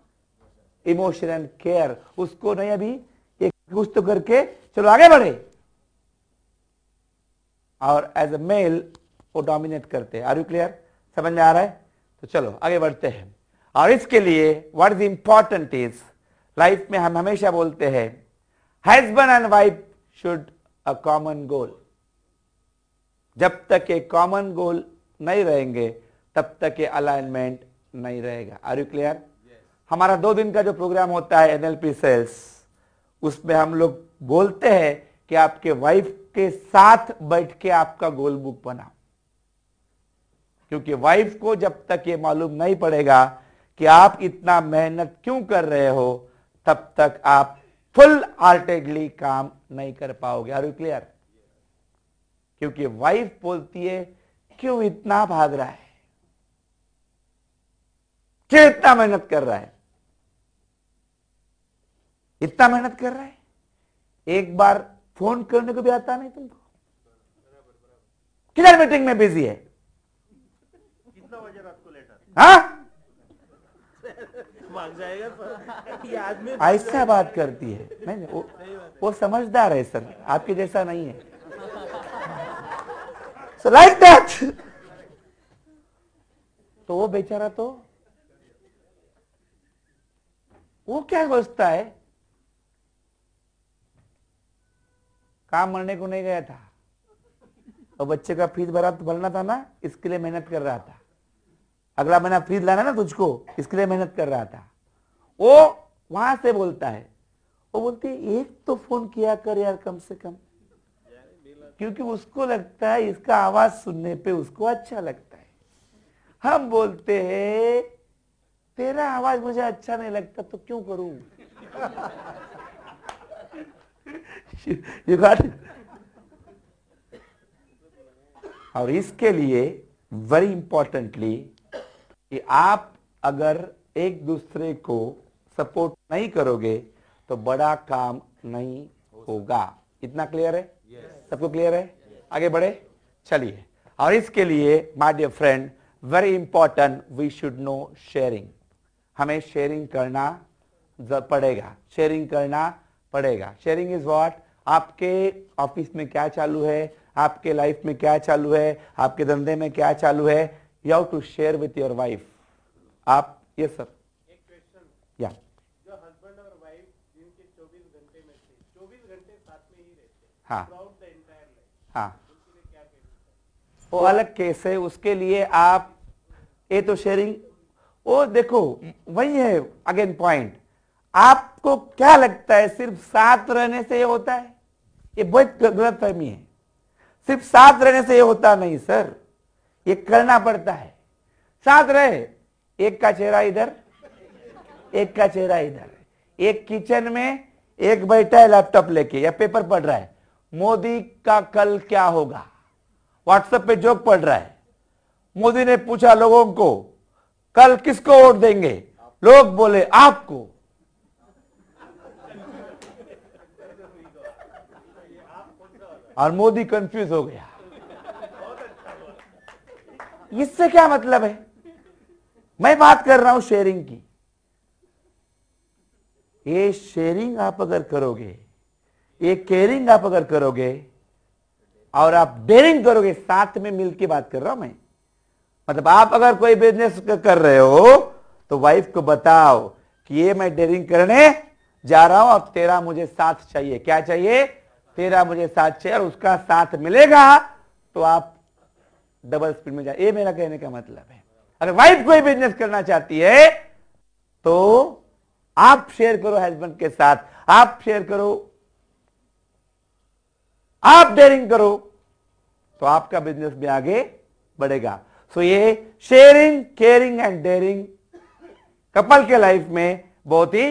इमोशन एंड केयर उसको नहीं अभी एक कुछ तो करके चलो आगे बढ़े। और एज अ मेल वो डोमिनेट करते हैं। आर यू क्लियर समझ में आ रहा है? तो चलो, आगे बढ़ते हैं। और इसके लिए what is important is life में हम हमेशा बोलते हैं husband and wife should a common goal जब तक ये कॉमन गोल नहीं रहेंगे तब तक ये अलाइनमेंट नहीं रहेगा। आर यू क्लियर हमारा दो दिन का जो प्रोग्राम होता है एनएलपी सेल्स उसमें हम लोग बोलते हैं कि आपके वाइफ के साथ बैठ के आपका गोल बुक बनाओ। क्योंकि वाइफ को जब तक ये मालूम नहीं पड़ेगा कि आप इतना मेहनत क्यों कर रहे हो तब तक आप फुल हार्टेडली काम नहीं कर पाओगे। आर यू क्लियर क्योंकि वाइफ बोलती है क्यों इतना भाग रहा है? क्यों इतना मेहनत कर रहा है? इतना मेहनत कर रहा है? एक बार फ़ोन करने को भी आता नहीं तुमको? किधर मीटिंग में बिज़ी है? कितना बजे रात को लेटर हाँ? जाएगा *laughs* ऐसा बात करती है। नहीं नहीं वो, वो समझदार है सर आपके जैसा नहीं है। सो लाइक दैट तो वो बेचारा तो वो क्या सोचता है? काम मरने को नहीं गया था। और बच्चे का फ़ीस भरा भरना था ना इसके लिए मेहनत कर रहा था। अगला महीना फ्रीज लाना ना तुझको, इसके लिए मेहनत कर रहा था। वो वहाँ से बोलता है। वो बोलती है, एक तो फ़ोन किया कर यार कम से कम। क्योंकि उसको लगता है, इसका आवाज़ सुनने पे उसको अच्छा लगता है। हम बोलते हैं, तेरा आवाज़ मुझे अच्छा नहीं लगता तो क्यों करूँ? Got और इसके लिए वेरी इंपॉर्टेंटली कि आप अगर एक दूसरे को सपोर्ट नहीं करोगे तो बड़ा काम नहीं होगा। इतना क्लियर है? Yes. सबको क्लियर है? yes. आगे बढ़े। चलिए। और इसके लिए my dear friend very important we should know sharing हमें शेयरिंग करना पड़ेगा। शेयरिंग करना पड़ेगा। शेयरिंग इज़ व्हाट आपके ऑफ़िस में क्या चालू है? आपके लाइफ में क्या चालू है? आपके धंधे में क्या चालू है? You have to share with your wife आप ये सर या जो हस्बैंड और वाइफ दिन के 24 घंटे में से 24 घंटे साथ में ही रहते हाँ। थ्रूआउट द एंटायर लाइफ हाँ। वो अलग केस है उसके लिए आप ये तो शेयरिंग वो देखो वही है अगेन पॉइंट आपको क्या लगता है सिर्फ़ साथ रहने से ये होता है? ये बहुत गलत फहमी है। सिर्फ़ साथ रहने से ये होता नहीं सर ये करना पड़ता है। साथ रहे, एक का चेहरा इधर, एक का चेहरा इधर। एक किचन में एक बैठा है लैपटॉप लेके, या पेपर पढ़ रहा है। मोदी का कल क्या होगा? व्हाट्सएप पे जोक पढ़ रहा है। मोदी ने पूछा लोगों को, कल किसको वोट देंगे? लोग बोले, आपको। और मोदी कंफ्यूज हो गया। इससे क्या मतलब है? मैं बात कर रहा हूँ शेयरिंग की। ये शेयरिंग आप अगर करोगे, ये केयरिंग आप अगर करोगे, और आप डेयरिंग करोगे, साथ में मिलके बात कर रहा हूँ मैं। मतलब आप अगर कोई बिज़नेस कर रहे हो तो वाइफ को बताओ कि ये मैं डेयरिंग करने जा रहा हूँ और तेरा मुझे साथ चाहिए। क्या चाहिए? तेरा मुझे साथ चाहिए, और उसका साथ मिलेगा तो आप डबल स्पीड में जाए ये मेरा कहने का मतलब है। अगर वाइफ कोई बिज़नेस करना चाहती है तो आप शेयर करो हस्बैंड के साथ, आप शेयर करो, आप डेयरिंग करो तो आपका बिज़नेस भी आगे बढ़ेगा। सो ये sharing caring and daring couple के लाइफ में बहुत ही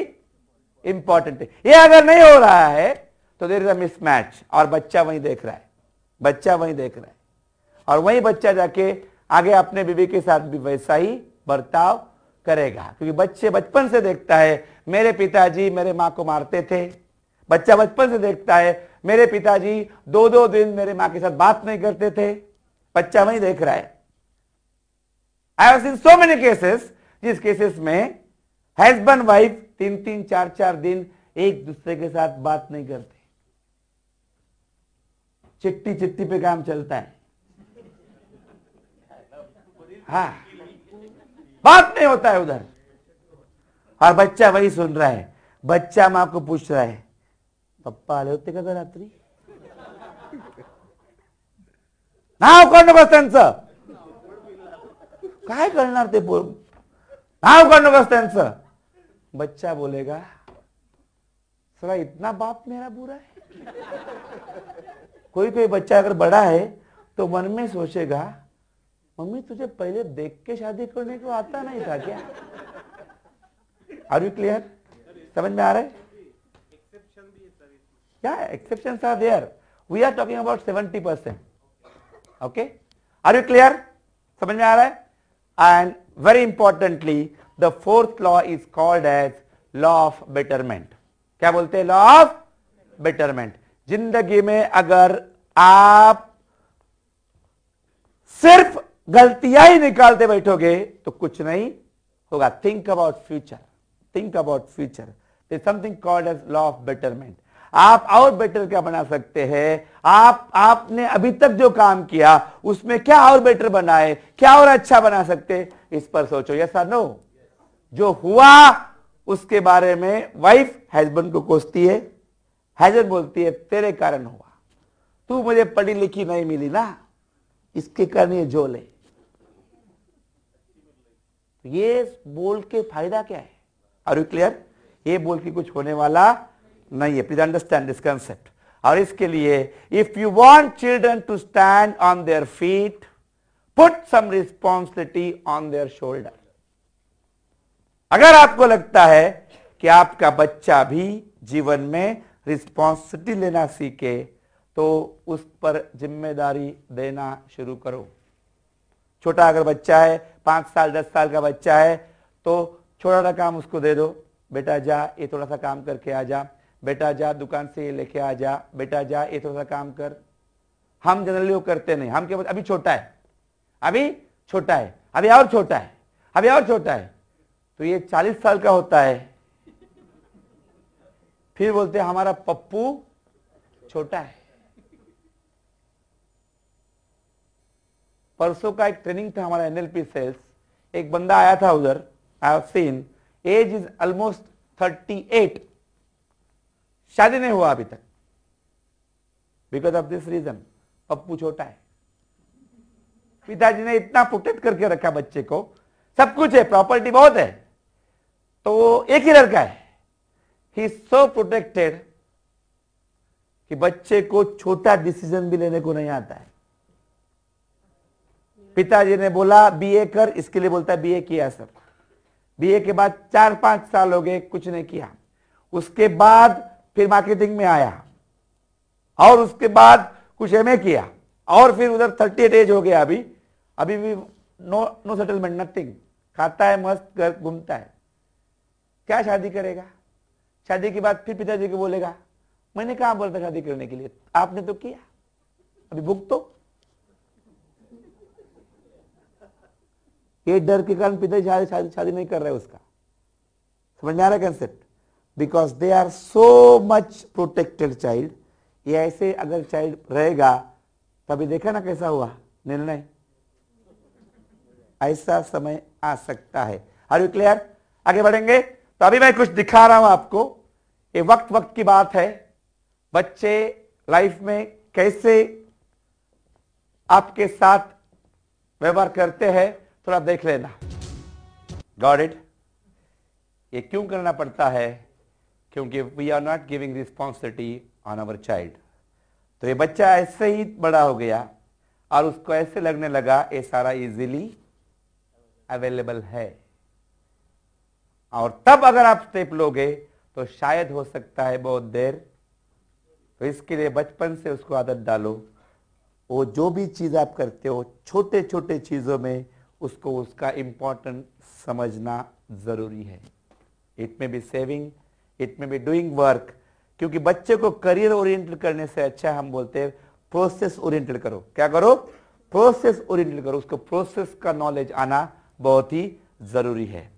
इंपॉर्टेंट है। ये अगर नहीं हो रहा है तो देर इज़ अ मिसमैच और बच्चा वहीं देख रहा है, बच्चा वहीं देख रहा है। और वही बच्चा जाके आगे अपने बीवी के साथ भी वैसा ही बर्ताव करेगा। क्योंकि बच्चे बचपन से देखता है, मेरे पिताजी मेरे माँ को मारते थे। बच्चा बचपन से देखता है, मेरे पिताजी दो दो दिन मेरे माँ के साथ बात नहीं करते थे। बच्चा वही देख रहा है। I have seen so many cases जिस केसेस में हस्बैंड वाइफ तीन तीन चार चार दिन एक दूसरे के साथ बात नहीं करते। चिट्ठी चिट्ठी पे काम चलता है। हाँ। बात नहीं होता है उधर। और बच्चा वही सुन रहा है। बच्चा माँ को पूछ रहा है, पप्पा, आले होते का रात्री? नाव काढू नकोस त्यांचं काय करणार ते बोल नाव काढू नकोस त्यांचं बच्चा बोलेगा सला इतना बाप मेरा बुरा है। कोई कोई बच्चा अगर बड़ा है तो मन में सोचेगा मम्मी, तुझे पहले देख के शादी करने को आता नहीं था क्या? आर यू क्लियर समझ में आ रहा है? क्या exception are there we are talking about seventy percent okay are you clear समझ में आ रहा है? And very importantly the fourth law is called as law of betterment क्या बोलते हैं? लॉ ऑफ़ बेटरमेंट ज़िंदगी में अगर आप सिर्फ़ गलतियाँ ही निकालते बैठोगे तो कुछ नहीं होगा। Think about future think about future something called as law of betterment आप और बेटर क्या बना सकते हैं? आप, आपने अभी तक जो काम किया, उसमें क्या और बेटर बनाए? क्या और अच्छा बना सकते? इस पर सोचो यस नो जो हुआ, उसके बारे में वाइफ हस्बैंड को कोसती है। हस्बैंड बोलती है, तेरे कारण हुआ। तू मुझे पढ़ी लिखी नहीं मिली ना? इसके कारण ये झोल। ये बोल के फ़ायदा क्या है? आर यू क्लियर ये बोल के कुछ होने वाला नहीं है। प्लीज़ अंडरस्टैंड दिस कंसेप्ट और इसके लिए if you want children to stand on their feet put some responsibility on their shoulder अगर आपको लगता है कि आपका बच्चा भी जीवन में रिस्पॉन्सिबिलिटी लेना सीखे तो उस पर ज़िम्मेदारी देना शुरू करो। छोटा अगर बच्चा है, पाँच साल, दस साल का बच्चा है तो छोटा सा काम उसको दे दो। बेटा जा, ये थोड़ा सा काम करके आ जा। बेटा जा, दुकान से लेके आ जा। बेटा जा, ये थोड़ा सा काम कर। हम जनरली वो करते नहीं। हम क्या अभी छोटा है। अभी छोटा है। अभी और छोटा है। अभी और छोटा है। तो ये चालीस साल का होता है। फिर बोलते हमारा पप्पू छोटा है। परसों का एक ट्रेनिंग था हमारा एनएलपी सेल्स एक बंदा आया था उधर I have seen age is almost thirty eight शादी नहीं हुआ अभी तक। Because of this reason Pappu छोटा है। पिताजी ने इतना प्रोटेक्ट करके रखा बच्चे को। सब कुछ है प्रॉपर्टी बहुत है। तो एक ही लड़का है। ही सो प्रोटेक्टेड कि बच्चे को छोटा डिसीज़न भी लेने को नहीं आता है। पिताजी ने बोला, बीए कर। इसके लिए बोलता बीए किया सर। बीए के बाद चार पाँच साल हो गए, कुछ नहीं किया। उसके बाद फिर मार्केटिंग में आया। और उसके बाद कुछ एमए किया। और फिर उधर थर्टी एट एज हो गया अभी। अभी भी नो नो सेटलमेंट नथिंग खाता है, मस्त, घर घूमता है। क्या शादी करेगा? शादी के बाद फिर पिताजी को बोलेगा, मैंने कहा बोला था शादी करने के लिए? आपने तो किया। अभी भुग ये डर के कारण पिताजी शादी शादी नहीं कर रहे उसका। समझ में आ रहा concept because they are so much protected child ये ऐसे अगर चाइल्ड रहेगा, तभी देखा ना कैसा हुआ, निर्णय? ऐसा समय आ सकता है। आर यू क्लियर आगे बढ़ेंगे। तो अभी मैं कुछ दिखा रहा हूँ आपको। ये वक्त वक्त की बात है। बच्चे लाइफ में कैसे आपके साथ व्यवहार करते हैं थोड़ा देख लेना। गॉड इट ये क्यों करना पड़ता है? क्योंकि we are not giving responsibility on our child तो ये बच्चा ऐसे ही बड़ा हो गया और उसको ऐसे लगने लगा, ये सारा इजीली अवेलेबल है। और तब अगर आप स्टेप लोगे तो शायद हो सकता है बहुत देर। तो इसके लिए बचपन से उसको आदत डालो। वो जो भी चीज़ आप करते हो छोटे छोटे चीज़ों में उसको उसका इंपॉर्टेंट समझना ज़रूरी है। It may be saving it may be doing work क्योंकि बच्चे को करियर ओरिएंटेड करने से अच्छा हम बोलते हैं प्रोसेस ओरिएंटेड करो। क्या करो? प्रोसेस ओरिएंटेड करो। उसको प्रोसेस का नॉलेज आना बहुत ही ज़रूरी है।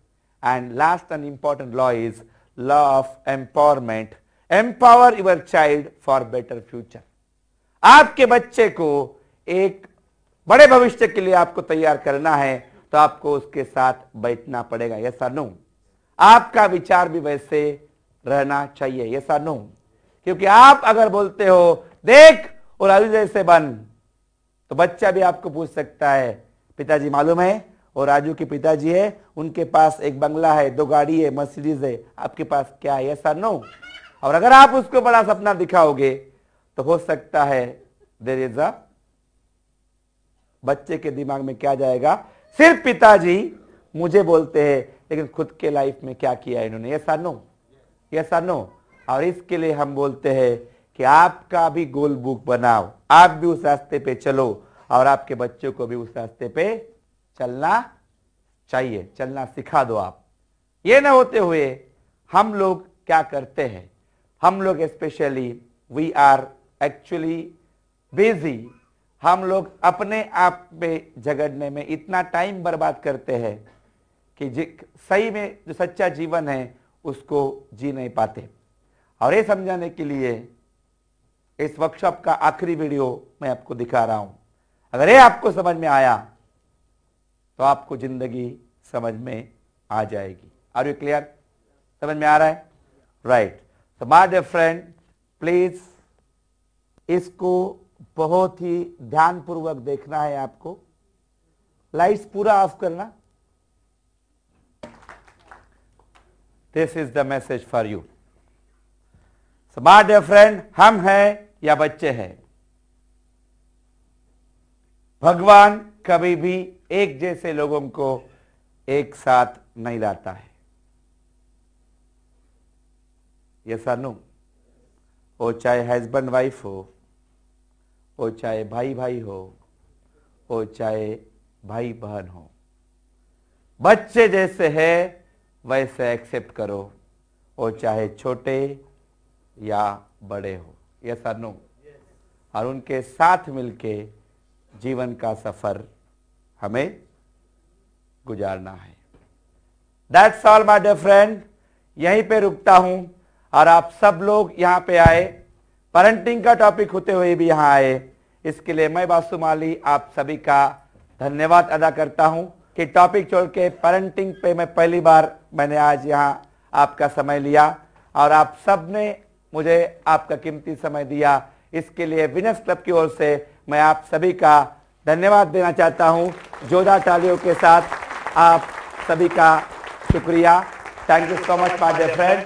And last and important law is law of empowerment empower your child for better future आपके बच्चे को एक बड़े भविष्य के लिए आपको तैयार करना है तो आपको उसके साथ बैठना पड़ेगा। यसा नो आपका विचार भी वैसे रहना चाहिए। यसा नो क्योंकि आप अगर बोलते हो, देख, और अभी जैसे बन तो बच्चा भी आपको पूछ सकता है, पिताजी मालूम है? और राजू के पिताजी है, उनके पास एक बंगला है, दो गाड़ी है, मर्सिडीज है, आपके पास क्या है? ऐसा नो और अगर आप उसको बड़ा सपना दिखाओगे तो हो सकता है देर इज़ अ बच्चे के दिमाग में क्या जाएगा? सिर्फ़ पिताजी मुझे बोलते हैं, लेकिन खुद के लाइफ में क्या किया इन्होंने? ये सानो ये सानो और इसके लिए हम बोलते हैं कि आपका भी गोल बुक बनाओ। आप भी उस रास्ते पे चलो और आपके बच्चों को भी उस रास्ते पे चलना चाहिए, चलना सिखा दो आप। ये ना होते हुए हम लोग क्या करते हैं? हम लोग specially we are actually busy हम लोग अपने आप पे झगड़ने में इतना टाइम बर्बाद करते हैं कि सही में जो सच्चा जीवन है, उसको जी नहीं पाते। और ये समझाने के लिए इस वर्कशॉप का आखिरी वीडियो मैं आपको दिखा रहा हूँ। अगर ये आपको समझ में आया तो आपको ज़िंदगी समझ में आ जाएगी। आर यू क्लियर समझ में आ रहा है? राइट तो माय डियर फ्रेंड प्लीज़ इसको बहुत ही ध्यानपूर्वक देखना है आपको। लाइट्स पूरा ऑफ़ करना। This is the message for you dear friend हम हैं या बच्चे हैं? भगवान कभी भी एक जैसे लोगों को एक साथ नहीं लाता है। ये सानू वो चाहे हस्बैंड वाइफ हो। वो चाहे भाई भाई हो वो चाहे भाई बहन हो। बच्चे जैसे है, वैसे एक्सेप्ट करो। वो चाहे छोटे या बड़े हो। यस ये नो और उनके साथ मिलके जीवन का सफ़र हमें गुजारना है। That's all my dear friend यहीं पे रुकता हूँ और आप सब लोग यहाँ पे आए। पेरेंटिंग का टॉपिक होते हुए भी यहाँ आए। इसके लिए मैं बासु माली आप सभी का धन्यवाद अदा करता हूँ कि टॉपिक छोड़ के पेरेंटिंग पे मैं पहली बार मैंने आज यहाँ आपका समय लिया और आप सबने मुझे आपका कीमती समय दिया। इसके लिए विनर्स क्लब की ओर से मैं आप सभी का धन्यवाद देना चाहता हूँ। जोधा तालियों के साथ आप सभी का शुक्रिया। Thank you so much my dear friend